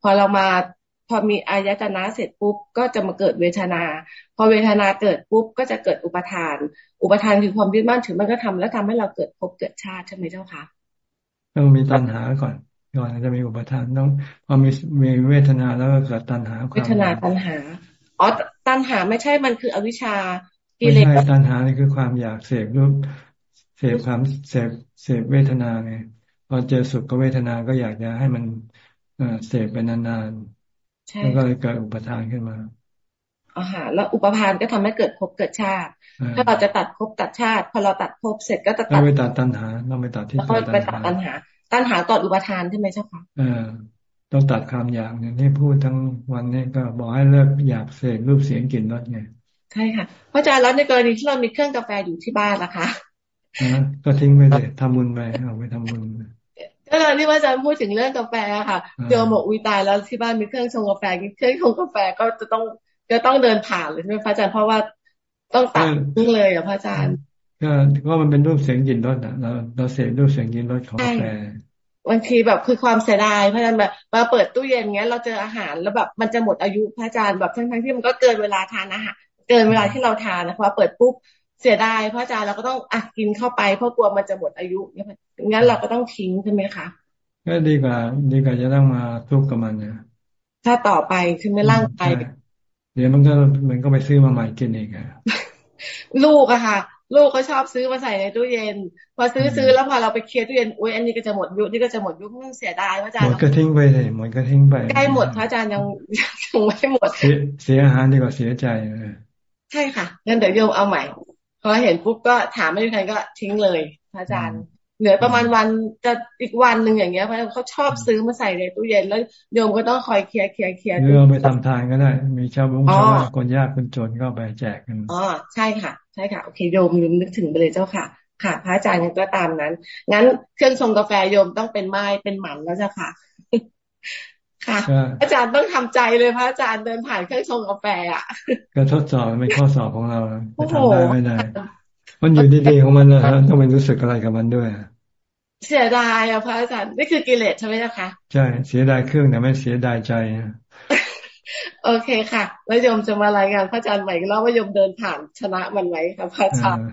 Speaker 20: พอเรามา พอมีอายตนะเสร็จปุ๊บก็จะมาเกิดเวทนา พอเวทนาเกิดปุ๊บก็จะเกิดอุปทาน อุปทานคือความยึดมั่นถือมันก็ทำแล้วทำให้เราเกิดภพเกิดชาติใช่ไหมเจ้าคะ
Speaker 1: ต้องมีตัณหาก่อนก่อนจะมีอุปทานต้องพอมีมีเวทนาแล้วก็เกิดตัณหา
Speaker 20: เวทนาตัณหาอ๋อตัณหาไม่ใช่มันคืออวิชชา
Speaker 1: กิเลสตัณหานี่คือความอยากเสพรูปเสพความเสพเสพเวทนาไงพอเจอสุขกับเวทนาก็อยากจะให้มันเสพไปนานๆ แล้วก็เลยเกิดอุปทานขึ้นมา
Speaker 20: อ๋อฮะแล้วอุปทานก็ทำให้เกิดภพเกิดชาติ ถ้าเราจะตัดภพตัดชาติ พอเราตัดภพเสร็จก็จะตั
Speaker 1: ดไปตัดตัณหาเราไปตัดที่ตั
Speaker 20: ดตัณหา ตัณหาต่ออุปทานใช่ไหมเจ้าค่ะ
Speaker 1: เออต้องตัดความอยากเนี่ยที่พูดทั้งวันนี้ก็บอกให้เลิกอยากเสพรูปเสียงกลิ่นรสไง
Speaker 20: ใช่ค่ะพระอาจารย์แล้วในกรณีที่เรามีเครื่องกาแฟอยู่ที่บ้านล่ะคะ
Speaker 1: ก็ทิ้งไปเลยทำบุญไปเอาไปทำบุญ
Speaker 20: ก็เลยที่พระอาจารย์พูดถึงเรื่องกาแฟค่ะเจอหมกวิตายแล้วที่บ้านมีเครื่องชงกาแฟเครื่องชงกาแฟก็จะต้องก็ต้องเดินผ่านเลยใช่ไหมพระอาจารย์เพราะว่าต้องตัดทิ้งเลยอะพระอาจารย์
Speaker 1: ก็ก็มันเป็นรูปเสียงกลิ่นรสอะเราเราเสพรูปเสียงกลิ่นรสของกาแฟ
Speaker 20: บางทีแบบคือความเสียดายเพราะฉะนั้นแบบมาเปิดตู้เย็นเงี้ยเราเจออาหารแล้วแบบมันจะหมดอายุพระอาจารย์แบบทั้งทั้งที่มันก็เกินเวลาทานอาหารเกินเวลาที่เราทานนะคะเปิดปุ๊บ เสียดายพระอาจารย์เราก็ต้องอะกินเข้าไปเพราะกลัวมันจะหมดอายุเนี่ยงั้นเราก็ต้องทิ้งใช่ไหมคะ
Speaker 1: ก็ดีกว่า ดีกว่าจะต้องมาทุกข์กับมันเนี่ย
Speaker 20: ถ้าต่อไปคือไม่ร่างกาย
Speaker 1: เดี๋ยวมันก็มันก็ไปซื้อมาใหม่กินเองอะ
Speaker 20: ลูกอะค่ะ ลูกเขาชอบซื้อมาใส่ในตู้เย็น พอซื้อซื้อแล้วพอเราไปเคลียร์ตู้เย็นอุ้ยอันนี้ก็จะหมดยุคนี่ก็จะหมดยุคมันเสียดายพระอาจารย์
Speaker 1: หมดก็ทิ้งไปเลยหมดก็ทิ้งไป
Speaker 20: ใกล้หมดพระอาจารย์ยังยังไม่หมด
Speaker 1: เสียอาหารดีกว่าเสียใจ
Speaker 20: ใช่ค่ะงั้นเดี๋ยวโยมเอาใหม่ พอเห็นปุ๊บก็ถามไม่มีใครก็ทิ้งเลยพระอาจารย์เหลือประมาณวันจะอีกวันหนึ่งอย่างเงี้ยเพราะเขาชอบซื้อมาใส่ในตู้เย็นแล้วโยมก็ต้องคอยเคลียร์เคลียร์เคลียร์
Speaker 1: เรือไปทำทานก็ได้ มีชาวบุ้งชาวบ้านคนยากคนจนก็ไปแจกกัน
Speaker 20: อ๋อใช่ค่ะ ใช่ค่ะโอเคโยมลืมนึกถึงไปเลยเจ้าค่ะ ค่ะ พระอาจารย์ก็ตามนั้น งั้นเครื่องชงกาแฟโยมต้องเป็นไม้เป็นหมันแล้วเจ้าค่ะ ค่ะ อาจารย์ต้องทำใจเลยพระอาจารย์เดินผ่านเครื่องชงกาแฟอะ
Speaker 1: ก็ทดสอบเป็นข้อสอบของเราจะทำได้ไม่ได้ มันอยู่ดีๆของมันนะต้องไปรู้สึกอะไรกับมันด้วย
Speaker 20: เสียดายอะพระอาจารย์นี่คือกิเลสใช่ไหมคะ
Speaker 1: ใช่เสียดายเครื่องแต่ไม่เสียดายใจ
Speaker 20: โอเคค่ะแล้วโยมจะมารายงานพระอาจารย์ใหม่เล่าว่าโยมเดินผ่านชนะมันไหมครับพระอาจารย์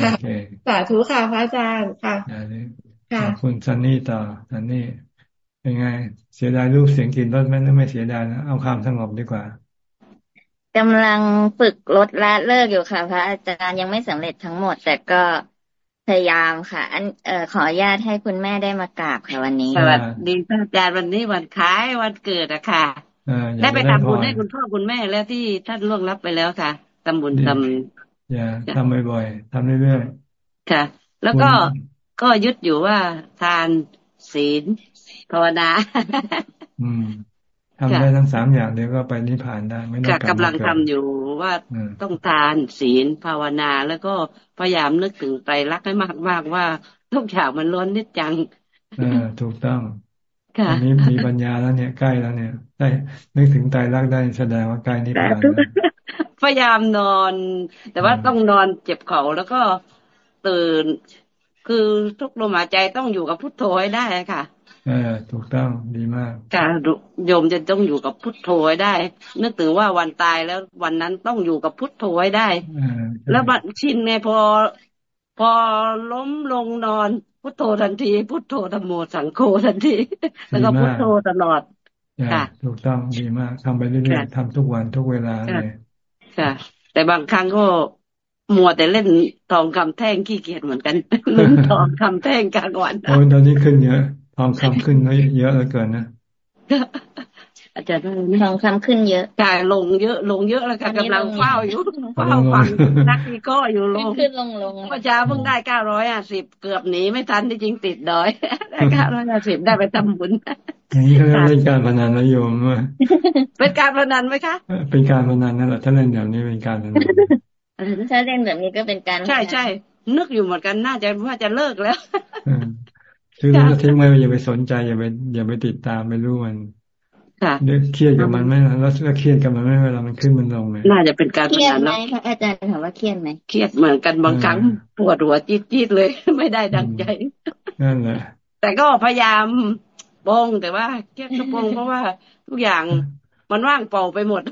Speaker 20: ค่ะสาธุค่ะพระอาจารย์ค่ะ
Speaker 1: ค่ะคุณซันนี่ต่อซันนี่ เป็นไง เสียดายรูปเสียงกลิ่นรสไหมไม่เสียดายนะเอาความสงบดีกว่า
Speaker 13: กำลังฝึกลดละเลิกอยู่ค่ะ พระอาจารย์ยังไม่สำเร็จทั้งหมด แต่ก็พยายามค่ะ อันเอ่อขออนุญาตให้คุณแม่ได้มากราบค่ะวันนี้
Speaker 21: สวัสดีพระอาจารย์วันนี้วันคล้ายวันเกิดอะค่ะได้ไปทำบุญให้คุณพ่อคุณแม่แล้วที่ท่านล่วงลับไปแล้วค่ะทำบุญทำ
Speaker 1: อย่าทำบ่อยๆทำเรื่อย
Speaker 21: ๆค่ะ แล้วก็ก็ยึดอยู่ว่าทานศีล ภาวนา
Speaker 1: อืมทำได้ทั้งสามอย่างเดี๋ยวก็ไปนิพพานได้ไม่ต้อง
Speaker 21: กำลังทำอยู่ว่าต้องทานศีลภาวนา แล้วก็พยายามนึกถึงไตรลักษณ์ให้มากมากว่าทุกอย่างมันล้นนิจจัง
Speaker 1: เออถูกต้องค่ะนี้มีปัญญาแล้วเนี่ยใกล้แล้วเนี่ย ได้นึกถึงไตรลักษณ์ได้แสดงว่าใกล้นิพพาน
Speaker 21: พยายามนอน แต่ว่าต้องนอนเจ็บเข่าแล้วก็ตื่น คือทุกลมหายใจต้องอยู่กับพุทโธให้ได้ค่ะ
Speaker 1: เออถูกต้องดีมาก
Speaker 21: การโยมจะต้องอยู่กับพุทโธไว้ได้ นึกถึงว่าวันตายแล้ววันนั้นต้องอยู่กับพุทโธไว้ได้ แล้วบัดชินไงพอ พอล้มลงนอน พุทโธทันที พุทโธธรรมโมสังโฆทันที แล้วก็พุทโธตลอด
Speaker 1: ค่ะถูกต้องดีมากทำไปเรื่อยๆทำทุกวันทุกเวลาเลย
Speaker 21: ค่ะ แต่บางครั้งก็มัวแต่เล่นทองคำแท่งขี้เกียจเหมือนกันลุ้นทองคำแท่งกลางวัน
Speaker 1: โอ้ตอนนี้ขึ้นเยอะ ทองคำขึ้นเยอะเหลือเกินนะ
Speaker 21: อาจารย์
Speaker 13: ทองคำขึ้นเยอะ
Speaker 21: กายลงเยอะลงเยอะแล้วกันกำลังเฝ้าอยู่เฝ้าฟังนักอีก็อยู่ลง
Speaker 13: ขึ้นลงลง
Speaker 21: พระเจ้าเพิ่งได้เก้าร้อยห้าสิบเกือบหนีไม่ทันที่จริงติดดอยได้เก้าร้อยห้าสิบได้ไปทำบุญ
Speaker 1: อย่างนี้เขาเล่นการพนันนะโยมว่า
Speaker 21: เป็นการพนันไหมคะ
Speaker 1: เป็นการพนันนั่นแหละถ้าเล่นแบบนี้เป็นการพนัน
Speaker 13: ถ้าเล่นแบบนี้ก็เป็นการ
Speaker 21: ใช่ใช่นึกอยู่เหมือนกันน่าจะว่าจะเลิกแล้ว
Speaker 1: คือรู้ก็ทิ้งไว้อย่าไปสนใจอย่าไปอย่าไปติดตามไปรู้มันค่ะเครียดกับมันไหมแล้วก็เครียดกับมันไหมเวลามันขึ้นมันลงไหม
Speaker 21: น่าจะเป็นการ
Speaker 13: เครียดไหมคะอาจารย์ถามว่าเครียดไหม
Speaker 21: เครียดเหมือนกันบางครั้งปวดหัวจี๊ดจี๊ดเลย ไม่ได้ดังใจ
Speaker 1: นั่นแหละ
Speaker 21: แต่ก็พยายามบงแต่ว่าเครียดกระปงเพราะว่าทุกอย่างมันว่างเปล่าไปหมด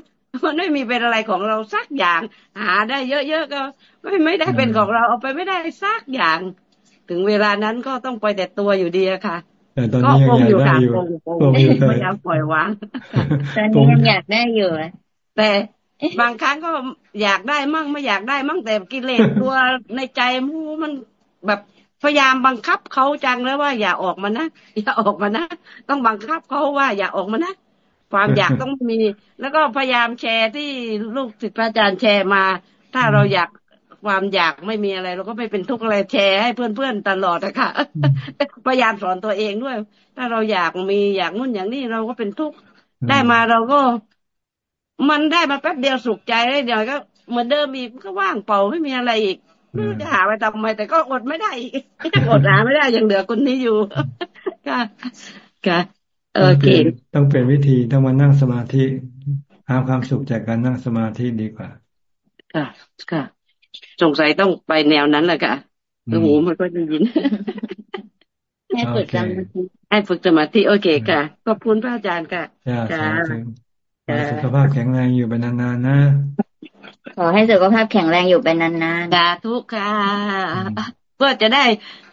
Speaker 21: มันไม่มีเป็นอะไรของเราสักอย่าง หาได้เยอะๆก็ไม่ไม่ได้เป็นของเราเอาไปไม่ได้สักอย่าง ถึงเวลานั้นก็ต้องไปแต่ตัวอยู่ดีอะค่ะ
Speaker 1: แต่ตอนนี้ยังอยากได้อยู่
Speaker 21: พยายามปล่อยวาง
Speaker 13: ตอนนี้ยังอยากได้อยู่
Speaker 21: แต่บางครั้งก็อยากได้มั่งไม่อยากได้มั่งแต่กิเลสตัวในใจมูมันแบบพยายามบังคับเขาจังแล้วว่าอย่าออกมานะอย่าออกมานะต้องบังคับเขาว่าอย่าออกมานะความอยากต้องมี แล้วก็พยายามแชร์ที่ลูกศิษย์พระอาจารย์แชร์มา ถ้าเราอยาก ความอยากไม่มีอะไร เราก็ไม่เป็นทุกข์อะไรแชร์ให้เพื่อนๆตลอดอะค่ะพยายามสอนตัวเองด้วย ถ้าเราอยากมีอยากนู่นอย่างนี้เราก็เป็นทุกข์ได้มาเราก็ มันได้มาแป๊บเดียวสุขใจได้เดียวก็เหมือนเดิมอีกก็ว่างเปล่าไม่มีอะไรอีกไม่รู้จะหาไปทำไมแต่ก็อดไม่ได้อีกอดหาไม่ได้ยังเหลือคนนี้อยู่ค่ะค่ะเออเก่ง
Speaker 1: ต้องเปลี่ยนวิธีต้องมานั่งสมาธิหาความสุขจากการนั่งสมาธิดีกว่า
Speaker 21: ค่ะ ค่ะ สงสัยต้องไปแนวนั้นแหละค่ะหูมันก็ได้ยิน
Speaker 13: ให้ฝึกสมาธิ
Speaker 21: ให้ฝึกสมาธิโอเคค่ะ ขอบคุณพระอาจารย์ค่ะ
Speaker 1: ค่ะสุขภาพแข็งแรงอยู่ไปนานๆนะ
Speaker 13: ขอให้สุขภาพแข็งแรงอยู่ไปนาน
Speaker 21: ๆสาธุค่ะ เพื่อจะได้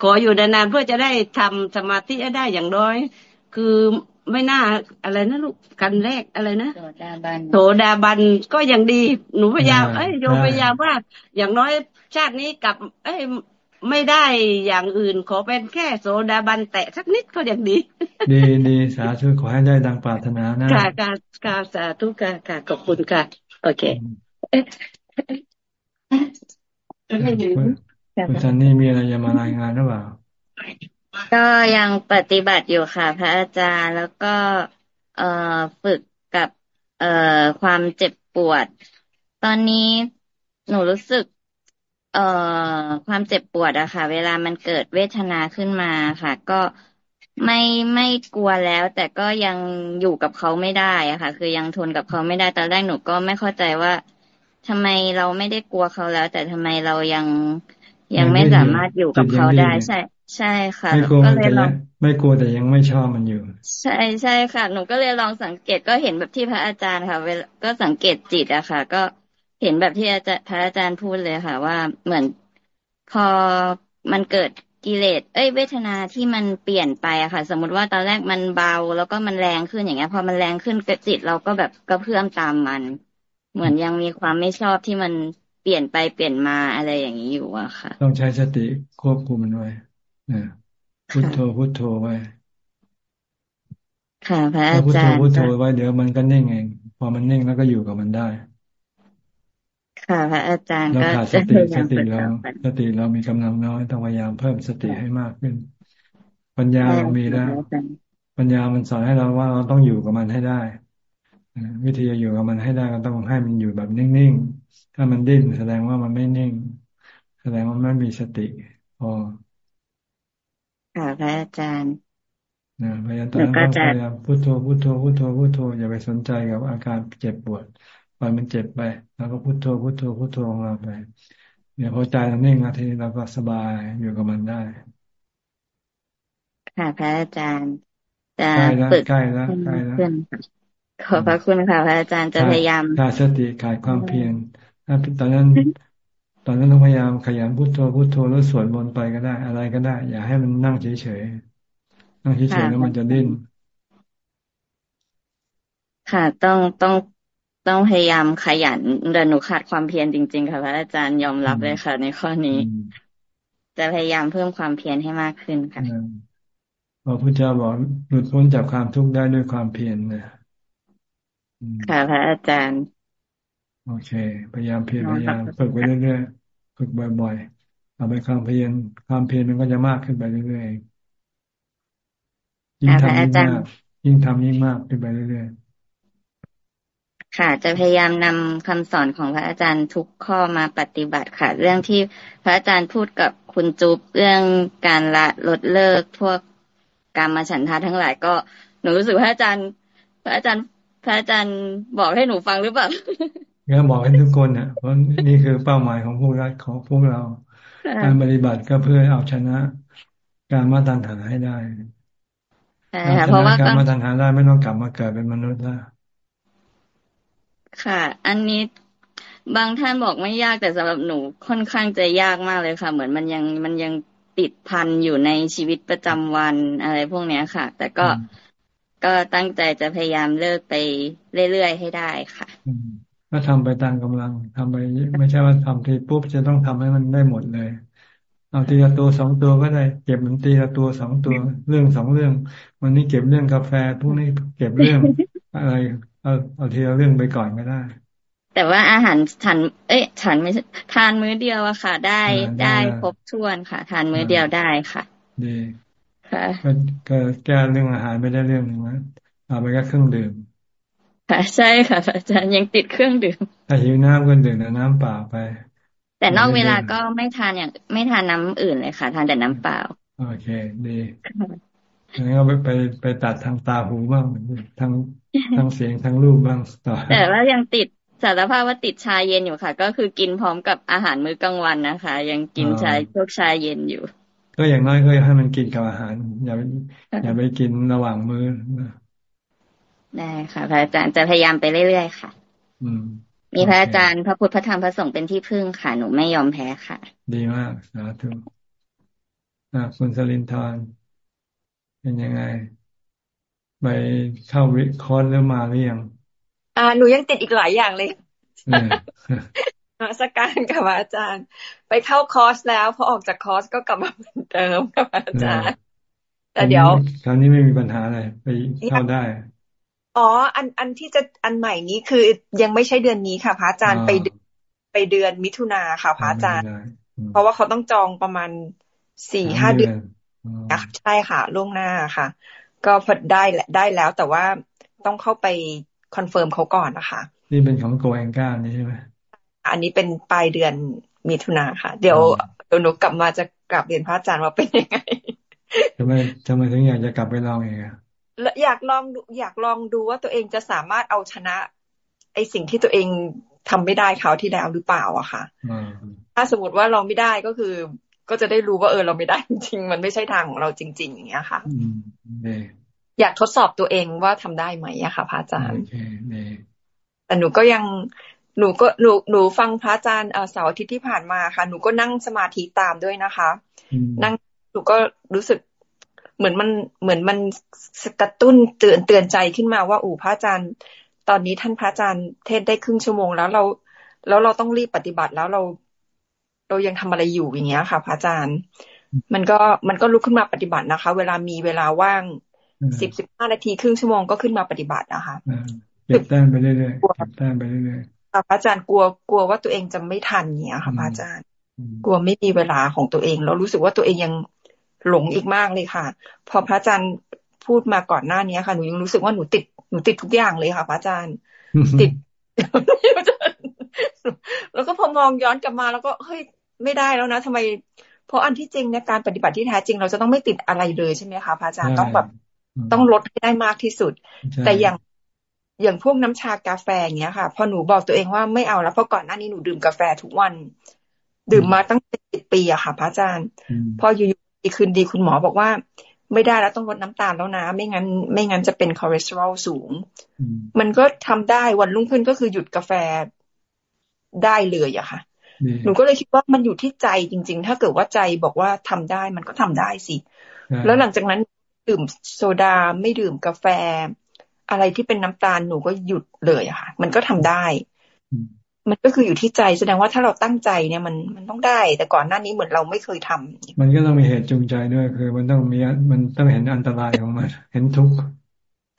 Speaker 21: ขออยู่นานๆเพื่อจะได้ทำสมาธิได้อย่างน้อย คือ ไม่น่าอะไรนะลูกกันแรกอะไรนะโสดาบันโสดาบันก็ยังดีหนูพยายามเอ้ยโยมพยายามว่า อย่างน้อยชาตินี้กับ เอ้ยไม่ได้อย่างอื่นขอเป็นแค่โซดาบันแตะสักนิดก็ยังดี
Speaker 1: ดีดีสาธุขอให้ได้ดังปรารถนานะ
Speaker 21: ค่ะค่ะค่ะสาธุค่ะค่ะขอบคุณค่ะ โอเค
Speaker 1: คุณซันนี่มีอะไรจะมารายงานหรือเปล่า
Speaker 13: ก็ยังปฏิบัติอยู่ค่ะ พระอาจารย์แล้วก็ เอ่อฝึกกับ เอ่อความเจ็บปวด ตอนนี้หนูรู้สึก เอ่อความเจ็บปวดอะค่ะ เวลามันเกิดเวทนาขึ้นมาค่ะ ก็ไม่ไม่กลัวแล้ว แต่ก็ยังอยู่กับเขาไม่ได้อะค่ะ คือยังทนกับเขาไม่ได้ตอนแรกหนูก็ไม่เข้าใจว่าทำไมเราไม่ได้กลัวเขาแล้ว แต่ทำไมเรายังยังไม่สามารถอยู่กับเขาได้ใช่ ใช่ค่ะ
Speaker 1: ไม่กลัวแต่ยังไม่กลัวแต่ยังไม่ชอบมันอยู่
Speaker 13: ใช่ใช่ค่ะ หนูก็เลยลองสังเกตก็เห็นแบบที่พระอาจารย์ค่ะเวลาก็สังเกตจิตอะค่ะ ก็เห็นแบบที่อาจารย์พระอาจารย์พูดเลยค่ะ ว่าเหมือนพอมันเกิดกิเลส เอ้ยเวทนาที่มันเปลี่ยนไปอะค่ะ สมมติว่าตอนแรกมันเบา แล้วก็มันแรงขึ้นอย่างเงี้ย พอมันแรงขึ้นจิตเราก็แบบก็เพื่อมตามมัน เหมือนยังมีความไม่ชอบที่มันเปลี่ยนไปเปลี่ยนมาอะไรอย่างนี้อยู่อะค่ะ
Speaker 1: ต้องใช้สติควบคุมมันไว้นะ พุทโธพุทโธไว้
Speaker 13: ค่ะ พระอาจารย์
Speaker 1: พุทโธพุทโธไว้เดี๋ยวมันก็นิ่งเอง พอมันนิ่งแล้วก็อยู่กับมันได้
Speaker 13: ค่ะ พระอาจารย์
Speaker 1: ก็สติสติเราสติเรามีกำลังน้อยต้องพยายามเพิ่มสติให้มากขึ้น ปัญญาเรามีแล้ว ปัญญามันสอนให้เราว่าเราต้องอยู่กับมันให้ได้วิธีจะอยู่กับมันให้ได้ก็ต้องให้มันอยู่แบบนิ่งๆ ถ้ามันดิ้นแสดงว่ามันไม่นิ่ง แสดงว่าไม่มีสติพอ
Speaker 13: ค่ะพระอาจารย์
Speaker 1: นะพยายามต้องพยายามพุทโธพุทโธพุทโธพุทโธอย่าไปสนใจกับอาการเจ็บปวดปล่อยมันเจ็บไป แล้วก็พุโทโธพุโทโธพุโทโธของเราไปเดี๋ยวพอใจเรานิ่งนาทีเราก็สบายอยู่กับมันได้
Speaker 13: ค่ะพระอาจารย์จะ
Speaker 1: ฝึกใกล้แล้วใกล้แล้ว
Speaker 13: ขอบพระคุณค่ะพระอาจารย์จะพยายาม
Speaker 1: ขาดสติขาดความเพียรถ้าตอนนั้นต อนนั้นต้องพยายามขยันพุโทโธพุโทโธแล้วสวดมนต์ไปก็ได้ อะไรก็ได้ อย่าให้มันนั่งเฉยๆนั่งเฉยๆแล้วมันจะดิ้น
Speaker 13: ค่ะ ต้องต้องต้องพยายามขยันแต่หนูขาดความเพียรจริง ๆ ค่ะพระอาจารย์ยอมรับเลยค่ะ ในข้อนี้ จะพยายามเพิ่มความเพียรให้มากขึ้นค่ะ
Speaker 1: พระพุทธเจ้าบอกหลุดพ้นจากความทุกข์ได้ด้วยความเพียรนะ
Speaker 13: ค่ะพระอาจารย์
Speaker 1: โอเค พยายามเพียรพยายามฝึกไปเรื่อยๆ ฝึกบ่อยๆเอาไปความเพียรความเพียรมันก็จะมากขึ้นไปเรื่อยๆยิ่งทำยิ่งมากยิ่งทำยิ่งมากขึ้นไปเรื่อยๆ
Speaker 13: ค่ะจะพยายามนำคำสอนของพระอาจารย์ทุกข้อมาปฏิบัติค่ะ เรื่องที่พระอาจารย์พูดกับคุณจุ๊บเรื่องการละลดเลิกพวกการมาฉันทาทั้งหลายก็หนูรู้สึกพระอาจารย์ พระอาจารย์ พระอาจารย์บอกให้หนูฟังหรือเปล่า
Speaker 1: ก็บอกให้ทุกคนนะเพราะนี่คือเป้าหมายของพวกรัฐของพวกเรา การปฏิบัติก็เพื่อเอาชนะ การมาตัญหาให้ได้เพราะว่าการมาตัญหาได้ไม่ต้องกลับมาเกิดเป็นมนุษย์แล้ว
Speaker 13: ค่ะ อันนี้บางท่านบอกไม่ยากแต่สำหรับหนูค่อนข้างจะยากมากเลยค่ะ เหมือนมันยังมันยังติดพันอยู่ในชีวิตประจำวันอะไรพวกเนี้ยค่ะ แต่ก็ก็ตั้งใจจะพยายามเลิกไปเรื่อยๆให้ได้ค่ะ
Speaker 1: ก็ทำไปตามกำลังทำไป ไม่ใช่ว่าทำทีปุ๊บจะต้องทำให้มันได้หมดเลย เอาทีละตัวสองตัวก็ได้ เก็บมันทีละตัวสองตัวเรื่องสองเรื่อง วันนี้เก็บเรื่องกาแฟพรุ่งนี้เก็บเรื่องอะไรเอาเอาทีละเรื่องไปก่อนก็ได้
Speaker 13: แต่ว่าอาหารฉัน เอ้ยฉันไม่ทานมื้อเดียวอะค่ะ ได้ได้ครบถ้วนค่ะ ทานมื้อเดียวได้ค่ะ
Speaker 1: ดีค่ะก็แก้เรื่องอาหารไม่ได้เรื่องหนึ่งนะเอาไปก็เครื่องดื่ม
Speaker 13: ค่ะใช่ค่ะอาจารย์ยังติดเครื่องดื่ม
Speaker 1: ถ้าหิวน้ำก็ดื่มน้ำเปล่าไป
Speaker 13: แต่นอกเวลาก็ไม่ทานอย่างไม่ทานน้ำอื่นเลยค่ะ ทานแต่น้ำเปล่า
Speaker 1: โอเค ดีงั้นก็ไปไปไปตัดทางตาหูบ้างทางทางเสียงทางรูปบ้างต่อ
Speaker 13: แต่ว่ายังติดสารภาพว่าติดชาเย็นอยู่ค่ะ ก็คือกินพร้อมกับอาหารมื้อกลางวันนะคะ ยังกินชาพวกชาเย็นอยู่
Speaker 1: ก็อย่างน้อยก็ให้มันกินกับอาหาร อย่าอย่าไปกินระหว่างมื้อ
Speaker 13: ได้ค่ะ พระอาจารย์จะพยายามไปเรื่อยๆค่ะ
Speaker 1: อืม
Speaker 13: มีพระอาจารย์พระพุทธพระธรรมพระสงฆ์เป็นที่พึ่งค่ะ หนูไม่ยอมแพ้ค่ะ
Speaker 1: ดีมากสาธุคุณสลินทร์เป็นยังไง ไปเข้าวิคอร์สแล้วมาหรือยัง
Speaker 22: อ่าหนูยังติดอีกหลายอย่างเลยมาสการกับอาจารย์ ไปเข้าคอร์สแล้วพอออกจากคอร์สก็กลับมาเหมือนเดิมกับอาจารย์ แต่เดี๋ยว
Speaker 1: คราวนี้ไม่มีปัญหาอะไรไปเข้าได้
Speaker 22: อ๋อ อันอันที่จะอันใหม่นี้คือยังไม่ใช่เดือนนี้ค่ะพระอาจารย์ไปไปเดือนมิถุนาค่ะพระอาจารย์ เพราะว่าเขาต้องจองประมาณสี่ห้าเดือนใช่ค่ะล่วงหน้าค่ะ ก็พอได้แหละได้แล้วแต่ว่าต้องเข้าไป confirm เขาก่อนนะคะ
Speaker 1: นี่เป็นของโกเองก้านี่ใช่ไหม
Speaker 22: อันนี้เป็นปลายเดือนมิถุนาค่ะ เดี๋ยวเดี๋ยวหนูกลับมาจะกลับเรียนพระอาจารย์ว่าเป็นยังไง
Speaker 1: ทำไมทำไมถึงอยากจะกลับไปลองเองอะ
Speaker 22: อยากลองอยากลองดูว่าตัวเองจะสามารถเอาชนะ ไอสิ่งที่ตัวเองทำไม่ได้เขาที่แล้วหรือเปล่าอะค่ะถ้าสมมติว่าลองไม่ได้ก็คือ ก็จะได้รู้ว่าเออเราไม่ได้จริง มันไม่ใช่ทางของเราจริง ๆ อย่างเงี้ยค่ะอยากทดสอบตัวเองว่าทำได้ไหมอะค่ะพระอาจารย์แต่หนูก็ยังหนูก็หนูหนูฟังพระอาจารย์เสาร์อาทิตย์ที่ผ่านมาค่ะ หนูก็นั่งสมาธิตามด้วยนะคะ นั่งหนูก็รู้สึก เหมือนมันเหมือนมันกระตุ้นเตือนเตือนใจขึ้นมาว่าอู๋พระอาจารย์ ตอนนี้ท่านพระอาจารย์เทศได้ครึ่งชั่วโมงแล้วเรา แล้วเราต้องรีบปฏิบัติแล้วเรา เรายังทำอะไรอยู่อย่างเงี้ยค่ะ พระอาจารย์ มันก็มันก็ลุกขึ้นมาปฏิบัตินะคะ เวลามีเวลาว่างสิบสิบห้านาทีครึ่งชั่วโมงก็ขึ้นมาปฏิบัตินะคะ
Speaker 1: เก็บแต้มไปเรื่อยๆเก็บแต้มไปเรื่อย
Speaker 22: ๆพระอาจารย์กลัวกลัวว่าตัวเองจะไม่ทันเนี้ยค่ะพระอาจารย์ กลัวไม่มีเวลาของตัวเองแล้วรู้สึกว่าตัวเองยัง หลงอีกมากเลยค่ะ พอพระอาจารย์พูดมาก่อนหน้านี้ค่ะหนูยังรู้สึกว่าหนูติดหนูติดทุกอย่างเลยค่ะพระอาจารย์ ติดแล้วก็พอมองย้อนกลับมาแล้วก็เฮ้ยไม่ได้แล้วนะทำไม เพราะอันที่จริงเนี่ยการปฏิบัติที่แท้จริง เราจะต้องไม่ติดอะไรเลยใช่ไหมคะพระอาจารย์ต้องแบบต้องลดให้ได้มากที่สุด แต่อย่างอย่างพวกน้ำชากาแฟอย่างเงี้ยค่ะ พอหนูบอกตัวเองว่าไม่เอาแล้วเพราะก่อนหน้านี้หนูดื่มกาแฟทุกวัน ดื่มมาตั้งสิบปีอะค่ะ พระอาจารย์ พออยู่ ดีคืนดีคุณหมอบอกว่า ไม่ได้แล้วต้องลดน้ำตาลแล้วนะ ไม่งั้น ไม่งั้นจะเป็นคอเลสเตอรอลสูง มันก็ทำได้วันรุ่งขึ้นก็คือหยุดกาแฟได้เลยอะค่ะ หนูก็เลยคิดว่ามันอยู่ที่ใจจริง ๆ ถ้าเกิดว่าใจบอกว่าทำได้มันก็ทำได้สิ แล้วหลังจากนั้นดื่มโซดาไม่ดื่มกาแฟ อะไรที่เป็นน้ำตาลหนูก็หยุดเลยอะค่ะ มันก็ทำได้ มันก็คืออยู่ที่ใจแสดงว่าถ้าเราตั้งใจเนี่ยมันมันต้องได้ แต่ก่อนหน้านี้เหมือนเราไม่เคยทำ
Speaker 1: มันก็ต้องมีเหตุจูงใจด้วยคือ มันต้องมีมันต้องเห็นอันตรายของมัน เห็นทุกข์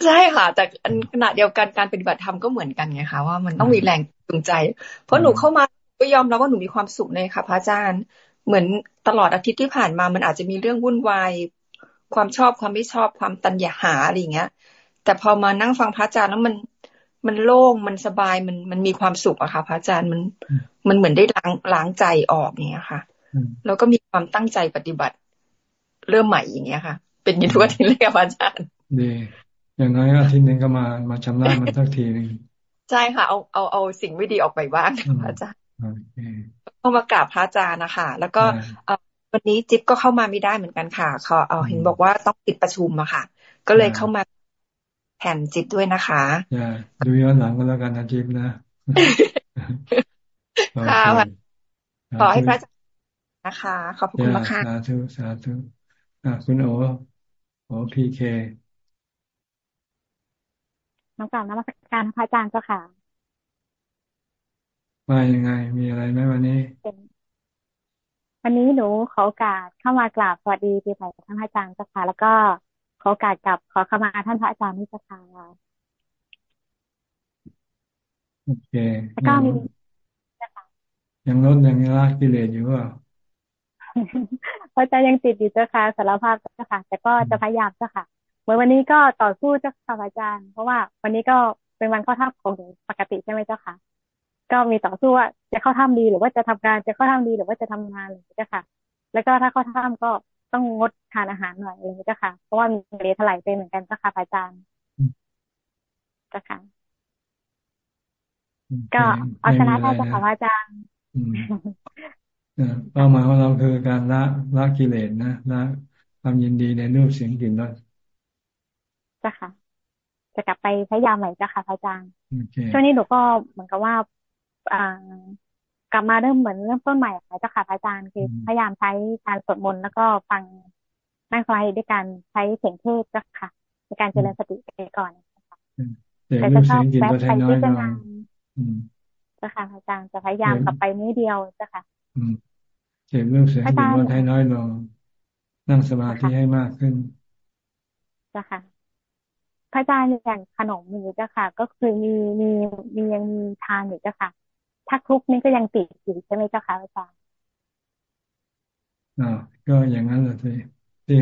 Speaker 22: ใช่ค่ะ แต่ขณะเดียวกันการปฏิบัติธรรมก็เหมือนกันไงคะว่ามันต้องมีแรงจูงใจ เพราะหนูเข้ามาก็ยอมรับว่าหนูมีความสุขในค่ะพระอาจารย์ เหมือนตลอดอาทิตย์ที่ผ่านมามันอาจจะมีเรื่องวุ่นวายความชอบความไม่ชอบความตัญญาหาอะไรอย่างเงี้ย แต่พอมานั่งฟังพระอาจารย์แล้วมัน มันโล่งมันสบายมันมันมีความสุขอะค่ะพระอาจารย์มันมันเหมือนได้ล้างล้างใจออกเนี้ยค่ะ แล้วก็มีความตั้งใจปฏิบัติ เริ่มใหม่อย่างเงี้ยค่ะ เป็นยินทุกอาทิตย์เลยค่ะพระอาจารย์
Speaker 1: ดีอย่างน้อยอาทิตย์หนึ่งก็มามาชำระมันสักทีหนึ่ง
Speaker 22: ใช่ค่ะเอาเอาเอาสิ่งไม่ดีออกไปบ้างพระอาจารย์เข้ามากราบพระอาจารย์นะคะแล้วก็วันนี้จิ๊บก็เข้ามาไม่ได้เหมือนกันค่ะเขาเอาเห็นบอกว่าต้องติดประชุมอะค่ะ ก็เลยเข้ามา แผ่นจิ๊บด้วยนะคะ
Speaker 1: ดูย้อนหลังก็แล้วกันนะจิ๊บนะ
Speaker 22: ค่ะขอให้พระอาจารย์นะคะ ขอบคุณมากค่ะ
Speaker 1: สาธุสาธุคุณโอโอพีเค
Speaker 23: น้องกล่าวนมัสการพระอาจารย์เจ้าค่ะ
Speaker 1: มายังไง มีอะไรไหมวันนี้
Speaker 23: วันนี้หนูขอโอกาสเข้ามากราบสวัสดีปีใหม่ท่านพระอาจารย์เจ้าค่ะแล้วก็ ขอโอกาสกับขอเข้ามาท่านพระอาจารย์นี่เจ้าค่ะ
Speaker 1: โอเคแล้วก็มียังลดยังละกิเลสอยู่ว่า
Speaker 23: พระอาจารย์ยังติดอยู่เจ้าค่ะสารภาพเจ้าค่ะ แต่ก็จะพยายามเจ้าค่ะเหมือนวันนี้ก็ต่อสู้เจ้าค่ะอาจารย์ เพราะว่าวันนี้ก็เป็นวันเข้าทับของหนูปกติใช่ไหมเจ้าค่ะ ก็มีต่อสู้ว่าจะเข้าถ้ำดีหรือว่าจะทำงานจะเข้าถ้ำดีหรือว่าจะทำงานอะไรอย่างเงี้ยค่ะ แล้วก็ถ้าเข้าถ้ำก็ ต้องงดทานอาหารหน่อยอะไรอย่างเงี้ยค่ะ เพราะว่ามีเลถลายไปเหมือนกันก็ค่ะอาจารย์ก็ค่ะ ก็เอาชนะได้ค่ะอาจารย์
Speaker 1: เป้าหมายของเราคือการละละกิเลสนะละความยินดีในรูปเสียงกลิ่นรส
Speaker 23: จ้ะค่ะ จะกลับไปพยายามใหม่จ้ะค่ะอาจารย์ช่วงนี้หนูก็เหมือนกับว่า กลับมาเริ่มเหมือนเริ่มต้นใหม่ค่ะเจ้าค่ะอาจารย์คือพยายามใช้การสวดมนต์แล้วก็ฟังนั่งสมาธิด้วยการใช้เสียงเทศเจ้าค่ะในการเจริญสติไปก่อนแต่จะชอบแวะไปพิจารณาเจ้าค่ะอาจจารย์จะพยายามกลับไปนี้เดียวเจ้าค่ะ
Speaker 1: เก็บเรื่องเสียงเป็นลดให้น้อยลงนั่งสมาธิให้มากขึ้น
Speaker 23: เจ้าค่ะพระอาจารย์อย่างขนมอยู่เจ้าค่ะ ก็คือมีมีมียังมีทานอยู่เจ้าค่ะ ถ้าคลุกนี่ก็ยังติดอยู่ใช่ไหมเจ้าค่ะอาจารย์
Speaker 1: อ่าก็อย่างนั้นแหละสิที่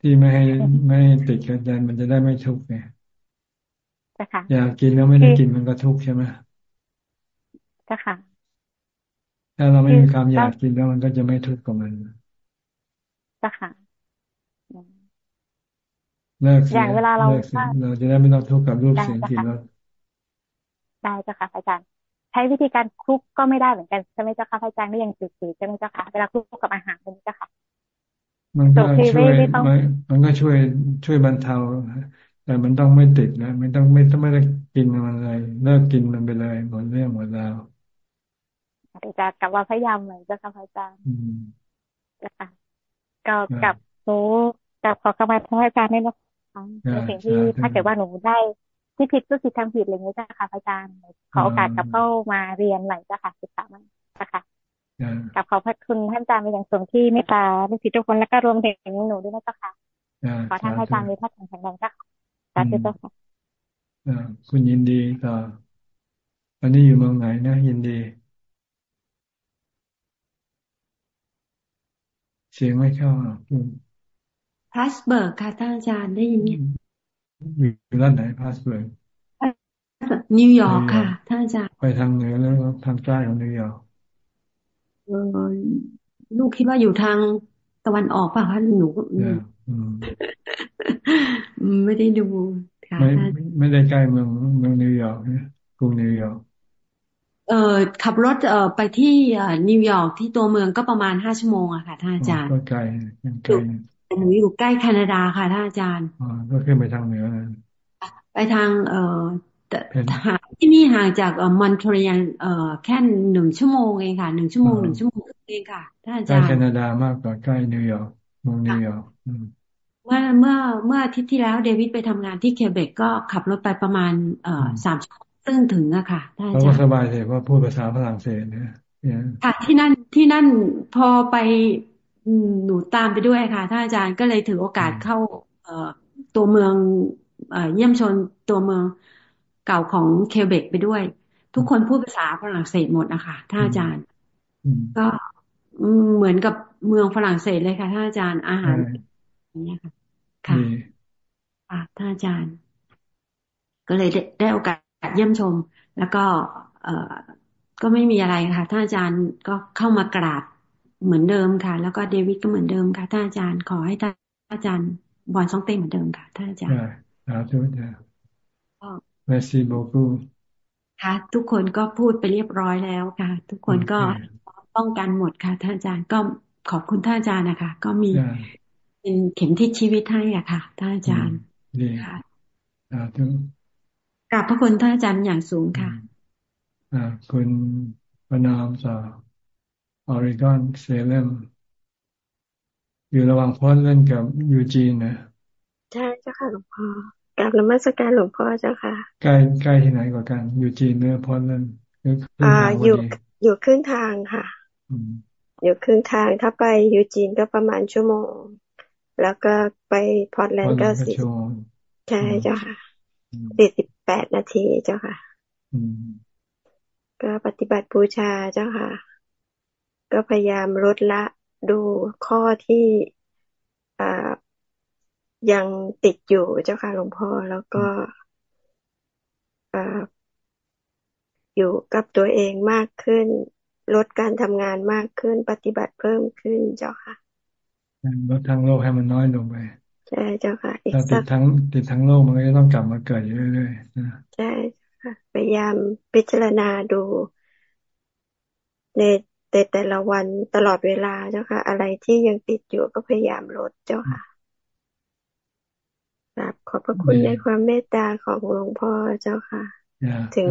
Speaker 1: ที่ไม่ให้ไม่ติดกันมันจะได้ไม่ทุกข์ไงอยากกินแล้วไม่ได้กินมันก็ทุกข์ใช่ไหม
Speaker 23: จ้ะค่ะ
Speaker 1: ถ้าเราไม่มีความอยากกินแล้วมันก็จะไม่ทุกข์กับมัน
Speaker 23: จ้ะค่ะ
Speaker 1: เลิกเสียเวลาเราเราจะได้ไม่ต้องทุกข์กับรูปเสียงกลิ่นรส
Speaker 23: ได้จ้ะค่ะอาจารย์ ใช้วิธีการคลุกก็ไม่ได้เหมือนกันใช่ไหมเจ้าค่ะอาจารย์ก็ยังจืดๆใช่ไหมเจ้าค่ะเวลาคลุกกับอาหารเป็นเจ้าค่ะ
Speaker 1: มันก็ช่วยมันก็ช่วยช่วยบรรเทาแต่มันต้องไม่ติดนะไม่ต้องไม่ต้องไม่ได้กินมันเลยเลิกกินมันไปเลยหมดเรื่องหมดราว
Speaker 23: อาจารย์กลับว่าพยายามเหมือนเจ้าค่ะอาจารย์นะคะก็กับหนูกับขอกรรมาพระอาจารย์นี่นะคะในสิ่งที่ถ้าเกิดว่าหนูได้ ที่ผิดก็คือทำผิดอะไรอย่างนี้จ้ะค่ะอาจารย์ขอโอกาสกลับเข้ามาเรียนใหม่จ้ะค่ะศึกษาใหม่จ้ะค่ะกับขอบพระคุณท่านอาจารย์เป็นอย่างสูงที่เมตตาลูกศิษย์ทุกคนและก็รวมถึงหนูด้วยนะเจ้าค่ะขอท่านอาจารย์มีพระแข็งแรงจ้ะค่ะสาธุเจ้าค่ะ
Speaker 1: คุณยินดีต่อวันนี้อยู่เมืองไหนนะยินดี เสียงไม่เข้าแพ
Speaker 24: ลตส์เบิร์กค่ะท่านอาจารย์ได้ยิน
Speaker 1: อยู่ด้านไหนแพลตส์เบิร์ก
Speaker 24: นิวยอร์กค่ะ ท่านอาจารย์
Speaker 1: ไปทางเหนือแล้วทางใต้ของนิวยอร์ก
Speaker 24: ลูกคิดว่าอยู่ทางตะวันออกป่ะคะหนูไม่ได้ดู
Speaker 1: ค่ะไม่ไม่ได้ใกล้เมืองเมืองนิวยอร์กนะกรุงนิวยอร์ก
Speaker 24: เอ่อขับรถเอ่อไปที่นิวยอร์กที่ตัวเมืองก็ประมาณห้าชั่วโมงอะค่ะท่านอาจารย์
Speaker 1: ก็ไกลไกล
Speaker 24: หนูอยู่ใกล้แคนาดาค่ะท่านอาจารย์
Speaker 1: อ๋อก็ขึ้นไปทางเหนือ
Speaker 24: ไปทาง เอ่อที่นี่ห่างจากมอนทรีออลเอ่อแค่หนึ่งชั่วโมงเองค่ะหนึ่งชั่วโมงหนึ่งชั่วโมงเองค่ะท่านอาจารย์ใกล้
Speaker 1: แคนาดามากกว่าใกล้นิวยอร์กเมืองนิวยอร์ก
Speaker 24: เมื่อเมื่อเมื่ออาทิตย์ที่แล้วเดวิดไปทำงานที่ควิเบกก็ขับรถไปประมาณเอ่อสามชั่วโมงซึ่งถึงอะค่ะท่านอาจารย์เขา
Speaker 1: ก็สบายเลยเพราะพูดภาษาฝรั่งเศสเนี่ย
Speaker 24: ค่ะที่นั่นที่นั่นพอไป หนูตามไปด้วยค่ะท่านอาจารย์ก็เลยถือโอกาสเข้า เอ่อตัวเมืองเยี่ยมชนตัวเมืองเก่าของเคเบกไปด้วย ทุกคนพูดภาษาฝรั่งเศสหมดนะคะท่านอาจารย์ก็เหมือนกับเมืองฝรั่งเศสเลยค่ะท่านอาจารย์อาหารอย่างนี้ค่ะค่ะท่านอาจารย์ ก็เลยได้โอกาสเยี่ยมชม แล้วก็ เอ่อก็ไม่มีอะไรค่ะท่านอาจารย์ก็เข้ามากราบ เหมือนเดิมค่ะ แล้วก็เดวิดก็เหมือนเดิมค่ะท่านอาจารย์ขอให้ท่านอาจารย์บอลซองเต้เหมือนเดิมค่ะท่านอาจารย์
Speaker 1: สาธุจ้ะเมสซี่โบกู
Speaker 24: ค่ะ ทุกคนก็พูดไปเรียบร้อยแล้วค่ะ ทุกคนก็ป้องกันหมดค่ะท่านอาจารย์ก็ขอบคุณท่านอาจารย์นะคะ ก็มีเป็นเข็มทิศชีวิตให้อะค่ะท่านอาจารย์
Speaker 1: ดีค่ะสาธุ
Speaker 24: กราบพระคุณท่านอาจารย์อย่างสูงค่ะ
Speaker 1: อ่าคุณประนามสา ออริกอนเซเลมอยู่ระหว่างพอร์ตแลนด์กับยูจีนนะ
Speaker 25: ใช่เจ้าค่ะหลวงพ่อกราบนมัสการหลวงพ่อเจ้าค่ะ
Speaker 1: ใกล้ใกล้ที่ไหนกว่ากันยูจีนหรือพอร์ตแลนด์
Speaker 25: อ่าอยู่อยู่ครึ่งทางค่ะอยู่ครึ่งทางถ้าไปยูจีนก็ประมาณชั่วโมง แล้วก็ไปพอร์ตแลนด์ก็สิใช่เจ้าค่ะสี่สิบแปดนาทีเจ้าค่ะก็ปฏิบัติบูชาเจ้าค่ะ ก็พยายามลดละดูข้อที่อ่ายังติดอยู่เจ้าค่ะหลวงพ่อแล้วก็อ่าอยู่กับตัวเองมากขึ้น ลดการทำงานมากขึ้น ปฏิบัติเพิ่มขึ้นเจ้าค่ะ
Speaker 1: ลดทั้งโลกให้มันน้อยลงไป
Speaker 25: ใช่เจ้าค่ะ
Speaker 1: ถ้าติดทั้งติดทั้งโลกมันก็จะต้องกลับมาเกิดอยู่เรื่อยๆนะ
Speaker 25: ใช่ค่ะพยายามพิจารณาดู ใน แต่แต่ละวันตลอดเวลาเจ้าค่ะ อะไรที่ยังติดอยู่ก็พยายามลดเจ้าค่ะครับขอบพระคุณในความเมตตาของหลวงพ่อเจ้าค่ะถึง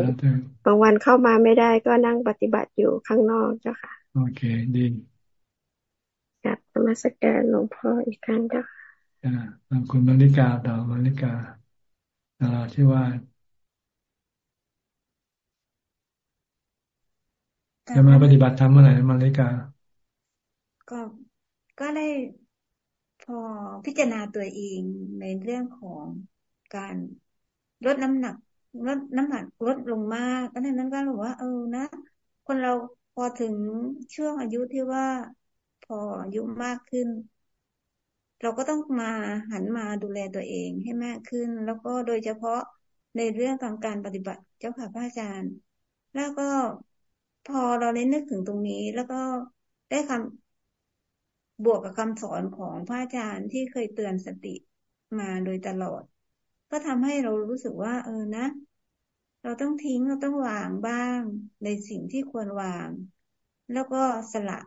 Speaker 25: บางวันเข้ามาไม่ได้ก็นั่งปฏิบัติอยู่ข้างนอกเจ้าค่ะ
Speaker 1: โอเคดี
Speaker 25: กับธรรมสการหลวงพ่ออีกครั้งเจ้าค่ะ
Speaker 1: คุณมาริกาต่อมาริกาเราชื่อว่า จะมาปฏิบัติธรรมเมื่อไหร่มาริกา
Speaker 26: ก็ก็ได้พอพิจารณาตัวเองในเรื่องของการลดน้ำหนักลดน้ำหนักลดลงมากก็นั้นนั้นก็รู้ว่า เออนะคนเราพอถึงช่วงอายุที่ว่าพออายุมากขึ้น เราก็ต้องมาหันมาดูแลตัวเองให้มากขึ้น แล้วก็โดยเฉพาะในเรื่องของการปฏิบัติเจ้าค่ะพระอาจารย์ แล้วก็ พอเราได้นึกถึงตรงนี้ แล้วก็ได้คำบวกกับคำสอนของพระอาจารย์ที่เคยเตือนสติมาโดยตลอด ก็ทำให้เรารู้สึกว่า เออนะ เราต้องทิ้งเราต้องวางบ้างในสิ่งที่ควรวาง แล้วก็สละ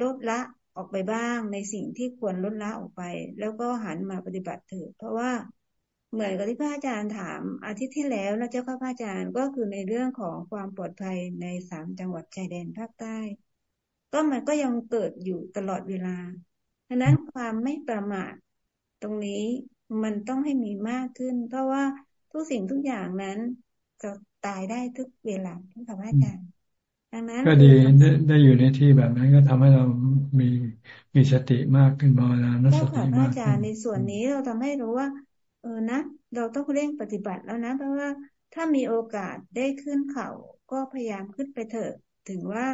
Speaker 26: ลดละออกไปบ้างในสิ่งที่ควรลดละออกไป แล้วก็หันมาปฏิบัติเถิดเพราะว่า เหมือนกับที่พระอาจารย์ถามอาทิตย์ที่แล้วนะเจ้าค่ะพระอาจารย์ก็คือในเรื่องของความปลอดภัยในสามจังหวัดชายแดนภาคใต้ ก็มันก็ยังเกิดอยู่ตลอดเวลาดังนั้นความไม่ประมาทตรงนี้มันต้องให้มีมากขึ้น เพราะว่าทุกสิ่งทุกอย่างนั้นจะตายได้ทุกเวลาท่านค่ะพระอาจารย์ดังนั้น
Speaker 1: ก็ดีได้ได้อยู่ในที่แบบนั้นก็ทำให้เรามีมีสติมากขึ้นมาแล้วนัสติมากขึ้นอาจารย์
Speaker 26: ในส่วนนี้เราทำให้รู้ว่า เออนะ เราต้องเร่งปฏิบัติแล้วนะ เพราะว่าถ้ามีโอกาสได้ขึ้นเขาก็พยายามขึ้นไปเถอะ ถึงว่า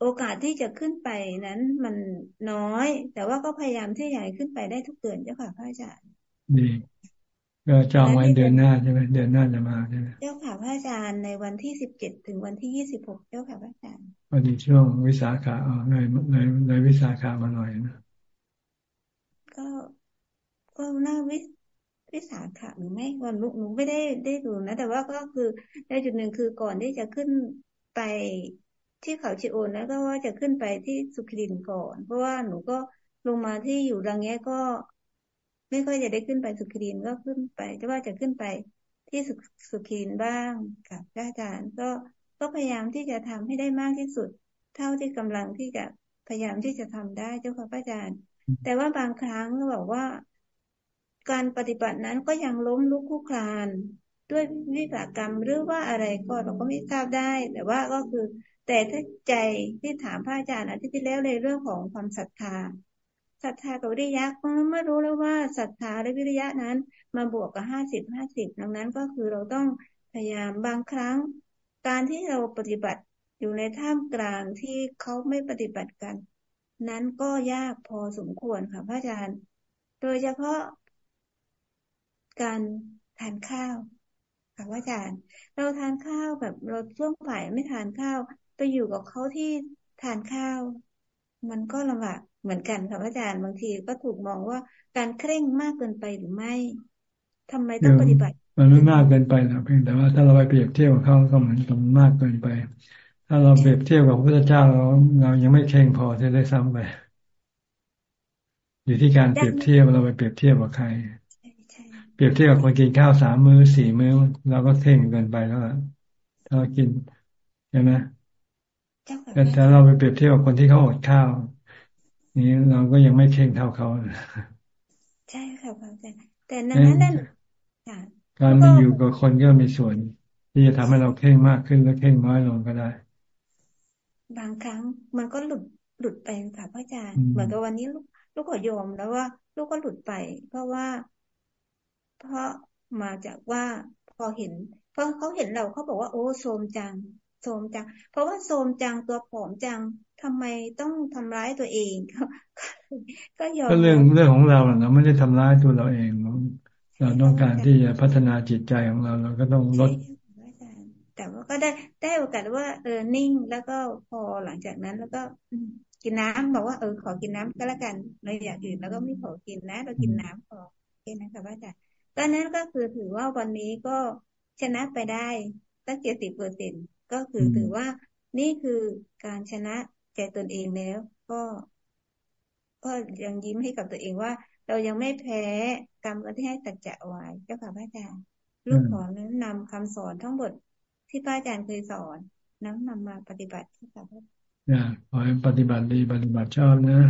Speaker 26: โอกาสที่จะขึ้นไปนั้นมันน้อย แต่ว่าก็พยายามที่อยากขึ้นไปได้ทุกเดือนเจ้าค่ะพระอาจารย์
Speaker 1: ดีก็จองไว้เดือนหน้าใช่ไหมเดือนหน้าจะมาใช่ไหม
Speaker 26: เจ้าค่ะพระอาจารย์ในวันที่สิบเจ็ดถึงวันที่ยี่สิบหกเจ้าค่ะพระอาจารย์
Speaker 1: พอดีช่วงวิสาขาอ๋อเลยเลยเลยวิสาขามาหน่อยนะ
Speaker 26: ก็ ก็น่าวิวิสาขะหรือไม่วันหนูหนูไม่ได้ได้ดูนะ แต่ว่าก็คือในจุดหนึ่งคือก่อนที่จะขึ้นไปที่เขาชิโอนแล้วก็ว่าจะขึ้นไปที่สุขินก่อน เพราะว่าหนูก็ลงมาที่อยู่รังแง่ก็ ไม่ค่อยจะได้ขึ้นไปสุขินก็ขึ้นไปแต่ว่าจะขึ้นไปที่สุสุขินบ้างกับอาจารย์ ก็ก็พยายามที่จะทำให้ได้มากที่สุด เท่าที่กำลังที่จะพยายามที่จะทำได้เจ้าค่ะอาจารย์ แต่ว่าบางครั้งบอกว่า การปฏิบัตินั้นก็ยังล้มลุกคุกคลาน ด้วยวิบากกรรมหรือว่าอะไรก็เราก็ไม่ทราบได้ แต่ว่าก็คือ แต่ถ้าใจที่ถามพระอาจารย์อาทิตย์ที่แล้วในเรื่องของความศรัทธาศรัทธากับวิริยะก็ไม่รู้แล้วว่าศรัทธาและวิริยะนั้น มาบวกกับห้าสิบห้าสิบดังนั้นก็คือเราต้องพยายามบางครั้ง การที่เราปฏิบัติอยู่ในท่ามกลางที่เขาไม่ปฏิบัติกัน นั้นก็ยากพอสมควรค่ะพระอาจารย์ โดยเฉพาะ การทานข้าวค่ะว่าอาจารย์ เราทานข้าวแบบเราช่วงบ่ายไม่ทานข้าว ไปอยู่กับเขาที่ทานข้าว มันก็ลำบากเหมือนกันค่ะอาจารย์บางทีก็ถูกมองว่าการเคร่งมากเกินไปหรือไม่ทำไมต้องปฏิบัติ
Speaker 1: มันไม่มากเกินไปนะเพียงแต่ว่าถ้าเราไปเปรียบเทียบกับเขาก็เหมือนกับมากเกินไป ถ้าเราเปรียบเทียบกับพระพุทธเจ้าเราเรายังไม่เข่งพอที่ได้ซ้ำไปอยู่ที่การเปรียบเทียบเราไปเปรียบเทียบกับใคร ปรียบเทียบกับคนกินข้าวสามมื้อสี่มื้อเราก็เท่งเกินไปแล้วล่ะถ้ากินใช่ไหมแต่ถ้าเราไปเปรียบเทียบกับคนที่เขาอดข้าว นี้เราก็ยังไม่เข่งเท่าเขา
Speaker 26: ใช่ค่ะอาจารย์แต่นั้นนั่น
Speaker 1: การมีอยู่กับคนก็มีส่วน ที่จะทำให้เราเข่งมากขึ้นและเข่งน้อยลงก็ได้
Speaker 26: บางครั้งมันก็หลุดหลุดไปค่ะพระอาจารย์เหมือนกับวันนี้ลูกลูกขอยอมแล้วว่า ลูกก็หลุดไป เพราะว่า เพราะมาจากว่าพอเห็นเพราะเขาเห็นเราเขาบอกว่าโอ้โสมจังโสมจัง เพราะว่าโสมจังตัวผอมจังทำไมต้องทำร้ายตัวเองก็ยอม
Speaker 1: ก็เรื่องเรื่องของเราเราไม่ได้ทำร้ายตัวเราเองเราต้องการที่จะพัฒนาจิตใจของเราเราก็ต้องลด
Speaker 26: แต่ว่าก็ได้ได้โอกาสว่าเออนิ่งแล้วก็พอหลังจากนั้นแล้วก็กินน้ำบอกว่าเออขอกินน้ำก็แล้วกันเราอยากอื่นแล้วก็ไม่ขอกินนะ เรากินน้ำพอแค่นั้นค่ะว่าจะ ก็นั้นก็คือถือว่าวันนี้ก็ชนะไปได้ตั้งเจ็ดสิบเปอร์เซ็นก็คือถือว่านี่คือการชนะใจตนเองแล้ว ก็ ก็ยังยิ้มให้กับตัวเองว่า เรายังไม่แพ้กรรมที่ให้ตัดจะไว้เจ้าค่ะพระอาจารย์ลูกขอนั้นนำคำสอนทั้งหมดที่พระอาจารย์เคยสอนน้ำนำมาปฏิบัติที่ค่ะพระ
Speaker 1: ขอให้ปฏิบัติดีปฏิบัติชอบนะ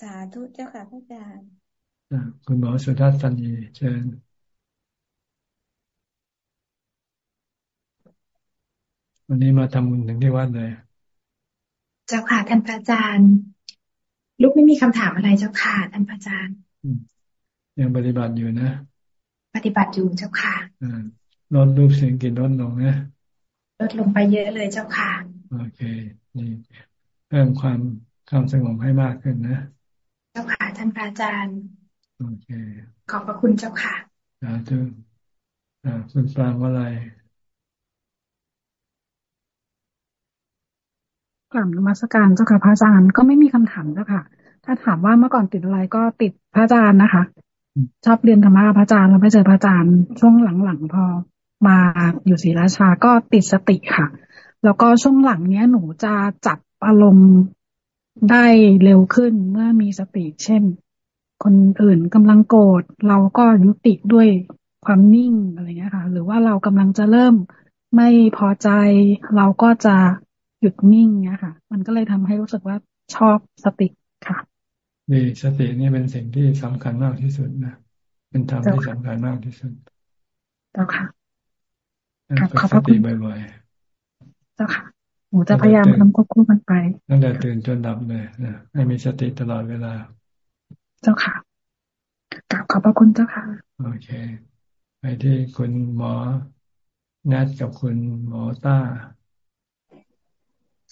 Speaker 26: สาธุเจ้าค่ะพระอาจารย์
Speaker 1: คุณหมอสุทัศน์สัญญีเชิญวันนี้มาทำบุญถึงที่วัดเลย
Speaker 14: เจ้าค่ะท่านพระอาจารย์ ลูกไม่มีคำถามอะไรเจ้าค่ะท่านพระอาจารย์
Speaker 1: ยังปฏิบัติอยู่นะ
Speaker 14: ปฏิบัติอยู่เจ้าค่ะ
Speaker 1: ลดรูปเสียงกลิ่นลดลงนะ
Speaker 14: ลดลงไปเยอะเลยเจ้าค่ะ
Speaker 1: โอเค นี่เพิ่มความความสงบให้มากขึ้นนะ
Speaker 14: เจ้าค่ะท่านพระอาจารย์
Speaker 1: โอเค
Speaker 14: ขอบพระคุณเจ้าค่ะ
Speaker 1: สาธุอ่าคุณฟางว่าอะไร
Speaker 27: กลับมาสการเจ้าค่ะพระอาจารย์ก็ไม่มีคำถามเจ้าค่ะ ถ้าถามว่าเมื่อก่อนติดอะไรก็ติดพระอาจารย์นะคะ ชอบเรียนธรรมะพระอาจารย์แล้วไปเจอพระอาจารย์ช่วงหลังๆพอมาอยู่ศรีราชาก็ติดสติค่ะ แล้วก็ช่วงหลังเนี้ยหนูจะจับอารมณ์ได้เร็วขึ้นเมื่อมีสติ เช่น คนอื่นกำลังโกรธเราก็ยุติด้วยความนิ่งอะไรเงี้ยค่ะ หรือว่าเรากำลังจะเริ่มไม่พอใจ เราก็จะหยุดนิ่งเนี้ยค่ะ มันก็เลยทำให้รู้สึกว่าชอบสติค่ะ
Speaker 1: ดีสตินี่เป็นสิ่งที่สำคัญมากที่สุดนะเป็นธรรมที่สำคัญมากที่สุด
Speaker 27: เจ้าค่ะ
Speaker 1: ฝึกสติบ่อย
Speaker 27: ๆเจ้าค่ะหนูจะพยายามทำควบคู่กันไป
Speaker 1: ตั้งแต่ตื่นจนดับเลยนะให้มีสติตลอดเวลา
Speaker 27: เจ้าค่ะกลับขอบพระคุณเจ้าค่ะ
Speaker 1: โอเค ไปที่คุณหมอนัดกับคุณหมอต้า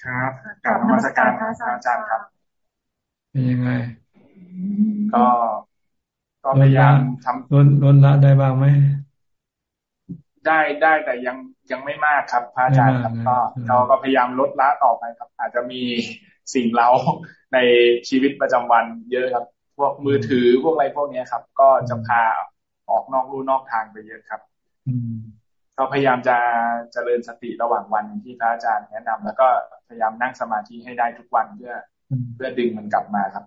Speaker 28: ครับกลับมาสการพระอาจารย์ครับ
Speaker 1: เป็นยังไง
Speaker 28: ก็ก็พยายามทำ
Speaker 1: ลดลดละได้บ้างไหม
Speaker 28: ได้ได้แต่ยังยังไม่มากครับพระอาจารย์ครับก็เราก็พยายามลดละต่อไปครับ อาจจะมีสิ่งเล้าในชีวิตประจำวันเยอะครับพ วกมือถือพวกอะไรพวกนี้ครับ ก็จะพาออกนอกลู่นอกทางไปเยอะครับก็พยายามจะเจริญสติระหว่างวันที่พระอาจารย์แนะนำแล้วก็พยายามนั่งสมาธิให้ได้ทุกวันเพื่อ เพื่อดึงมันกลับมาครับ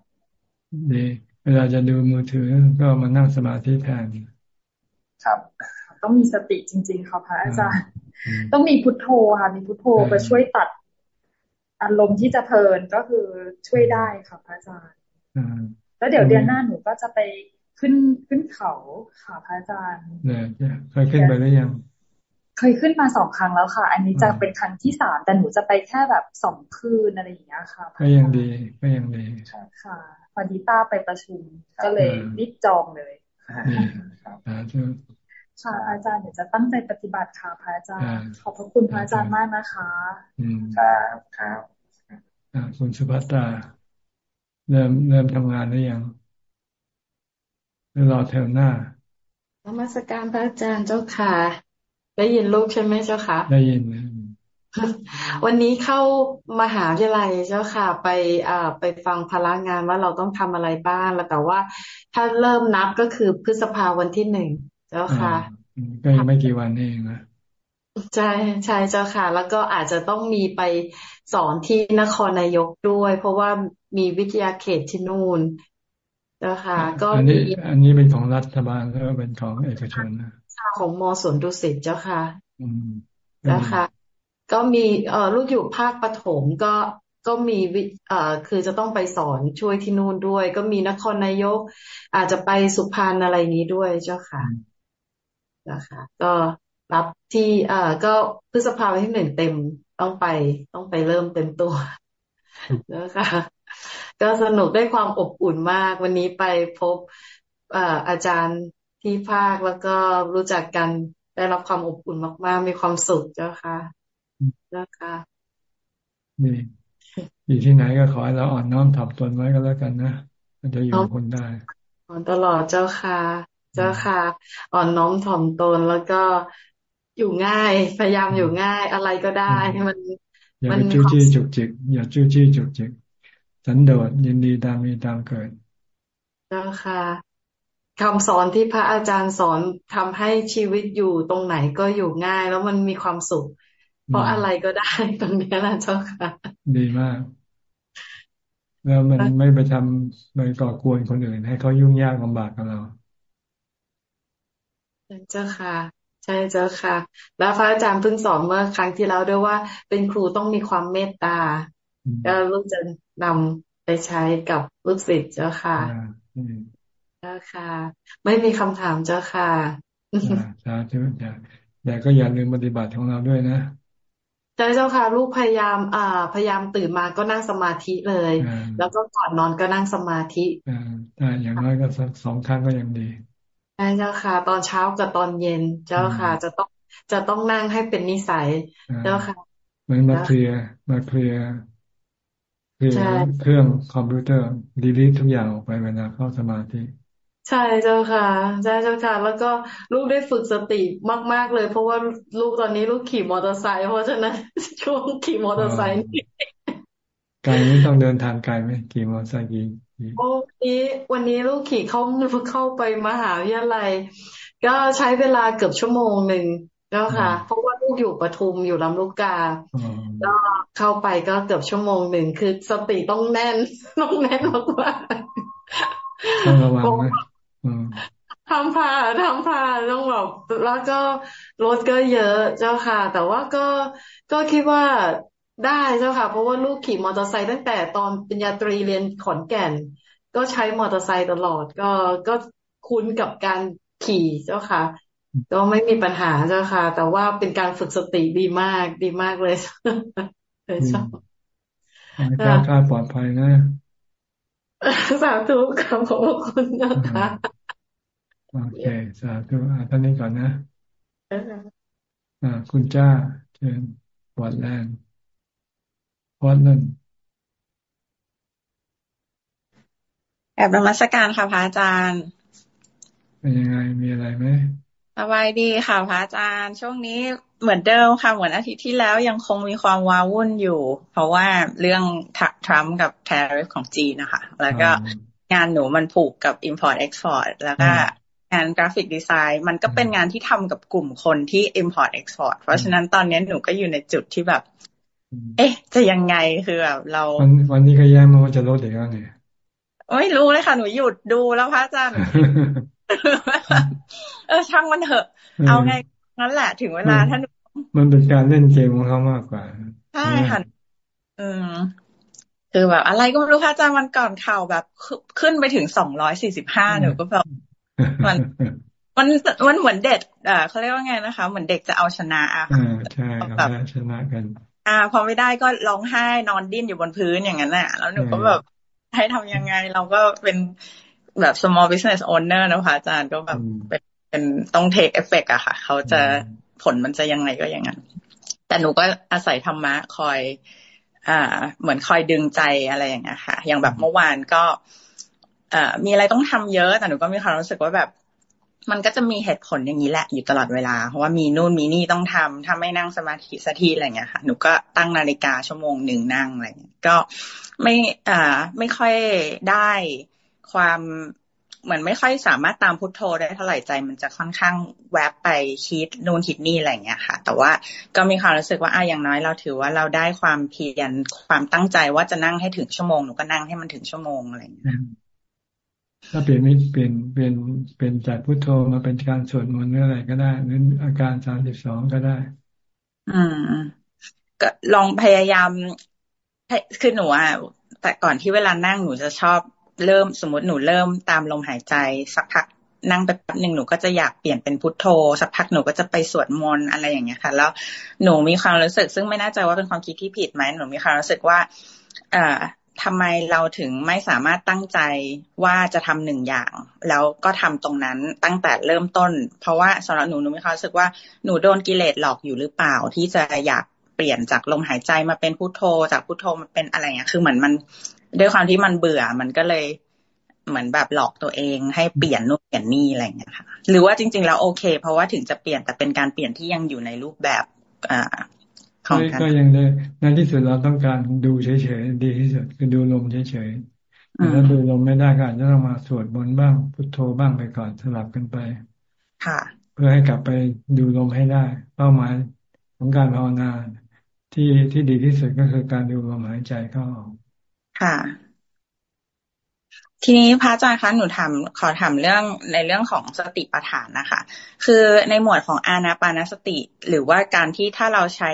Speaker 1: ดีเวลาจะดูมือถือก็มานั่งสมาธิแทน
Speaker 28: ครับ
Speaker 29: ต้องมีสติจริง ๆค่ะพระอาจารย์ ต้องมีพุทโธค่ะมีพุทโธไปช่วยตัดอารมณ์ที่จะเพลินก็คือช่วยได้ค่ะพระอาจารย์ แล้วเดี๋ยวเดือนหน้าหนูก็จะไปขึ้นขึ้นเขาค่ะพระอาจารย์
Speaker 1: เนี่ยเคยขึ้นไปหรือยัง
Speaker 29: เคยขึ้นมาสองครั้งแล้วค่ะ อันนี้จะเป็นครั้งที่สามแต่หนูจะไปแค่แบบสองคืนอะไรอย่างเงี้ยค่ะ
Speaker 1: ก็ยังดีก็ยังดี
Speaker 29: ค่ะพอดีต้าไปประชุมก็เลยรีบจองเลยค่ะอาจารย์เดี๋ยวจะตั้งใจปฏิบัติค่ะพระอาจารย์ ขอบพระคุณพระอาจารย์มากนะคะ
Speaker 28: ครับครับ
Speaker 1: คุณสุภัตตา เริ่มเริ่มทำงานได้ยังรอเทอมหน้าน
Speaker 30: มัสการพระอาจารย์เจ้าค่ะ ได้ยินลูกใช่ไหมเจ้าค่ะ
Speaker 1: ได้ยิน
Speaker 30: วันนี้เข้ามหาวิทยาลัยเจ้าค่ะไปอ่าไปฟังพลังงานว่าเราต้องทำอะไรบ้างแล้วแต่ว่า ถ้าเริ่มนับก็คือพฤษภาวันที่หนึ่งเจ้าค่ะ
Speaker 1: ก็ยังไม่กี่วันเองนะ
Speaker 30: ใช่ใช่เจ้าค่ะ แล้วก็อาจจะต้องมีไปสอนที่นครนายกด้วย เพราะว่ามีวิทยาเขตที่นู่นเจ้าค่ะ ก็
Speaker 1: อันนี้ อันนี้เป็นของรัฐบาลแล้วเป็นของเอกชนนะ
Speaker 30: ของมสวนดุสิตเจ้าค่ะเจ้าค่ะก็มีเอ่อลูกอยู่ภาคปฐมก็ก็มีวิเอ่อคือจะต้องไปสอนช่วยที่นู่นด้วย ก็มีนครนายก อาจจะไปสุพรรณอะไรนี้ด้วยเจ้าค่ะนะคะก็ รับที่เอ่อก็พฤษภาวันที่หนึ่งเต็มต้องไป ต้องไปเริ่มเต็มตัวนะคะก็สนุกได้ความอบอุ่นมาก วันนี้ไปพบอาจารย์ที่ภาคแล้วก็รู้จักกันได้รับความอบอุ่นมากๆ มีความสุขเจ้าค่ะเจ้าค่ะ
Speaker 1: นี่อยู่ที่ไหนก็ขอให้เราอ่อนน้อมถ่อมตนไว้ก็แล้วกันนะมันจะอยู่คนได้
Speaker 30: อ่อนตลอดเจ้าค่ะ เจ้าค่ะ อ่อนน้อมถ่อมตนแล้วก็ อยู่ง่าย พยายามอยู่ง่ายอะไรก็ได้มัน
Speaker 1: อย่าไปจู้จี้จุกจิกอย่าจู้จี้จุกจิกสันโดษยินดีตามมีตามเกิด
Speaker 30: เจ้าค่ะคำสอนที่พระอาจารย์สอนทำให้ชีวิตอยู่ตรงไหนก็อยู่ง่าย แล้วมันมีความสุข เพราะอะไรก็ได้ตรงนี้นะเจ้าค่ะ
Speaker 1: ดีมาก แล้วมันไม่ไปทำไปก่อกวนคนอื่น ให้เขายุ่งยากลำบากกับเรา
Speaker 30: เจ้าค่ะ ใช่เจ้าค่ะ แล้วพระอาจารย์เพิ่งสอนเมื่อครั้งที่แล้วด้วยว่า เป็นครูต้องมีความเมตตาแล้วลูกจะนำไปใช้กับลูกศิษย์เจ้าค่ะจ้าค่ะ ไม่มีคำถามเจ้าค่ะ
Speaker 1: สาธุจ้าแต่ก็อย่าลืมปฏิบัติของเราด้วยนะ
Speaker 30: ใช่เจ้าค่ะ ลูกพยายามอ่าพยายามตื่นมาก็นั่งสมาธิเลย แล้วก็ก่อนนอนก็นั่งสมาธิ
Speaker 1: อ่าได้อย่างน้อยก็สักสองครั้งก็ยังดี
Speaker 30: ใช่เจ้าค่ะ ตอนเช้ากับตอนเย็นเจ้าค่ะ จะต้องจะต้องนั่งให้เป็นนิสัยเจ้าค่ะ
Speaker 1: เหมือนมา clear มา clear clear เครื่องคอมพิวเตอร์ delete ทุกอย่างออกไปเวลาเข้าสมาธิ
Speaker 30: ใช่เจ้าค่ะใช่เจ้าค่ะ แล้วก็ลูกได้ฝึกสติมาก ๆ เลย เพราะว่าลูกตอนนี้ลูกขี่มอเตอร์ไซค์เพราะฉะนั้นช่วงขี่มอเตอร์ไซค์
Speaker 1: ไกลไม่ต้องเดินทางไกลไหมขี่มอเตอร์ไซค์ กี่
Speaker 30: โอ้นี้วันนี้ลูกขี่เข้าเข้าไปมหาวิทยาลัย ก็ใช้เวลาเกือบชั่วโมงหนึ่งแล้วค่ะ เพราะว่าลูกอยู่ปทุมอยู่ลำลูกกาก็เข้าไปก็เกือบชั่วโมงหนึ่งคือสติต้องแน่นต้องแน่นมากว่า
Speaker 1: ต้องระวังนะ
Speaker 30: ทำผ่าทำผ่าต้องแบบแล้วก็รถก็เยอะเจ้าค่ะ แต่ว่าก็ก็คิดว่า ได้เจ้าค่ะ เพราะว่าลูกขี่มอเตอร์ไซค์ตั้งแต่ตอนปริญญาตรีเรียนขอนแก่น ก็ใช้มอเตอร์ไซค์ตลอด ก็ก็คุ้นกับการขี่เจ้าค่ะ ก็ไม่มีปัญหาเจ้าค่ะ แต่ว่าเป็นการฝึกสติดีมากดีมากเลยเลยชอบ
Speaker 1: การปลอดภัยนะ
Speaker 30: สาธุขอบคุณนะคะ
Speaker 1: โอเคสาธุอ่าตอนนี้ก่อนนะอ่าคุณจ้าเชิญวัดแลน ด์วัดนั่น
Speaker 31: แอบนมัสการค่ะพระอาจารย์
Speaker 1: เป็นยังไงมีอะไรไหม
Speaker 31: สบายดีค่ะพระอาจารย์ ช่วงนี้เหมือนเดิมค่ะเหมือนอาทิตย์ที่แล้วยังคงมีความว้าวุ่นอยู่ เพราะว่าเรื่องทรัมป์กับแทริฟของจีนนะคะ แล้วก็งานหนูมันผูกกับ import export แล้วก็งานกราฟิกดีไซน์มันก็เป็นงานที่ทำกับกลุ่มคนที่ import export เพราะฉะนั้นตอนนี้หนูก็อยู่ในจุดที่แบบ เอ๊ะ จะยังไงคือแบบเรา
Speaker 1: วันวันนี้ก็แย้งมาว่าจะลดอีกแล้วเนี่ย
Speaker 31: ไม่รู้เลยค่ะ หนูหยุดดูแล้วพระอาจารย์เออช่างมันเถอะ เอาไงงั้นแหละถึงเวลาถ้า
Speaker 1: มันเป็นการเล่นเกมของเขามากกว่า
Speaker 31: ใช่ค่ะอืมคือแบบ อะไรก็ไม่รู้พระอาจารย์วันก่อนข่าวแบบขึ้นไปถึงสองร้อยสี่สิบห้าหนูก็แบบมันมันมันเหมือนเด็กอ่าเขาเรียกว่าไงนะคะ เหมือนเด็กจะเอาชนะอะ
Speaker 1: ใช่แบบชนะกัน
Speaker 31: อ่า พอไม่ได้ก็ร้องไห้นอนดิ้นอยู่บนพื้นอย่างนั้นแหละแล้วหนูก็แบบให้ทำยังไงเราก็เป็นแบบ small business owner นะคะอาจารย์ก็แบบเป็นเป็นต้อง take effect อะค่ะ เขาจะผลมันจะยังไงก็อย่างนั้น แต่หนูก็อาศัยธรรมะคอย อ่า เหมือนคอยดึงใจอะไรอย่างเงี้ยค่ะ อย่างแบบเมื่อวานก็มีอะไรต้องทำเยอะ แต่หนูก็มีความรู้สึกว่าแบบ มันก็จะมีเหตุผลอย่างนี้แหละอยู่ตลอดเวลา เพราะว่ามีนู่นมีนี่ต้องทำถ้าไม่นั่งสมาธิสักทีอะไรเงี้ยค่ะ หนูก็ตั้งนาฬิกาชั่วโมงหนึ่งนั่งอะไรเงี้ยก็ไม่อ่าไม่ค่อยได้ความเหมือนไม่ค่อยสามารถตามพุทโธได้เท่าไหร่ใจ มันจะค่อนข้างแวบไปคิดนู่นคิดนี่อะไรเงี้ยค่ะ แต่ว่าก็มีความรู้สึกว่าอะอย่างน้อยเราถือว่าเราได้ความเพียรความตั้งใจว่าจะนั่งให้ถึงชั่วโมงหนูก็นั่งให้มันถึงชั่วโมงอะไรเงี้ย
Speaker 1: ถ้าเปลี่ยนมิเปลี่ยนเปลี่ยนเปลี่ยนจากพุทโธมาเป็นการสวดมนต์หรืออะไรก็ได้หรืออาการสามสิบสองก็ได้
Speaker 31: อืมก็ลองพยายามคือหนูอะแต่ก่อนที่เวลานั่งหนูจะชอบเริ่มสมมติหนูเริ่มตามลมหายใจสักพักนั่งไปแป๊บหนึ่งหนูก็จะอยากเปลี่ยนเป็นพุทโธ สักพักหนูก็จะไปสวดมนต์อะไรอย่างเงี้ยค่ะ แล้วหนูมีความรู้สึก ซึ่งไม่แน่ใจว่าเป็นความคิดที่ผิดไหมหนูมีความรู้สึกว่า เอ่อ ทำไมเราถึงไม่สามารถตั้งใจว่าจะทำหนึ่งอย่าง แล้วก็ทำตรงนั้นตั้งแต่เริ่มต้น เพราะว่าสำหรับหนูหนูมีความรู้สึกว่าหนูโดนกิเลสหลอกอยู่หรือเปล่า ที่จะอยากเปลี่ยนจากลมหายใจมาเป็นพุโทโธ จากพุโทโธมาเป็นอะไรเงี้ยคือเหมือนมันด้วยความที่มันเบื่อมันก็เลยเหมือนแบบหลอกตัวเองให้เปลี่ยนนู่นเปลี่ยนนี่อะไรเงี้ยค่ะ หรือว่าจริง ๆ แล้วโอเค เพราะว่าถึงจะเปลี่ยนแต่เป็นการเปลี่ยนที่ยังอยู่ในรูปแบบ อ่า
Speaker 1: ของกันก็ยังได้ในที่สุดเราต้องการดูเฉยๆดีที่สุดคือดูลมเฉยๆแต่ถ้าดูลมไม่ได้ก็อาจจะต้องมาสวดมนต์บ้างพุทโธบ้างไปก่อนสลับกันไป
Speaker 31: ค่ะ
Speaker 1: เพื่อให้กลับไปดูลมให้ได้ เป้าหมายของการภาวนาที่ที่ดีที่สุดก็คือการดูลมหายใจเข้าออก
Speaker 31: ค่ะ ทีนี้พระอาจารย์คะหนูถามขอถามเรื่องในเรื่องของสติปัฏฐานนะคะ คือในหมวดของอานาปานสติ หรือว่าการที่ถ้าเราใช้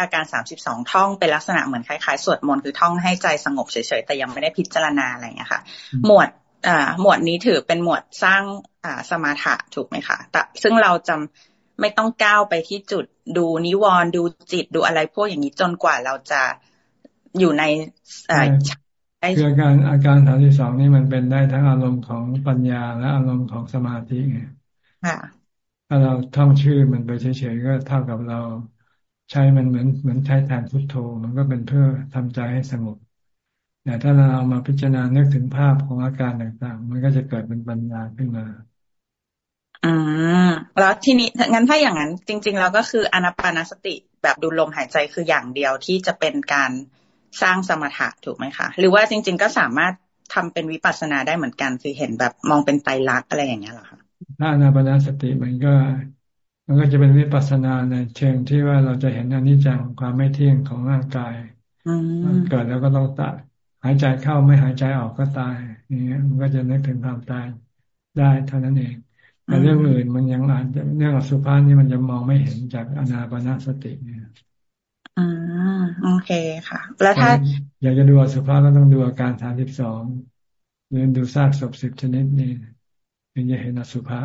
Speaker 31: อาการสามสิบสองท่องเป็นลักษณะเหมือนคล้ายๆ สวดมนต์คือท่องให้ใจสงบเฉยๆ แต่ยังไม่ได้พิจารณาอะไรอย่างเงี้ยค่ะ หมวดอ่าหมวดนี้ถือเป็นหมวดสร้างอ่าสมาธิถูกไหมคะแต่ซึ่งเราจำไม่ต้องก้าวไปที่จุดดูนิวรณ์ดูจิตดูอะไรพวกอย่างนี้จนกว่าเราจะอยู่ใน
Speaker 1: คืออาการอาการสามที่สองนี่มันเป็นได้ทั้งอารมณ์ของปัญญาและอารมณ์ของสมาธิไงถ้าเราท่องชื่อมันไปเฉยๆก็เท่ากับเราใช้มันเหมือนเหมือนใช้แทนพุทโธ มันก็เป็นเพื่อทำใจให้สงบแต่ถ้าเราเอามาพิจารณาเนึกถึงภาพของอาการต่างๆ มันก็จะเกิดเป็นปัญญาขึ้นมา
Speaker 31: อืมแล้วทีนี้งั้นถ้าอย่างนั้น จริงๆเราก็คืออนาปานสติแบบดูลมหายใจคืออย่างเดียวที่จะเป็นการ สร้างสมถะถูกไหมคะหรือว่าจริง ๆ ก็สามารถทำเป็นวิปัสสนาได้เหมือนกัน คือเห็นแบบมองเป็นไตรลักษณ์อะไรอย่างเงี้ยหรอคะ
Speaker 1: ถ้าอนาปานสติมันก็ มันก็จะเป็นวิปัสสนาในเชิงที่ว่าเราจะเห็นอนิจจังความไม่เที่ยงของร่างกายเกิดแล้วก็ต้องตัดหายใจเข้าไม่หายใจออกก็ตายอย่างเงี้ยมันก็จะนึกถึงความตายได้เท่านั้นเองแต่เรื่องอื่นมันยังอาจจะเรื่องอสุภะนี่มันจะมองไม่เห็นจากอนาปนาสติเนี่ย
Speaker 31: อืมโอเคค่ะ แล้วถ้า
Speaker 1: อยากจะดูอสุภะก็ต้องดูอาการฐานสิบสองหรือดูซากศพสิบชนิดนี่ถึงจะเห็นอสุภะ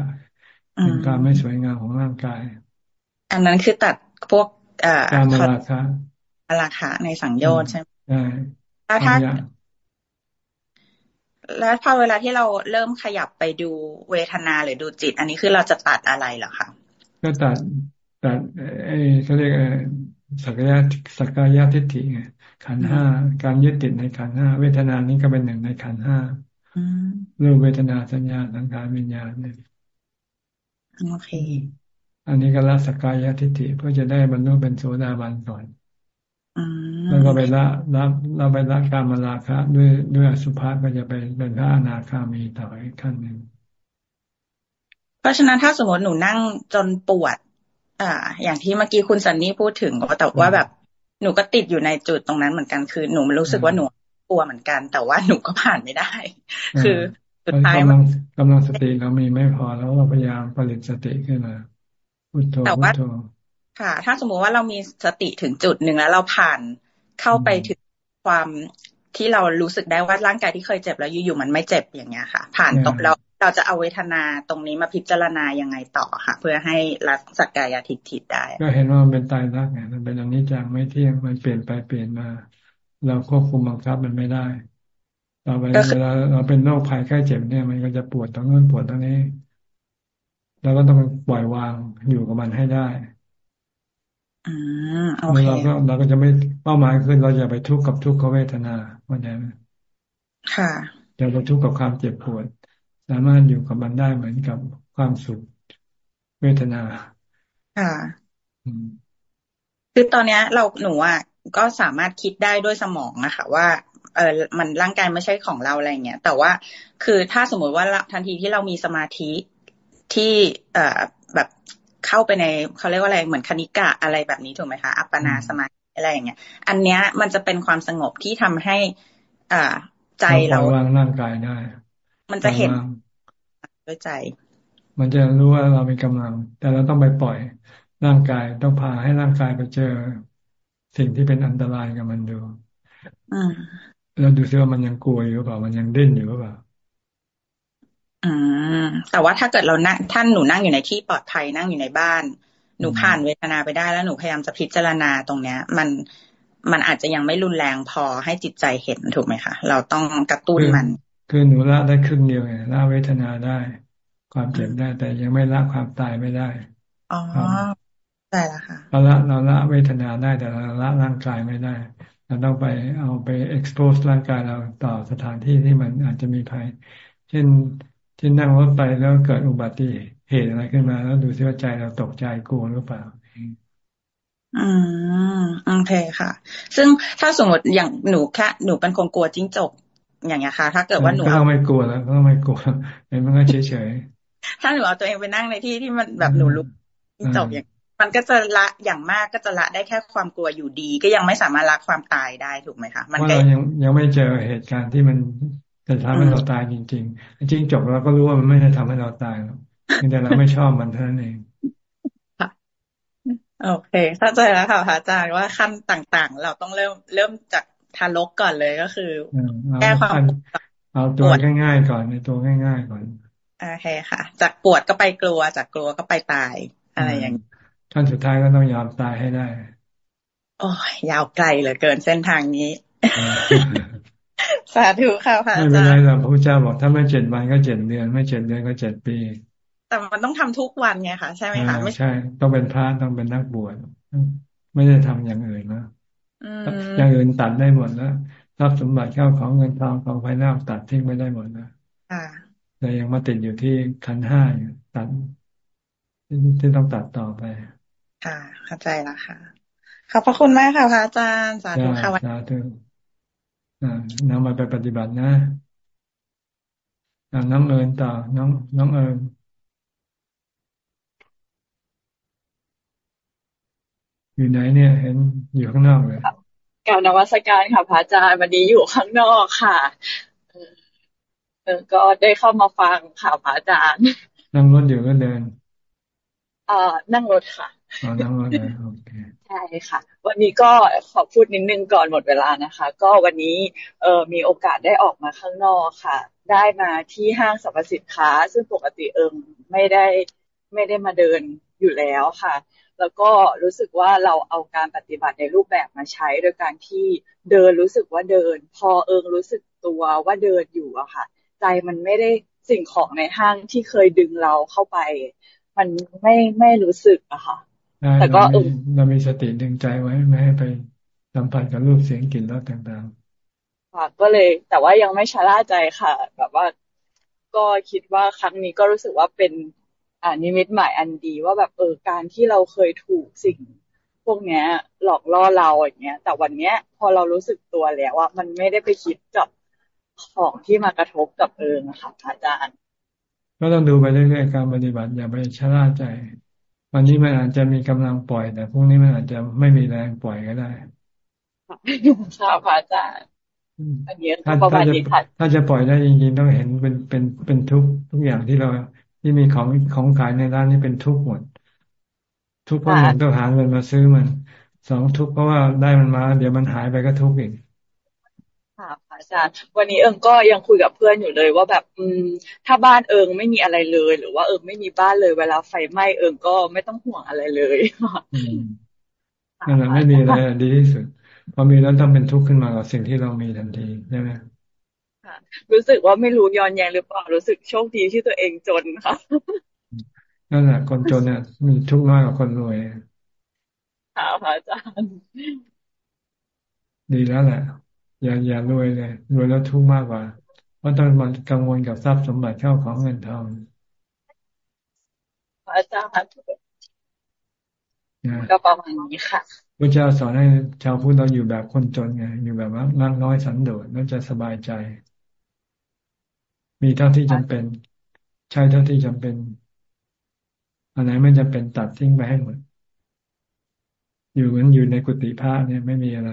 Speaker 1: เป็นความไม่สวยงามของร่างกาย
Speaker 31: อันนั้นคือตัดพวกเอ่อ
Speaker 1: การมาราคะ
Speaker 31: ราคะในสังโยชน์ใช่ไหม
Speaker 1: ใช่
Speaker 31: แล้วถ้าแล้วพอเวลาที่เราเริ่มขยับไปดูเวทนาหรือดูจิต อันนี้คือเราจะตัดอะไรเหรอคะ
Speaker 1: ก็ตัดตัดไอ้เขาเรียก สักยะสักยะทิฏฐิไงขันห้าการยึดติดในขันห้าเวทนานี้ก็เป็นหนึ่งในขันห้ารูปเวทนาสัญญาสังขารวิญญาณเนี่ย
Speaker 31: โอเค
Speaker 1: อันนี้ก็ละสักกายทิฏฐิเพื่อจะได้บรรลุเป็นโสดาบันก่อนแล้วก็ไปละละเราไปละการมาราคะด้วยด้วยอสุภะก็จะไปเป็นพระอนาคามีต่ออีกขั้นหนึ่ง
Speaker 31: เพราะฉะนั้นถ้าสมมติหนูนั่งจนปวด อ่า อย่างที่เมื่อกี้คุณสันนี่พูดถึงก็แต่ว่าแบบหนูก็ติดอยู่ในจุดตรงนั้นเหมือนกันคือหนูรู้สึกว่าหนูกลัวเหมือนกัน แต่ว่าหนูก็ผ่านไม่ได้ คือ
Speaker 1: สุดท้ายกำลังกำลังสติเรามีไม่พอแล้วเราพยายามผลิตสติขึ้นมาพุทโธพุทโธ
Speaker 31: ค่ะ ถ้าสมมุติว่าเรามีสติถึงจุดหนึ่งแล้วเราผ่านเข้าไปถึงความ ที่เรารู้สึกได้ว่าร่างกายที่เคยเจ็บแล้วอยู่ๆมันไม่เจ็บอย่างเงี้ยค่ะ ผ่านตรงแล้วเราจะเอาเวทนาตรงนี้มาพิจารณายังไงต่อค่ะ เพื่อให้รักสักกายทิฏฐิได้
Speaker 1: ก็เห็นว่ามันเป็นตายรักไงมันเป็นอนิจจังไม่เที่ยงมันเปลี่ยนไปเปลี่ยนมา เราควบคุมบังคับมันไม่ได้เราเวลาเราเป็นโรคภัยไข้เจ็บเนี่ย มันก็จะปวดตรงนู้นปวดตรงนี้เราก็ต้องปล่อยวางอยู่กับมันให้ได้ เราก็เราก็จะไม่เป้าหมายคือเราจะไปทุกข์กับทุกขเวทนาวันนี้
Speaker 31: ค่ะ
Speaker 1: จะไปทุกข์กับความเจ็บปวด สามารถอยู่กับมันได้เหมือนกับความสุขเวทนา
Speaker 31: ค่ะคือตอนเนี้ยเราหนูอะก็สามารถคิดได้ด้วยสมองนะคะว่าเออมันร่างกายไม่ใช่ของเราอะไรเงี้ย แต่ว่าคือถ้าสมมุติว่าทันทีที่เรามีสมาธิที่เอ่อแบบ เข้าไปในเขาเรียกว่าอะไรเหมือนคณิกะอะไรแบบนี้ถูกไหมคะอัปปนาสมาธิอะไรอย่างเงี้ย อันเนี้ยมันจะเป็นความสงบที่ทำให้ อ่า ใจเรา
Speaker 1: วางร่างกายได้
Speaker 31: มันจะเห็นด้วยใจ
Speaker 1: มันจะรู้ว่าเรามีกำลัง แต่เราต้องไปปล่อยร่างกายต้องพาให้ร่างกายไปเจอสิ่งที่เป็นอันตรายกับมันดูแล้วดูซิว่ามันยังกลัวอยู่หรือเปล่า มันยังดิ้นอยู่หรือเปล่า
Speaker 31: อืมแต่ว่าถ้าเกิดเรานั่งท่านหนูนั่งอยู่ในที่ปลอดภัยนั่งอยู่ในบ้าน หนูผ่านเวทนาไปได้แล้วหนูพยายามจะพิจารณาตรงเนี้ย มันมันอาจจะยังไม่รุนแรงพอให้จิตใจเห็นถูกไหมคะ เราต้องกระตุ้นมัน
Speaker 1: คือหนูละได้ครึ่งเดียวไงละเวทนาได้ ความเจ็บได้แต่ยังไม่ละความตายไม่ได้
Speaker 31: อ๋อได้แล้วค่ะ
Speaker 1: เราละเราละเวทนาได้แต่เราละร่างกายไม่ได้เราต้องไปเอาไป expose ร่างกายเราต่อสถานที่ที่มันอาจจะมีภัย เช่น ที่นั่งรถไปแล้วเกิดอุบัติเหตุอะไรขึ้นมา แล้วดูซิว่าใจเราตกใจกลัวหรือเปล่า
Speaker 31: อืมโอเคค่ะ ซึ่งถ้าสมมติอย่างหนูแค่หนูเป็นคนกลัวจิ้งจกอย่างเงี้ยค่ะ ถ้าเกิดว่าหนู
Speaker 1: ก็ไม่กลัวแล้วก็ไม่กลัวเห็นมันก็เฉยเฉย
Speaker 31: ถ้าหนูเอาตัวเองไปนั่งในที่ที่มันแบบหนูลุกจิ้งจกอย่างมันก็จะละอย่างมากก็จะละได้แค่ความกลัวอยู่ดี ก็ยังไม่สามารถละความตายได้ถูกไหมคะ
Speaker 1: มันก็ยังยังไม่เจอเหตุการณ์ที่มัน จะทำให้เราตายจริง ๆ จริงจบเราก็รู้ว่ามันไม่ได้ทำให้เราตายหรอกแต่เราไม่ชอบมันเท่านั้นเอง
Speaker 31: โอเคเข้าใจแล้วค่ะอาจารย์ว่าขั้นต่างๆ เราต้องเริ่มเริ่มจากทารกก่อนเลยก็คือแก้ความ
Speaker 1: เอาตัวง่ายๆก่อนในตัวง่าย ๆ ก่อน
Speaker 31: โอเคค่ะ จากปวดก็ไปกลัว จากกลัวก็ไปตาย อะไรอย่าง
Speaker 1: ขั้นสุดท้ายก็ต้องยอมตายให้ได้
Speaker 31: โอ้ยยาวไกลเหลือเกินเส้นทางนี้ สาธุค่ะพระอาจารย์ไม่เป็นไร
Speaker 1: หรอกพระเจ้าบอกถ้าไม่เจ็ดวันก็เจ็ดเดือน ไม่เจ็ดเดือนก็เจ็ดปี
Speaker 31: แต่มันต้องทำทุกวันไงคะใช่ไหมคะไม่
Speaker 1: ใช่ ต้องเป็นพระต้องเป็นนักบวชไม่ได้ทำอย่างอื่นนะอย่างอื่นตัดได้หมดแล้วทรัพย์สมบัติเข้าของเงินทองของภายนอกตัดทิ้งไม่ได้หมดนะแต่ยังมาติดอยู่ที่ขันห้าอยู่ตัดที่ต้องตัดต่อไป
Speaker 31: ค่ะเข้าใจแล้วค่ะขอบพระคุณมากค่ะพระอาจารย์สาธุค่ะ
Speaker 1: สาธุ นำมาไปปฏิบัตินะน้องเอิญต่อ น้องน้องเอิญอยู่ไหนเนี่ย เห็นอยู่ข้างนอกเลย
Speaker 32: กล่าวนวัตการค่ะพระอาจารย์วันนี้อยู่ข้างนอกค่ะเออก็ได้เข้ามาฟังค่ะพระอาจารย์
Speaker 1: นั่งรถอยู่ก็เดิน
Speaker 32: เอ่อนั่งรถค่ะ
Speaker 1: อ๋อนั่งรถเลยโอเค
Speaker 32: ใช่ค่ะ วันนี้ก็ขอพูดนิดนึงก่อนหมดเวลานะคะ ก็วันนี้เออมีโอกาสได้ออกมาข้างนอกค่ะ ได้มาที่ห้างสรรพสินค้า ซึ่งปกติเอิงไม่ได้ไม่ได้มาเดินอยู่แล้วค่ะ แล้วก็รู้สึกว่าเราเอาการปฏิบัติในรูปแบบมาใช้ โดยการที่เดินรู้สึกว่าเดิน พอเอิงรู้สึกตัวว่าเดินอยู่อะค่ะ ใจมันไม่ได้สิ่งของในห้างที่เคยดึงเราเข้าไป มันไม่ไม่รู้สึกอะค่ะ
Speaker 1: แต่ก็เออเรามีสติดึงใจไว้ไม่ให้ไปสัมผัสกับรูปเสียงกลิ่นรสต่าง
Speaker 32: ๆค่ะก็เลย แต่ว่ายังไม่ชะล่าใจค่ะ แบบว่าก็คิดว่าครั้งนี้ก็รู้สึกว่าเป็นอ่านิมิตหมายอันดีว่าแบบเออการที่เราเคยถูกสิ่ง พวกเนี้ย หลอกล่อเราอย่างเงี้ย แต่วันเนี้ย พอเรารู้สึกตัวแล้วว่ามันไม่ได้ไปคิดกับของที่มากระทบกับเอิงค่ะอาจารย์
Speaker 1: ก็ต้องดูไปเรื่อยๆการปฏิบัติอย่าไปชะล่าใจ วันนี้มันอาจจะมีกำลังปล่อย แต่พรุ่งนี้มันอาจจะไม่มีแรงปล่อยก็ได้
Speaker 32: ค่ะพระอาจารย์อันนี้
Speaker 1: ถ้าถ้าจะถ้าจะปล่อยได้จริงๆต้องเห็นเป็นเป็นเป็นทุกทุกอย่างที่เราที่มีของของขายในร้านนี้เป็นทุกหมด ทุกเพราะมันต้องหาเงินมาซื้อมันสองทุกเพราะว่าได้มันมา เดี๋ยวมันหายไปก็ทุกอีก
Speaker 32: ค่ะ อาจารย์ วันนี้เอิงก็ยังคุยกับเพื่อนอยู่เลยว่าแบบอืมถ้าบ้านเอิงไม่มีอะไรเลย หรือว่าเอิงไม่มีบ้านเลย เวลาไฟไหม้เอิงก็ไม่ต้องห่วงอะไรเลย
Speaker 1: นั่นแหละไม่มีอะไรดีที่สุดพอมีแล้วต้องเป็นทุกข์ขึ้นมากับสิ่งที่เรามีทันทีใช่ไหม
Speaker 32: รู้สึกว่าไม่รู้ย้อนแย้งหรือเปล่ารู้สึกโชคดีที่ตัวเองจนค่ะ
Speaker 1: นั่นแหละคนจนเนี่ยมีทุกข์น้อยกว่าคนรวย
Speaker 32: ค่ะพระอาจารย์
Speaker 1: ดีแล้วแหละ อย่าอย่ารวยเลยรวยแล้วทุกข์มากกว่า เพราะต้องมันกังวลกับทรัพย์สมบัติเข้าของเงินทอง
Speaker 32: อาจารย์ก็ประมาณนี้ค่ะ
Speaker 1: พระเจ้าสอนให้ชาวพุทธเราอยู่แบบคนจนไง อยู่แบบว่านั่งน้อยสันโดษแล้วจะสบายใจ มีเท่าที่จำเป็น ใช้เท่าที่จำเป็นอันไหนไม่จำเป็นตัดทิ้งไปให้หมดอยู่เหมือนอยู่ในกุฏิพระเนี่ยไม่มีอะไร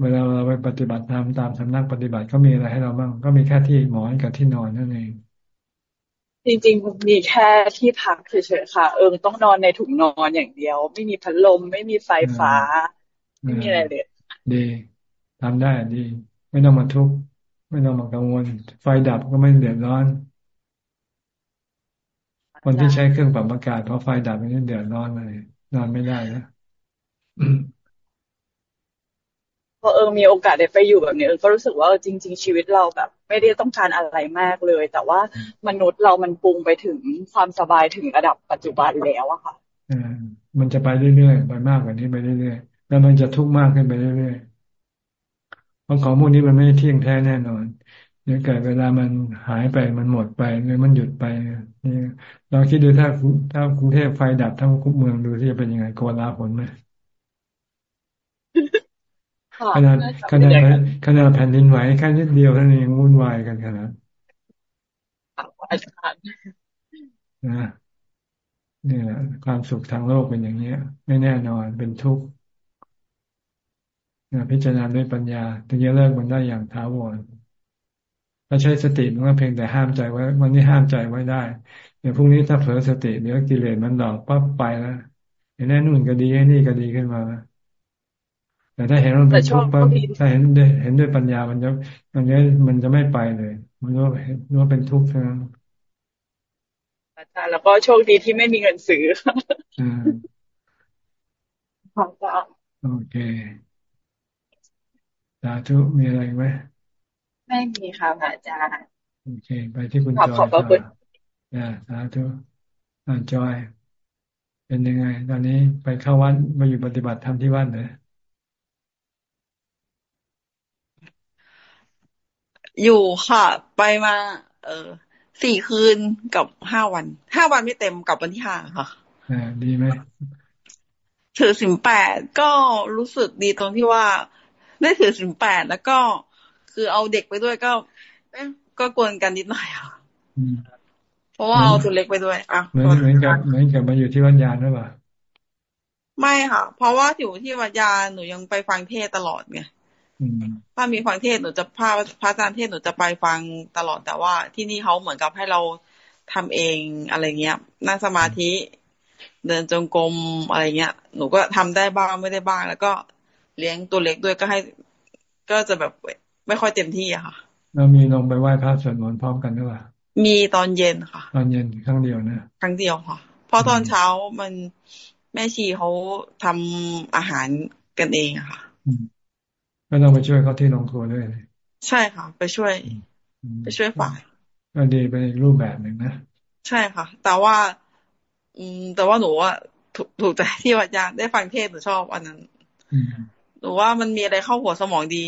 Speaker 1: เวลาเราไปปฏิบัติธรรมตามสำนักปฏิบัติก็มีอะไรให้เราบ้าง ก็มีแค่ที่หมอนกับที่นอนนั่นเอง
Speaker 32: จริงๆมีแค่ที่พักเฉยๆค่ะ เอิงต้องนอนในถุงนอนอย่างเดียว ไม่มีพัดลม ไม่มีไฟฟ้า ไม่มีอะไรเลย
Speaker 1: ดีทำได้ดี ไม่ต้องมาทุกข์ไม่ต้องมากังวล ไฟดับก็ไม่เดือดร้อน คนที่ใช้เครื่องปรับอากาศเพราะไฟดับนี่เดือดร้อนเลยนอนไม่ได้นะ
Speaker 32: พอเออมีโอกาสได้ไปอยู่แบบนี้เออก็รู้สึกว่าจริง ๆ ชีวิตเราแบบ ไม่ได้ต้องการอะไรมากเลย แต่ว่ามนุษย์เรามันปรุงไปถึงความสบายถึงระดับปัจจุบันแล้วอะค่ะ
Speaker 1: อ่ามันจะไปเรื่อยๆไปมากกว่านี้ไปเรื่อยๆแล้วมันจะทุกข์มากขึ้นไปเรื่อยๆเพราะของพวกนี้มันไม่เที่ยงแท้แน่นอนเดี๋ยวเกิดเวลามันหายไปมันหมดไปหรือมันหยุดไปนี่เราคิดดูถ้าถ้ากรุงเทพไฟดับทั้งคุกเมืองดูที่จะเป็นยังไงโกลาผลไหม ขนาดขนาดขนาดแผ่นดินไหวแค่นิดเดียวท่านเองวุ่นวายกันขนาดนะนี่แหละความสุขทางโลกเป็นอย่างนี้ไม่แน่นอนเป็นทุกข์พิจารณาด้วยปัญญาถึงจะเลิกมันได้อย่างท้าวรถ้าใช้สติมันก็เพียงแต่ห้ามใจไว้ วันนี้ห้ามใจไว้ได้เดี๋ยวพรุ่งนี้ถ้าเผลอสติเดี๋ยวกิเลสมันดอกปั๊บไปแล้วเห็นแน่นู่นก็ดีให้นี่ก็ดีขึ้นมาแต่ถ้าเห็นมันเป็นทุกข์ปั๊บถ้าเห็นด้วยเห็นด้วยปัญญามันจะมันจะมันจะไม่ไปเลย มันก็เห็นว่าเป็นทุกข์เท่านั้น
Speaker 32: ออาจารย์แล้วก็โชคดีที่ไม่มีเงินซื้อ
Speaker 1: ขอบคุณโอเคสาธุมีอะไรไหม
Speaker 32: ไม่มีค่ะอาจารย์
Speaker 1: โอเค ไปที่คุณจอย
Speaker 32: ขอบคุณ
Speaker 1: อ่าสาธุอ่าจอย เป็นยังไง ตอนนี้ไปเข้าวัดมาอยู่ปฏิบัติธรรมที่วัดเลย
Speaker 33: อ ยู่ค่ะ ไปมา เออสี่คืนกับห้าวันห้าวันไม่เต็มกับวันที่ห้าค่ะ
Speaker 1: อ่าดีไหม
Speaker 33: ถือสิบแปดก็รู้สึกดีตรงที่ว่า ได้ถือสิบแปดแล้วก็ คือเอาเด็กไปด้วยก็ก็กวนกันนิดหน่อยค่ะเพราะว่าเอาตัวเล็กไปด้วยอะ
Speaker 1: เหมือนเหมือนกับเหมือนกับมาอยู่ที่วัดยานหรือเปล่า
Speaker 33: ไม่ค่ะ เพราะว่าอยู่ที่วัดยานหนูยังไปฟังเทศตลอดไง ถ้ามีฟังเทศหนูจะพาพระอาจารย์เทศหนูจะไปฟังตลอดแต่ว่า ที่นี่เขาเหมือนกับให้เราทำเองอะไรเงี้ยนั่งสมาธิ เดินจงกรมอะไรเงี้ย หนูก็ทำได้บ้างไม่ได้บ้าง แล้วก็เลี้ยงตัวเล็กด้วยก็ให้ ก็จะแบบไม่ค่อยเต็มที่อะค่ะ
Speaker 1: เรามีลงไปไหว้พระสวดมนต์พร้อมกันด้วยป่ะ
Speaker 33: มีตอนเย็นค่ะ
Speaker 1: ตอนเย็นครั้งเดียวนะ
Speaker 33: ครั้งเดียวค่ะ เพราะตอนเช้ามันแม่ชีเขาทำอาหารกันเองอะค่ะ
Speaker 1: ก็ต้องไปช่วยเขาที่โรงครัวด้วย
Speaker 33: ใช่ค่ะ ไปช่วย ไปช่วยฝ่าย
Speaker 1: ก็ดีเป็นอีกรูปแบบหนึ่งนะ
Speaker 33: ใช่ค่ะ แต่ว่า อืม แต่ว่าหนูว่าถูกถูกใจที่วัดยาได้ฟังเทศหนูชอบอันนั้นหรือว่ามันมีอะไรเข้าหัวสมองดี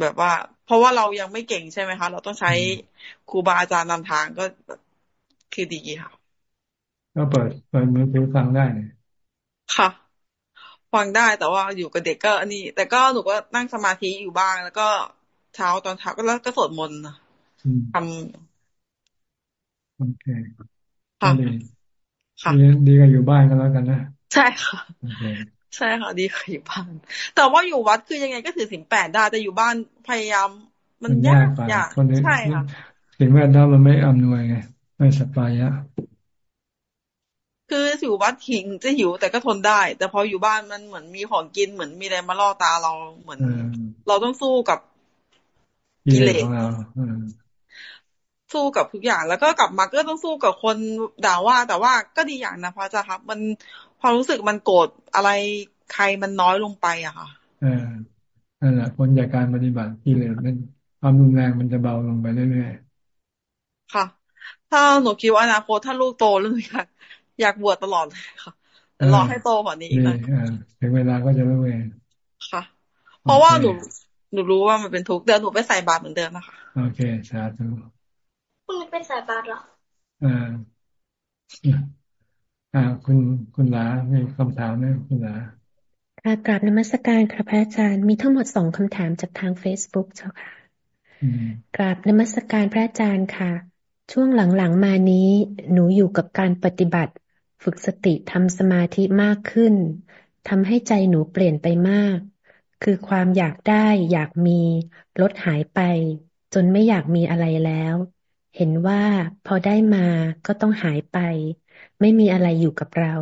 Speaker 33: แบบว่า เพราะว่าเรายังไม่เก่งใช่ไหมคะ เราต้องใช้ครูบาอาจารย์นำทางก็คือดีค่ะ
Speaker 1: ก็เปิดเปิดมือถือฟังได้เลย
Speaker 33: ค่ะ ฟังได้แต่ว่าอยู่กับเด็กก็อันนี้ แต่ก็หนูก็นั่งสมาธิอยู่บ้าง แล้วก็เช้าตอนเช้าก็แล้วก็สวดมนต์ทำ
Speaker 1: โอเคค่ะค่ะดีกว่าอยู่บ้านก็แล้วกันนะ
Speaker 33: ใช่ค่ะใช่ค่ะดีกว่าอยู่บ้าน แต่ว่าอยู่วัดคือยังไงก็ถือสินแปดได้แต่อยู่บ้านพยายาม มันยากยากใช่ค่ะ
Speaker 1: สิ่งแวดล้อมมันไม่อำนวยไงไม่สบายะ
Speaker 33: คืออยู่วัดถิงจะหิวแต่ก็ทนได้ แต่พออยู่บ้านมันเหมือนมีของกินเหมือนมีอะไรมาล่อตาเราเหมือน เราต้องสู้กับ
Speaker 1: กิเลส
Speaker 33: สู้กับทุกอย่าง แล้วก็กลับมาก็ต้องสู้กับคนด่าว่า แต่ว่าก็ดีอย่างนะพระอาจารย์ครับ มันความรู้สึกมันโกรธอะไรใครมันน้อยลงไปอะค่ะ
Speaker 1: เออนั่นแหละผลจากการปฏิบัติกิเลสมันความรุนแรงมันจะเบาลงไปเรื่อย
Speaker 33: ๆค่ะ ถ้าหนูคิดว่าอนาคตถ้าลูกโตแล้วอยาก อยากบวชตลอดค่ะแต่รอให้โตกว่านี้อีกนะ
Speaker 1: ถึงเวลาก็จะรู้เอง
Speaker 33: ค่ะ เพราะว่าหนูหนูรู้ว่ามันเป็นทุกข์เดี๋ยวหนูไปใส่บาตรเหมือนเดิมนะคะ
Speaker 1: โอเคสาธุ
Speaker 33: พรุ่งนี้ไปใส่บาตรหรอ
Speaker 1: อ่าอ่า คุณคุณหลามีคำถามไหมคุณหลา
Speaker 34: ค่ะกราบนมัสการค่ะพระอาจารย์มีทั้งหมดสองคำถามจากทางเฟซบุ๊กเจ้าค่ะกราบนมัสการพระอาจารย์ค่ะ ช่วงหลังๆมานี้ หนูอยู่กับการปฏิบัติ ฝึกสติทำสมาธิมากขึ้นทำให้ใจหนูเปลี่ยนไปมาก คือความอยากได้ อยากมี ลดหายไป จนไม่อยากมีอะไรแล้ว เห็นว่าพอได้มาก็ต้องหายไป ไม่มีอะไรอยู่กับเรา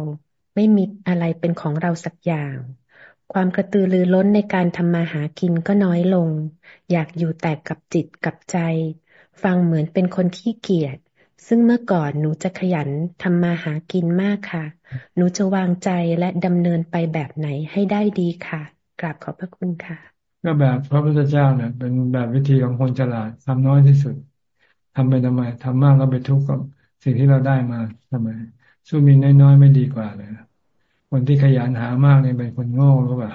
Speaker 34: ไม่มีอะไรเป็นของเราสักอย่าง ความกระตือรือร้นในการทำมาหากินก็น้อยลง อยากอยู่แต่กับจิตกับใจ ฟังเหมือนเป็นคนขี้เกียจ ซึ่งเมื่อก่อนหนูจะขยันทำมาหากินมากค่ะ หนูจะวางใจและดำเนินไปแบบไหนให้ได้ดีค่ะ กราบขอบพระคุณค่ะ
Speaker 1: ก็แบบพระพุทธเจ้าเนี่ยเป็นแบบวิธีของคนฉลาดทำน้อยที่สุดทำไปทำไมทำมากแล้วไปทุกข์กับสิ่งที่เราได้มาทำไมสู้มีน้อยๆไม่ดีกว่าเลยคนที่ขยันหามากเนี่ยเป็นคนโง่หรือเปล่า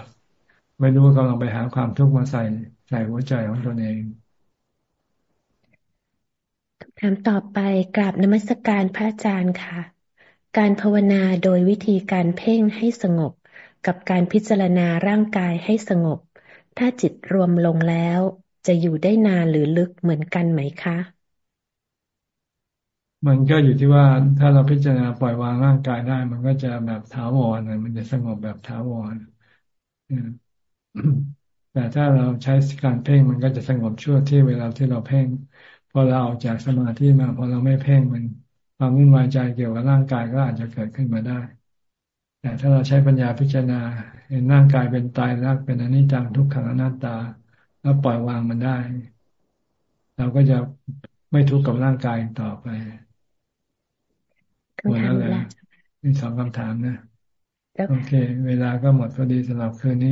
Speaker 1: ไม่รู้ว่ากำลังไปหาความทุกข์มาใส่ใส่หัวใจของตนเอง
Speaker 34: ถามต่อไปกราบนมัสการพระอาจารย์ค่ะ การภาวนาโดยวิธีการเพ่งให้สงบ กับการพิจารณาร่างกายให้สงบ ถ้าจิตรวมลงแล้ว จะอยู่ได้นานหรือลึกเหมือนกันไหมคะ
Speaker 1: มันก็อยู่ที่ว่าถ้าเราพิจารณาปล่อยวางร่างกายได้ มันก็จะแบบถาวรมันจะสงบแบบถาวรแต่ถ้าเราใช้การเพ่งมันก็จะสงบชั่วที่เวลาที่เราเพ่ง พอเราออกจากสมาธิมาพอเราไม่เพ่งมันความวุ่นวายใจเกี่ยวกับร่างกายก็อาจจะเกิดขึ้นมาได้ แต่ถ้าเราใช้ปัญญาพิจารณา เห็นร่างกายเป็นตายรักเป็นอนิจจังทุกขังอนัตตา แล้วปล่อยวางมันได้ เราก็จะไม่ทุกข์กับร่างกายต่อไปหมดแล้วเลยมีสองคำถามนะ โอเค เวลาก็หมดพอดีสำหรับคืนนี้